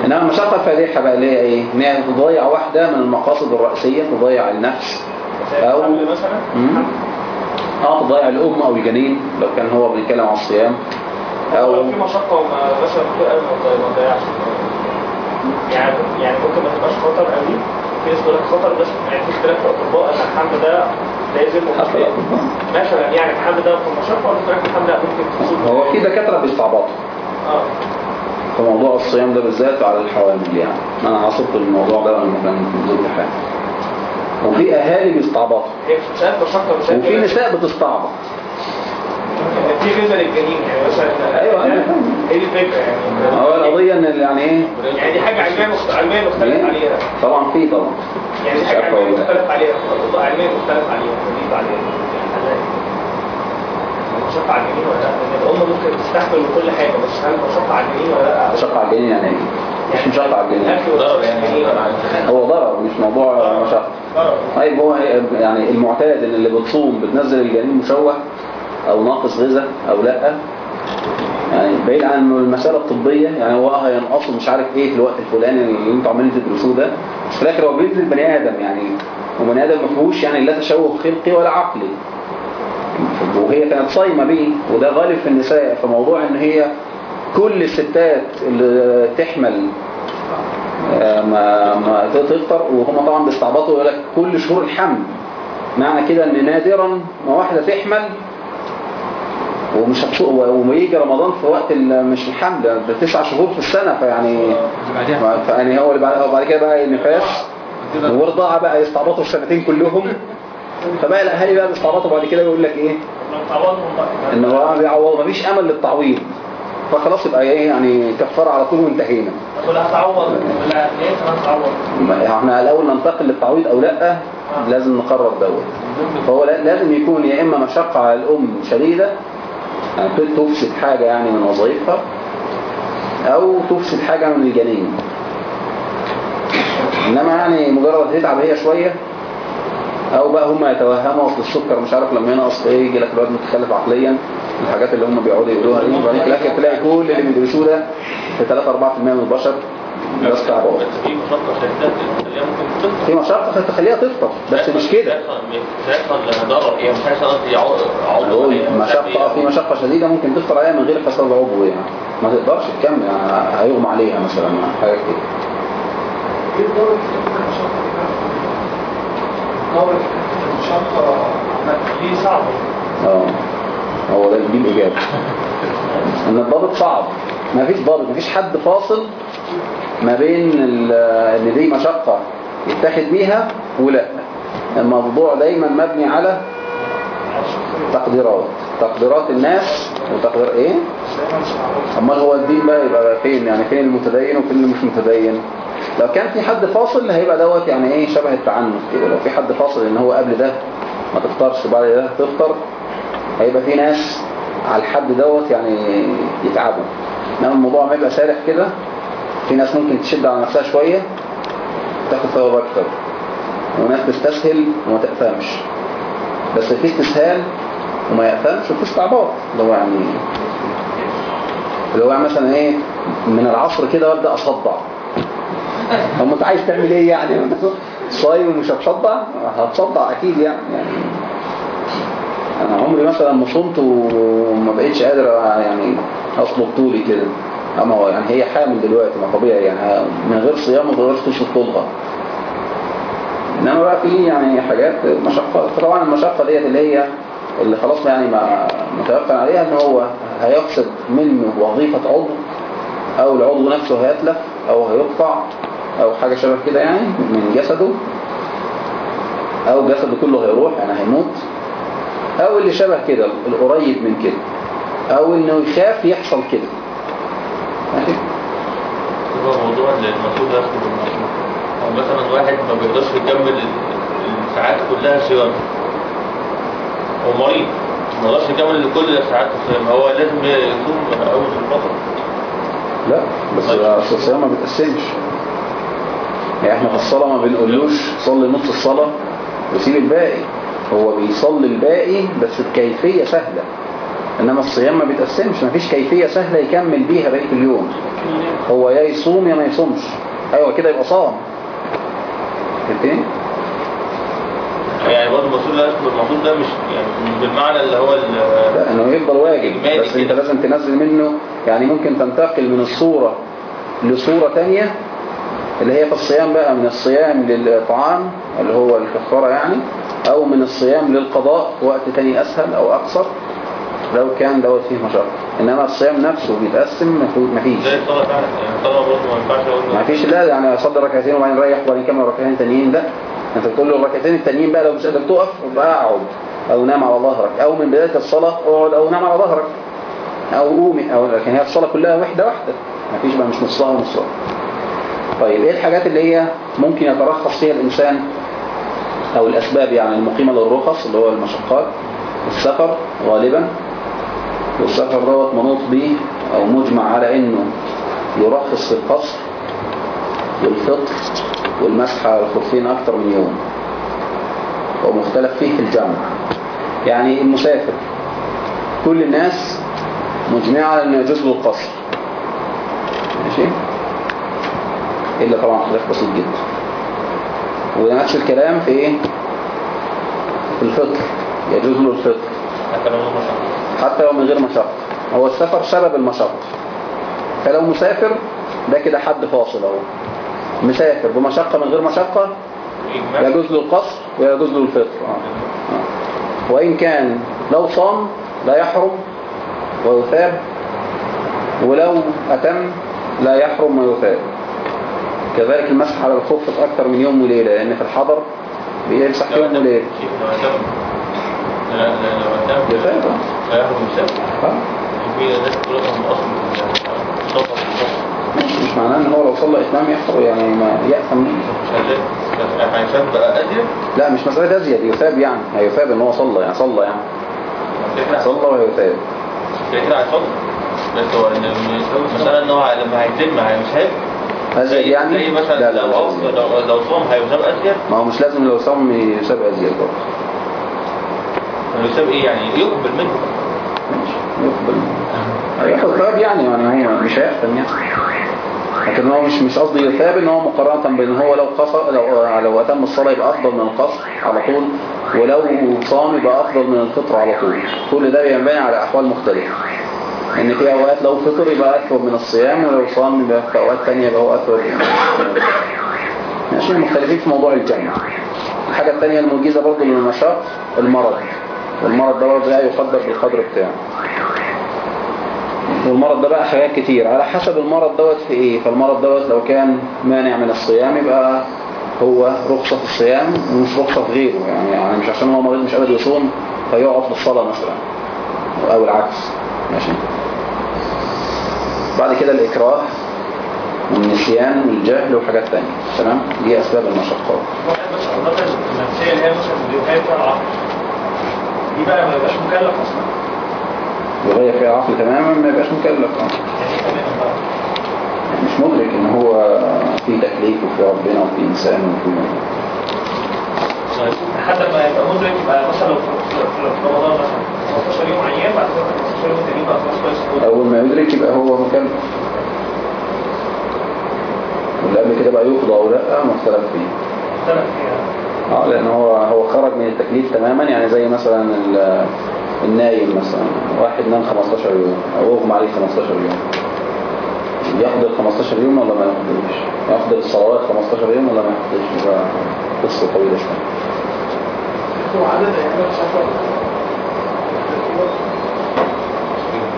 إنما المشقة الفادحة بقى اللي هي إيه؟ إن هي تضيع واحدة من المقاصد الرئيسية تضيع النفس. أو مثلا؟ مم. آه تضيع الأم أو الجنين لو كان هو بيتكلم عن الصيام. أو في مشقة وما مثلا ما تضيعش يعني يعني ممكن ما تبقاش خطر قوي. في ناس لك خطر بس يعني في اختلاف في الأطباء إن الحمل ده لازم. مثلا يعني الحمل ده في مشقة ولا الحمل ده ممكن هو في دكاترة بيستعبطوا. آه. في موضوع الصيام ده بالذات على الحوامل يعني. أنا عاصرت الموضوع ده لما كان في الحال وفي أهالي بيستعبطوا. وفي نساء بتستعبط. في غذاء للجنين يعني مثلا. هي دي الفكرة يعني. هو القضية إن يعني إيه؟ يعني دي حاجة علمية مخت- علمية مختلف عليها. طبعا في طبعا. يعني دي مش حاجة عارف علمية أقول لك. مختلف عليها. أطباء علمية مختلف عليها. مشقة على الجنين ولا لا؟ الأم ممكن تستحمل كل حاجة بس هل مشقة على الجنين ولا لا؟ مشقة على الجنين يعني؟ إيه مش على الجنين الأكل والشرب يعني. هو ضرر مش موضوع مشقة ضرر. طيب هو يعني المعتاد ان اللي بتصوم بتنزل الجنين مشوه أو ناقص غذاء أو لأ؟ يعني بعيد عن إنه المسألة الطبية يعني هو آه هينقصه مش عارف إيه في الوقت الفلاني اللي أنتوا عمالين تدرسوه ده بس في الآخر هو بينزل بني آدم يعني وبني آدم ما فيهوش يعني لا تشوه خلقي ولا عقلي. وهي كانت صايمة بيه وده غالب في النساء. في موضوع إن هي كل الستات اللي تحمل آه، ما ما تفطر وهم طبعا بيستعبطوا يقول لك كل شهور الحمل. معنى كده إن نادرا ما واحدة تحمل ومش ويجي رمضان في وقت مش الحمل ده تسع شهور في السنة. فيعني فيعني هو اللي بعد بعد كده بقى النفاس والرضاعة بقى يستعبطوا السنتين كلهم. فبقى الأهالي بقى بيستعبطوا بعد كده يقول لك إيه؟ إن هو بيعوض مفيش أمل للتعويض. فخلاص يبقى إيه؟ يعني كفارة على طول وانتهينا. ولا هتعوض ولا ليه إحنا الأول ننتقل للتعويض أو لأ؟ لازم نقرر دوت. فهو لا- لازم يكون يا إما مشقة على الأم شديدة يعني تفسد حاجة يعني من وظائفها أو تفسد حاجة من الجنين. إنما يعني مجرد تتعب هي شوية أو بقى هم يتوهموا اصل السكر مش عارف لما ينقص إيه يجي لك الواد متخلف عقليا. الحاجات اللي هم بيقعدوا يقولوها دي وبعدين في الآخر تلاقي كل اللي بيدرسوه ده في 3 4% من البشر بس في مشقة شديدة اللي هي ممكن تفطر في مشقة تخليها تفطر بس مش كده. مش هيحصل ضرر هي مش هيحصل قصدي يعوض بقول مشقة آه في مشقة شديدة ممكن تفطر عليها من غير فساد عضوي يعني. ما تقدرش تكمل يعني هيغمى عليها مثلا حاجة كده. المشقة دي صعبة آه. هو ده دي الإجابة. إن الضابط صعب. ما فيش ضابط ما فيش حد فاصل ما بين ان دي مشقة يتاخد بيها ولا. الموضوع دايما مبني على تقديرات. تقديرات الناس وتقدير إيه؟ أمال هو الدين بقى يبقى فين؟ يعني فين المتدين وفين اللي مش متدين؟ لو كان في حد فاصل هيبقى دوت يعني إيه شبه التعنت كده. لو في حد فاصل إن هو قبل ده ما تفطرش بعد ده تفطر هيبقى في ناس على الحد دوت يعني يتعبوا. إنما الموضوع ما يبقى سارح كده في ناس ممكن تشد على نفسها شوية تاخد ثواب أكتر. وناس تستسهل وما تأثمش بس في استسهال وما يأثمش وفي استعباط. اللي هو يعني اللي هو يعني مثلا إيه من العصر كده وأبدأ أصدع. طب انت عايز تعمل إيه يعني؟ صايم ومش هتصدع هتصدع أكيد يعني. يعني أنا عمري مثلا ما صمت وما بقيتش قادر يعني اصلب طولي كده. أما يعني هي حامل دلوقتي ما طبيعي يعني. من غير صيام ما تقدرش تشوف طولها. إنما بقى في يعني حاجات مشقة. فطبعا المشقة ديت اللي هي اللي خلاص يعني ما متوقع عليها إن هو هيفقد منه وظيفة عضو أو العضو نفسه هيتلف أو هيقطع. أو حاجة شبه كده يعني من جسده. أو جسده كله هيروح يعني هيموت. أو اللي شبه كده القريب من كده. أو إنه يخاف يحصل كده. ماشي؟ هو موضوع المفروض ياخد أو مثلا واحد ما بيقدرش يكمل الساعات كلها صيام هو مريض. ما يقدرش يكمل كل الساعات الصيام. هو لازم يصوم أول الفترة لا بس أصل الصيام ما بتقسمش يعني إحنا في الصلاة ما بنقولوش صلي نص الصلاة وسيب الباقي. هو بيصلي الباقي بس بكيفية سهلة. إنما الصيام ما بيتقسمش ما فيش كيفية سهلة يكمل بيها بقية اليوم. هو يا يصوم يا ما يصومش. أيوه كده يبقى صام. فهمتني؟ يعني برضه المفروض المفروض ده مش يعني بالمعنى اللي هو لا إنه يفضل واجب. بس أنت. لازم تنزل منه يعني ممكن تنتقل من الصورة لصورة تانية اللي هي في الصيام بقى من الصيام للإطعام اللي هو الكفارة يعني أو من الصيام للقضاء في وقت تاني أسهل أو أقصر لو كان دوت فيه مشقة. إنما الصيام نفسه بيتقسم مفيش زي الصلاة فعلا يعني الصلاة برضه ما ينفعش أقول ما فيش لا يعني اصلي ركعتين وبعدين نريح وبعدين نكمل ركعتين تانيين لا. أنت بتقول له الركعتين التانيين بقى لو مش قادر تقف يبقى أقعد أو نام على ظهرك. أو من بداية الصلاة اقعد أو نام على ظهرك. أو قومي أو لكن هي الصلاة كلها وحدة واحدة. ما فيش بقى مش نصها ونصها. طيب إيه الحاجات اللي هي ممكن يترخص فيها الإنسان أو الأسباب يعني المقيمة للرخص اللي هو المشقات؟ السفر غالبا. والسفر دوت منوط به أو مجمع على إنه يرخص في القصر والفطر والمسح على الخفين أكتر من يوم. ومختلف فيه في الجمع. يعني المسافر كل الناس مجمعة على إنه يجوز له القصر ماشي؟ إلا طبعا خلاف بسيط جدا. ونفس الكلام في إيه في الفطر يجوز له الفطر حتى لو من غير مشقة. هو السفر سبب المشقة. فلو مسافر ده كده حد فاصل أهو. مسافر بمشقة من غير مشقة يجوز له القصر ويجوز له الفطر. آه. وإن كان لو صام لا يحرم ويثاب. ولو أتم لا يحرم ويثاب. كذلك المسح على الخف أكثر من يوم وليلة لأن في الحضر بيمسح يوم وليلة. أصل السفر مش معناه إن هو لو صلى إتمام يحصل يعني ما يأثم لا مش مسألة أزيد يثاب يعني هيثاب إن هو صلى يعني صلى يعني. صلى وهيثاب كده كده هيصلي بس هو إن- المسألة إن هو لما هيتم هيشاب أزيد يعني زي مثلا لا لا لو أزيد. لو لو صام هيشاب أزيد؟ ما هو مش لازم لو صام يساب أزيد برضه. هيشاب إيه يعني؟ يقبل منه. ماشي يقبل هياخد ثواب يعني يعني هو مش هيأثم يعني. لكن هو مش مش قصدي يثاب إن هو مقارنة بين هو لو قصر لو لو أتم الصلاة يبقى أفضل من القصر على طول ولو صام يبقى أفضل من الفطر على طول. كل ده بينبني على أحوال مختلفة. ان في أوقات لو فطر يبقى اثوب من الصيام ولو صام يبقى في أوقات تانية يبقى هو اثوب ماشي مختلفين في موضوع الجمع. الحاجة الثانية الموجزة برضه للمشاق المرض. والمرض ده برضه لا يقدر بالقدر بتاعه. والمرض ده بقى حاجات كتير. على حسب المرض دوت في إيه. فالمرض دوت لو كان مانع من الصيام يبقى هو رخصة في الصيام ومش رخصة في غيره. يعني, يعني مش عشان هو مريض مش قادر يصوم فيقعد في الصلاة مثلا أو العكس. ماشي. بعد كده الإكراه والنسيان والجهل وحاجات تانية تمام؟ دي أسباب المشقات النفسية اللي هي بيغير فيها العقل دي بقى ما يبقاش مكلف أصلا يغير فيها العقل تماما ما يبقاش مكلف. يعني مش مدرك إن هو في تكليف وفي ربنا وفي إنسان وفي لحد ما يبقى مدرك يبقى مثلا في رمضان مثلا. 15 يوم عيان بعد كده 15 يوم تانيين بقى خلاص كويس. أول ما يدرك يبقى هو مكلف واللي قبل كده بقى يقضى أو لأ مختلف فيه. اختلف فيها. آه لأن هو هو خرج من التكليف تماما يعني زي مثلا ال- النايم مثلا. واحد نام 15 يوم أو أغمى عليه 15 يوم. يقضي ال 15 يوم ولا ما يقضيش؟ يقضي الصلوات 15 يوم ولا ما يقضيش؟ يبقى قصة طويلة شوية. هو عدد أيام السفر؟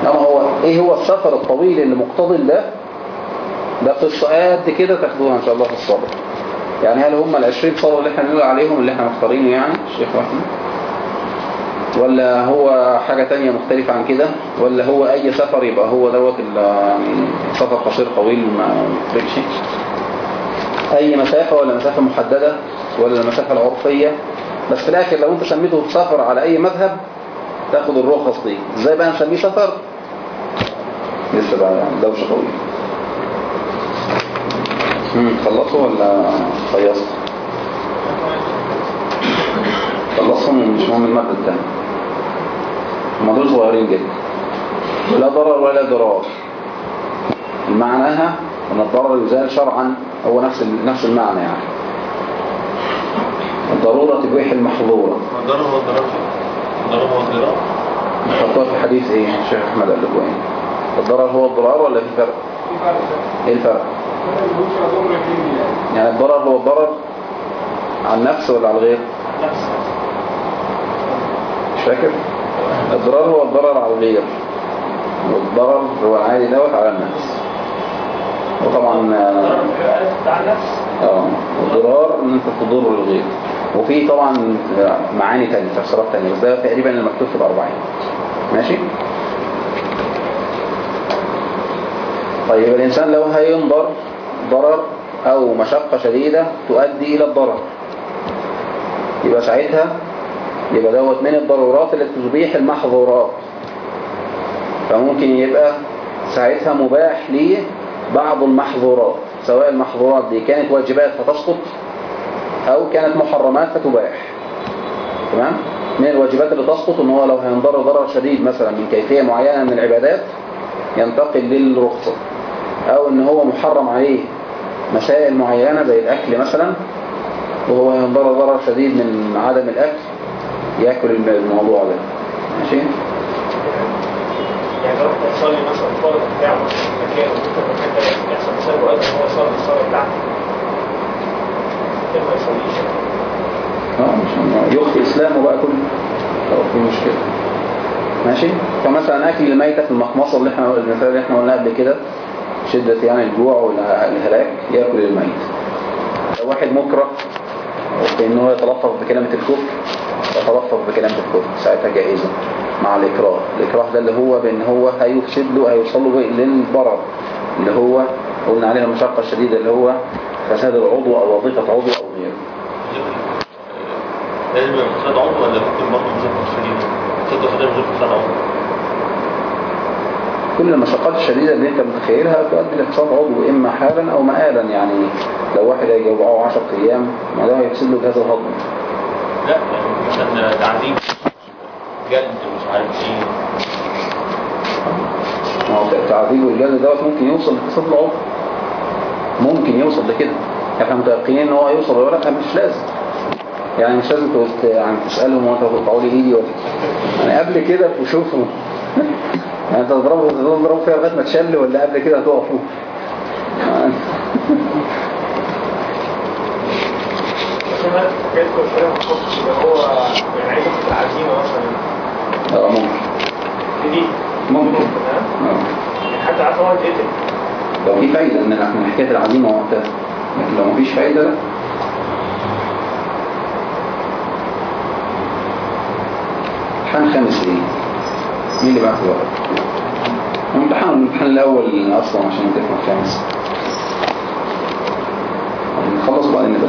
اما هو إيه هو السفر الطويل اللي مقتضي ده ده قصه قد كده تاخدوها إن شاء الله في الصبر يعني هل هم ال 20 صلاة اللي إحنا بنقول عليهم اللي إحنا مختارينه يعني؟ الشيخ أحمد؟ ولا هو حاجة تانية مختلفة عن كده؟ ولا هو أي سفر يبقى هو دوت يعني سفر قصير طويل ما يفرقش؟ أي مسافة ولا مسافة محددة ولا المسافة العرفية؟ بس في الآخر لو أنت سميته سفر على أي مذهب تاخد الرخص دي إزاي بقى نسميه سفر؟ لسه بقى دوشة طويلة. خلصوا ولا خيصت خلصهم مش مهم المادة التانية. هم دول صغيرين جدا. لا ضرر ولا ضرار. معناها إن الضرر يزال شرعا هو نفس نفس المعنى يعني. الضرورة تبيح المحظورة. الضرر هو الضرر. الضرر هو حطوها في حديث إيه؟ الشيخ أحمد إيه الضرر هو الضرار ولا في فرق؟ إيه الفرق؟ يعني يعني الضرر هو الضرر على النفس ولا على الغير؟ نفس مش فاكر. الضرر هو الضرر على الغير. والضرر هو العادي دوت على النفس. وطبعا الضرر آه، آه والضرار إن أنت تضر الغير وفي طبعا معاني تانية تفسيرات تانية بس ده تقريبا المكتوب في الأربعين. ماشي؟ طيب الإنسان لو هينضر ضرر أو مشقة شديدة تؤدي إلى الضرر. يبقى ساعتها يبقى دوت من الضرورات اللي تبيح المحظورات. فممكن يبقى ساعتها مباح ليه بعض المحظورات سواء المحظورات دي كانت واجبات فتسقط أو كانت محرمات فتباح. تمام؟ من الواجبات اللي تسقط إن هو لو هينضر ضرر شديد مثلا من كيفية معينة من العبادات ينتقل للرخصة أو إن هو محرم عليه مسائل معينة زي الأكل مثلا وهو ينضر ضرر شديد من عدم الأكل ياكل الموضوع ده. ماشي؟ يعني لو تصلي مثلا الفرض بتاعه في مكان وانت المكان ده يحصل وقت ان هو يصلي الصلاه بتاعته ما يصليش. آه مش يخفي اسلامه بقى كله لو في مشكلة. ماشي؟ فمثلا أكل الميتة في المخمصة اللي إحنا المثال اللي إحنا قلناه قبل كده شدة يعني الجوع والهلاك يأكل الميت لو واحد مكره في إن هو يتلفظ بكلمة الكفر يتلفظ بكلمة الكفر ساعتها جائزة مع الإكراه. الإكراه ده اللي هو بأن هو هيفسد له هيوصل له للضرر. اللي هو قلنا عليها المشقة الشديدة اللي هو فساد العضو أو وظيفة عضو أو غيره. لازم يبقى فساد عضو ولا ممكن برضه مشقة شديدة؟ مشقة شديدة من غير فساد عضو. كل المشقات الشديدة اللي أنت متخيلها تؤدي لفساد عضو إما حالا أو مآلا يعني. لو واحد هيجوعه 10 أيام ما ده هيفسد له جهاز الهضم لا مثلا تعذيب جلد مش عارف إيه. ما هو التعذيب والجلد دوت ممكن يوصل لفساد العضو ممكن يوصل لكده. إحنا متيقنين إن هو هيوصل ولا لا مش لازم. يعني مش لازم تقول- يعني تسألهم وانت تقطعوا لي ايدي ولا يعني قبل كده وشوفوا يعني انت تضربه تضربه فيها لغاية ما تشل ولا قبل كده هتقفوا يعني اللي هو يعني عايز العزيمه آه ممكن في ممكن؟ آه يعني حتى عارف لو في فايدة ان من حكاية العزيمة وقتها لكن لو مفيش فايدة لا امتحان خامس إيه مين اللي بعت الورق امتحان الامتحان الأول أصلا عشان تفهم خامس نخلص وبعدين نبقى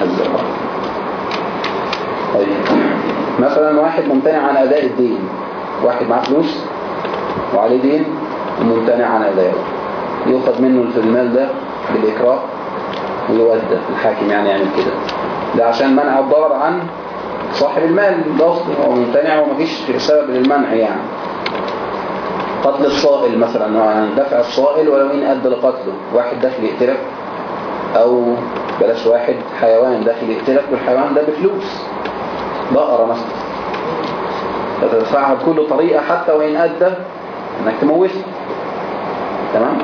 نهزر بقى. طيب. مثلا واحد ممتنع عن أداء الدين. واحد معاه فلوس وعليه دين وممتنع عن أدائه. يؤخذ منه المال ده بالإكراه ويودى الحاكم يعني يعمل كده. ده عشان منع الضرر عن صاحب المال. ده أصلا هو ممتنع ومفيش سبب للمنع يعني. قتل الصائل مثلا. دفع الصائل ولو إن أدى لقتله. واحد داخل يقتلك أو بلاش واحد حيوان داخل يقتلك والحيوان ده بفلوس. بقرة مثلا. فتدفعها بكل طريقة حتى وإن أدى إنك تموته تمام؟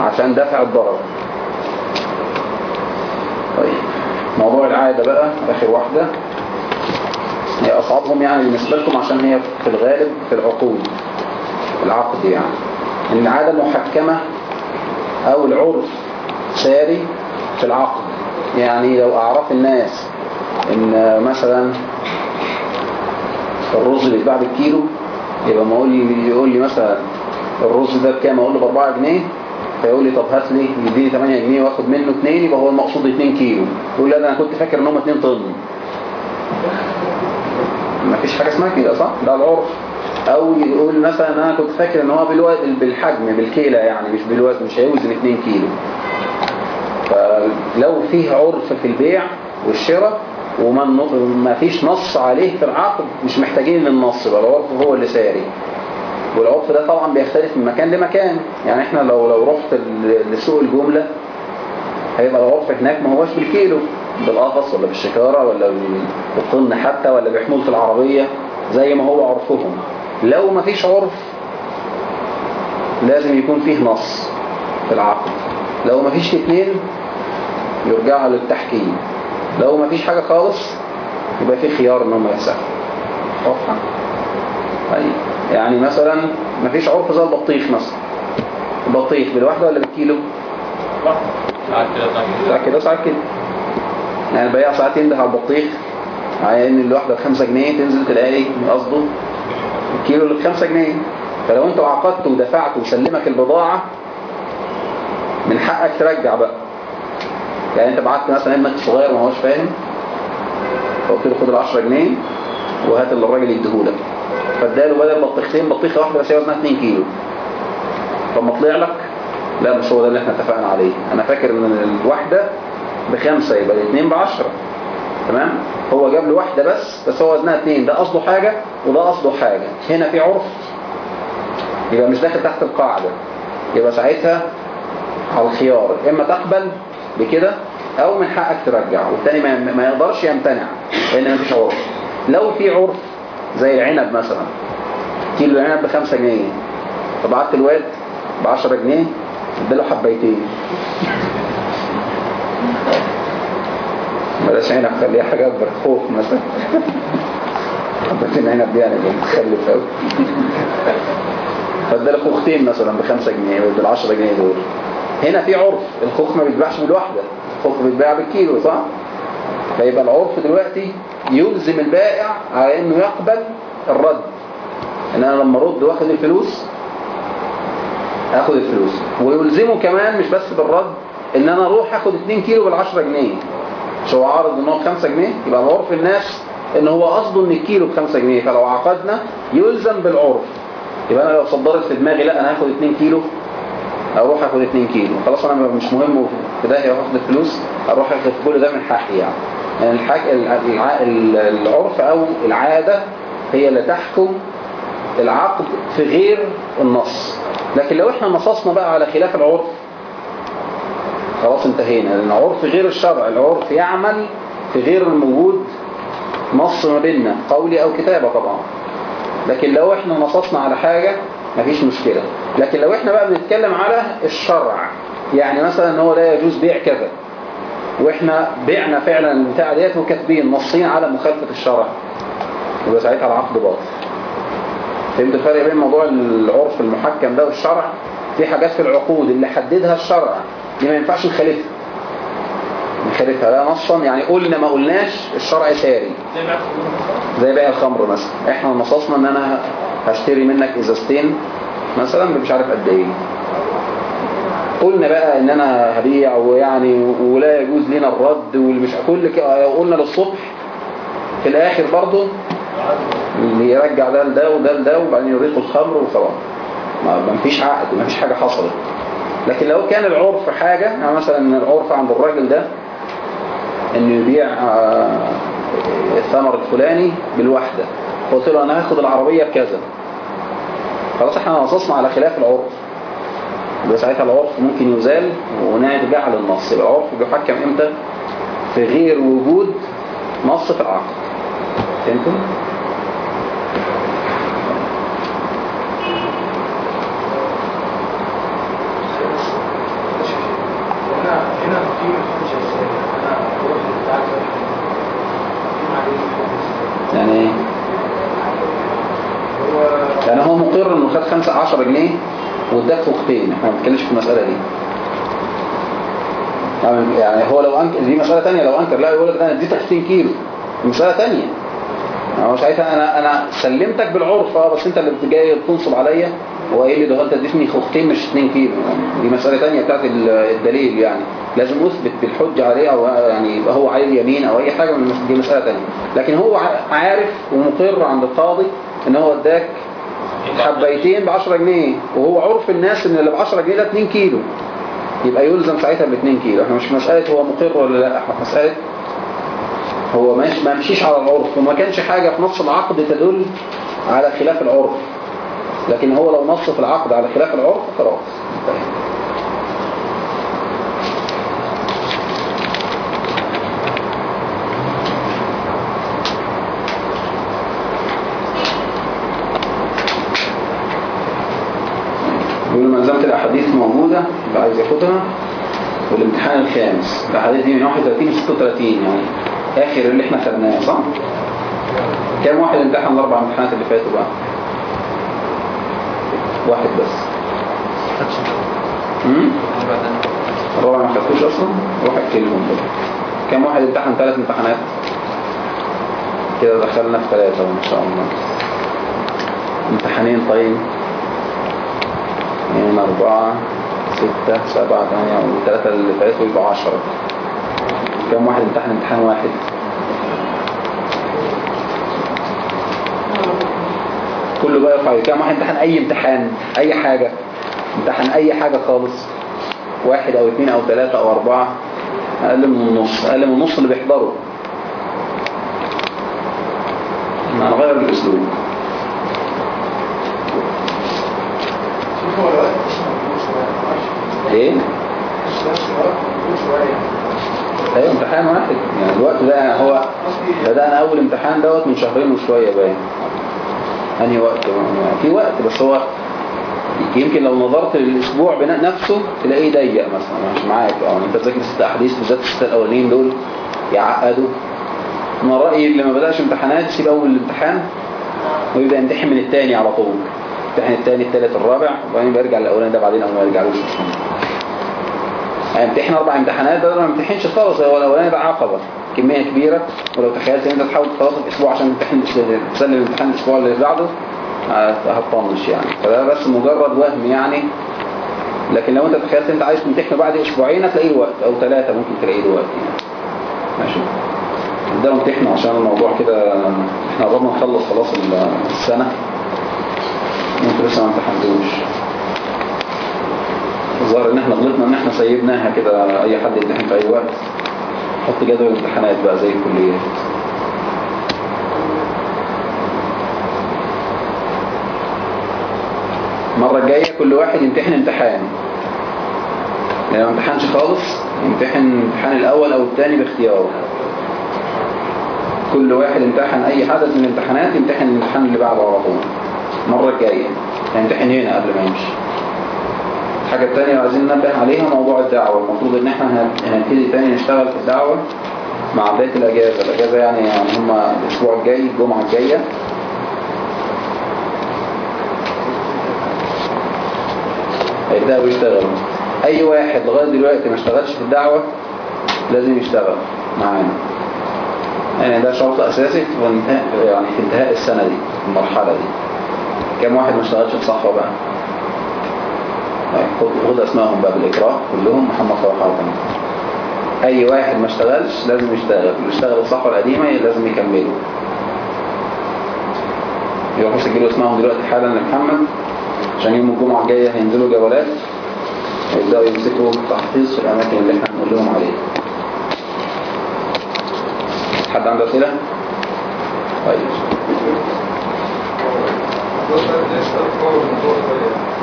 عشان دفع الضرر. طيب. موضوع العادة بقى آخر واحدة. هي أصعبهم يعني بالنسبة لكم عشان هي في الغالب في العقود العقد يعني. العادة محكمة أو العرف ساري في العقد يعني لو أعرف الناس إن مثلا الرز بيتباع بالكيلو يبقى ما أقول لي يقول لي مثلا الرز ده بكام؟ أقول له ب 4 جنيه. فيقول لي طب هات لي يديني 8 جنيه وآخد منه 2 يبقى هو المقصود 2 كيلو. يقول لي أنا كنت فاكر إن هم 2 طن. ما فيش حاجة اسمها كده صح؟ ده العرف. أو يقول مثلا أنا كنت فاكر إن هو بالحجم بالكيلة يعني مش بالوزن مش هيوزن 2 كيلو. فلو فيه عرف في البيع والشراء وما ما فيش نص عليه في العقد مش محتاجين للنص يبقى العرف هو اللي ساري. والعرف ده طبعا بيختلف من مكان لمكان. يعني إحنا لو لو رحت لسوق الجملة هيبقى العرف هناك ما هوش بالكيلو. بالقفص ولا بالشكارة ولا بالطن حتى ولا بحمولة العربية زي ما هو عرفهم. لو ما فيش عرف لازم يكون فيه نص في العقد لو ما فيش الاثنين يرجعوا للتحكيم. لو ما فيش حاجة خالص يبقى في خيار إن هم يسألوا واضحة؟ طيب. يعني مثلا ما فيش عرف زي البطيخ مثلا. البطيخ بالواحدة ولا بالكيلو؟ ساعات كده ساعات كده. يعني البياع ساعات ينده على البطيخ على إن الواحدة بخمسة جنيه تنزل تلاقي قصده. الكيلو اللي بخمسة جنيه. فلو انت عقدت ودفعت وسلمك البضاعة من حقك ترجع بقى. يعني انت بعت مثلا ابنك الصغير ما هوش فاهم فقلت له خد ال 10 جنيه وهات اللي الراجل يديهولك. فاداله بدل بطيختين بطيخة واحدة بس هي وزنها 2 كيلو. طب ما طلع لك؟ لا مش هو ده اللي إحنا اتفقنا عليه. أنا فاكر إن الواحدة بخمسة يبقى الاثنين ب 10 تمام؟ هو جاب له واحدة بس بس هو وزنها 2 ده قصده حاجة وده قصده حاجة. هنا في عرف. يبقى مش داخل تحت القاعدة. يبقى ساعتها على الخيار. إما تقبل بكده أو من حقك ترجع والتاني ما, ما يقدرش يمتنع لأن مفيش عرف. لو في عرف زي العنب مثلا. كيلو العنب بخمسة جنيه. فبعت الواد بعشرة جنيه اداله حبيتين. بلاش عنب خليها حاجة أكبر خوف مثلا. حبيتين عنب دي يعني متخلف قوي فاداله خوختين مثلا بخمسة جنيه بالعشرة جنيه دول. هنا في عرف الخوخ ما بيتباعش بالواحدة الخوخ بيتباع بالكيلو صح؟ فيبقى العرف دلوقتي يلزم البائع على إنه يقبل الرد. ان أنا لما أرد وآخد الفلوس آخد الفلوس. ويلزمه كمان مش بس بالرد إن أنا أروح آخد 2 كيلو بال10 جنيه. هو عارض إن هو ب 5 جنيه يبقى عرف الناس إن هو قصده إن الكيلو ب 5 جنيه. فلو عقدنا يلزم بالعرف. يبقى أنا لو صدرت في دماغي لا أنا هاخد 2 كيلو أروح آخد 2 كيلو. خلاص أنا مش مهم في ده هاخد الفلوس أروح آخد كل ده من حقي يعني. يعني العرف أو العادة هي اللي تحكم العقد في غير النص. لكن لو إحنا نصصنا بقى على خلاف العرف خلاص انتهينا. لأن العرف غير الشرع. العرف يعمل في غير الموجود نص ما بيننا قولي أو كتابة طبعا. لكن لو إحنا نصصنا على حاجة مفيش مشكلة. لكن لو إحنا بقى بنتكلم على الشرع يعني مثلا إن هو لا يجوز بيع كذا وإحنا بعنا فعلا البتاع ديت وكاتبين نصين على مخالفة الشرع يبقى ساعتها العقد باطل. فهمت الفرق بين موضوع العرف المحكم ده والشرع؟ في حاجات في العقود اللي حددها الشرع. دي ما ينفعش نخالفها نخالفها لا نصا يعني قلنا ما قلناش الشرع ساري زي بيع الخمر مثلا؟ إحنا نصصنا إن أنا هشتري منك إزازتين مثلا مش عارف قد إيه. قلنا بقى إن أنا هبيع ويعني ولا يجوز لنا الرد والمش كل قلنا للصبح. في الآخر برضه اللي يرجع ده لده وده لده وبعدين يريق الخمر وخلاص. ما ما فيش عقد ما فيش حاجة حصلت. لكن لو كان العرف حاجة يعني مثلا العرف عند الراجل ده إنه يبيع آه، الثمر الفلاني بالوحدة. قلت له أنا هاخد العربية بكذا. خلاص إحنا نصصنا على خلاف العرف. يبقى العرف ممكن يزال ونرجع للنص يبقى العرف بيحكم إمتى؟ في غير وجود نص في العقد. فهمتم؟ هنا هنا في مش إزاي أنا بروح بتاع في معلومه يعني إيه؟ هو يعني هو مقر إنه خد 5 10 جنيه واداك فوقتين إحنا ما بنتكلمش في المسألة دي. يعني- يعني هو لو انكر دي مسألة تانية. لو أنكر لا يقول لك ده أنا اديتك 60 كيلو. مسألة يعني هو ساعتها أنا أنا سلمتك بالعرف. آه بس أنت اللي جاي تنصب عليا. هو إيه اللي دخلت اديتني فوقتين مش 2 كيلو. دي مسألة تانية بتاعت ال- الدليل يعني. لازم أثبت بالحجة عليه أو يعني يبقى هو عليه اليمين أو أي حاجة من دي مسألة تانية. لكن هو عارف ومقر عند القاضي إن هو اداك حبيتين ب 10 جنيه وهو عرف الناس إن اللي ب 10 جنيه ده 2 كيلو. يبقى يلزم ساعتها ب 2 كيلو. إحنا مش مسألة هو مقر ولا لأ إحنا مسألة هو ماشي ما مشيش على العرف وما كانش حاجة في نص العقد تدل على خلاف العرف. لكن هو لو نص في العقد على خلاف العرف خلاص. ملزمة الأحاديث موجودة اللي عايز ياخدها والامتحان الخامس الأحاديث دي من 31 ل 36 يعني آخر اللي إحنا خدناه صح؟ كام واحد امتحن الأربع امتحانات اللي فاتوا بقى؟ واحد بس الرابع ما خدتوش أصلا؟ واحد كلهم بقى كام واحد امتحن ثلاث امتحانات؟ كده دخلنا في ثلاثة إن شاء الله امتحانين طيب اثنين أربعة ستة سبعة ثمانية والثلاثة اللي فاتوا يبقوا عشرة. كم واحد؟ امتحن امتحان واحد. كله بقى يرفع كم واحد؟ امتحن أي امتحان أي حاجة. امتحن أي حاجة خالص. واحد أو اثنين أو ثلاثة أو أربعة. أقل من النص أقل من النص اللي بيحضروا. هنغير الأسلوب شوف هو الوقت مش موجود شوية معرفش إيه؟ مش نفس الوقت موجود شوية أيوه امتحان واحد. يعني الوقت ده هو بدأنا أول امتحان دوت من شهرين وشوية باين. أنهي وقت؟ في وقت بس هو يمكن لو نظرت للأسبوع بناء نفسه تلاقيه ضيق مثلا. مش معاك. أه أنت تذاكر ست أحاديث بالذات الست الأولانيين دول يعقدوا. أنا رأيي اللي ما بدأش امتحانات يسيب أول الامتحان ويبدأ يمتحن من الثاني على طول. يمتحن الثاني الثالث الرابع. وبعدين بيرجع الاولاني ده بعدين أو ما يرجعلوش. أصلا هيمتحن أربع امتحانات ده ما امتحنش خالص هو الأولاني ده عقبة. كمية كبيرة. ولو تخيلت ان انت تحاول تخلص الأسبوع عشان تمتحن تسلم الامتحان الأسبوع اللي بعده. هت- هتطنش يعني. فده بس مجرد وهم يعني. لكن لو أنت تخيلت أنت عايز تمتحنه بعد أسبوعين هتلاقيه وقت أو ثلاثة ممكن تلاقيه دلوقتي يعني. ماشي. ده امتحنه عشان الموضوع كده إحنا قربنا نخلص خلاص ال- السنة. وانتوا لسه ما امتحنتوش الظاهر إن إحنا غلطنا إن إحنا سيبناها كده أي حد يمتحن في أي وقت. حط جدول امتحانات بقى زي الكليات المرة الجاية كل واحد يمتحن امتحان. يعني ما امتحنش خالص يمتحن الامتحان الأول أو الثاني باختياره كل واحد امتحن أي حدث من الامتحانات يمتحن الامتحان اللي بعده على طول. المرة الجاية يمتحن هنا قبل ما يمشي. الحاجة التانية اللي عايزين ننبه عليها موضوع الدعوة. المفروض إن إحنا هن- هنبتدي تاني نشتغل في الدعوة مع بداية الأجازة. الأجازة يعني, يعني هم الأسبوع الجاي الجمعة الجاية. هيبدأوا يشتغلوا. أي واحد لغاية دلوقتي ما اشتغلش في الدعوة لازم يشتغل معانا. يعني ده شرط أساسي في يعني في انتهاء السنة دي المرحلة دي. كم واحد ما اشتغلش في صحوة بقى خد اسمائهم بقى بالاكراه كلهم محمد صلاح وطني أي واحد ما اشتغلش لازم يشتغل اللي اشتغل الصحوه القديمه لازم يكملوا يروحوا يسجلوا اسمائهم دلوقتي حالا لمحمد عشان يوم الجمعة الجاية هينزلوا جولات ويبداوا يمسكوا تحفيظ في الأماكن اللي إحنا بنقول لهم عليها. حد عنده أسئلة؟ طيب.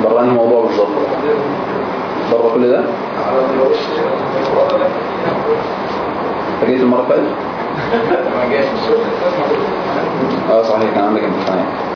بره موضوع بالظبط بره كل ده؟ انت جيت المرة اللي فاتت؟ آه صحيح كان عندك امتحانات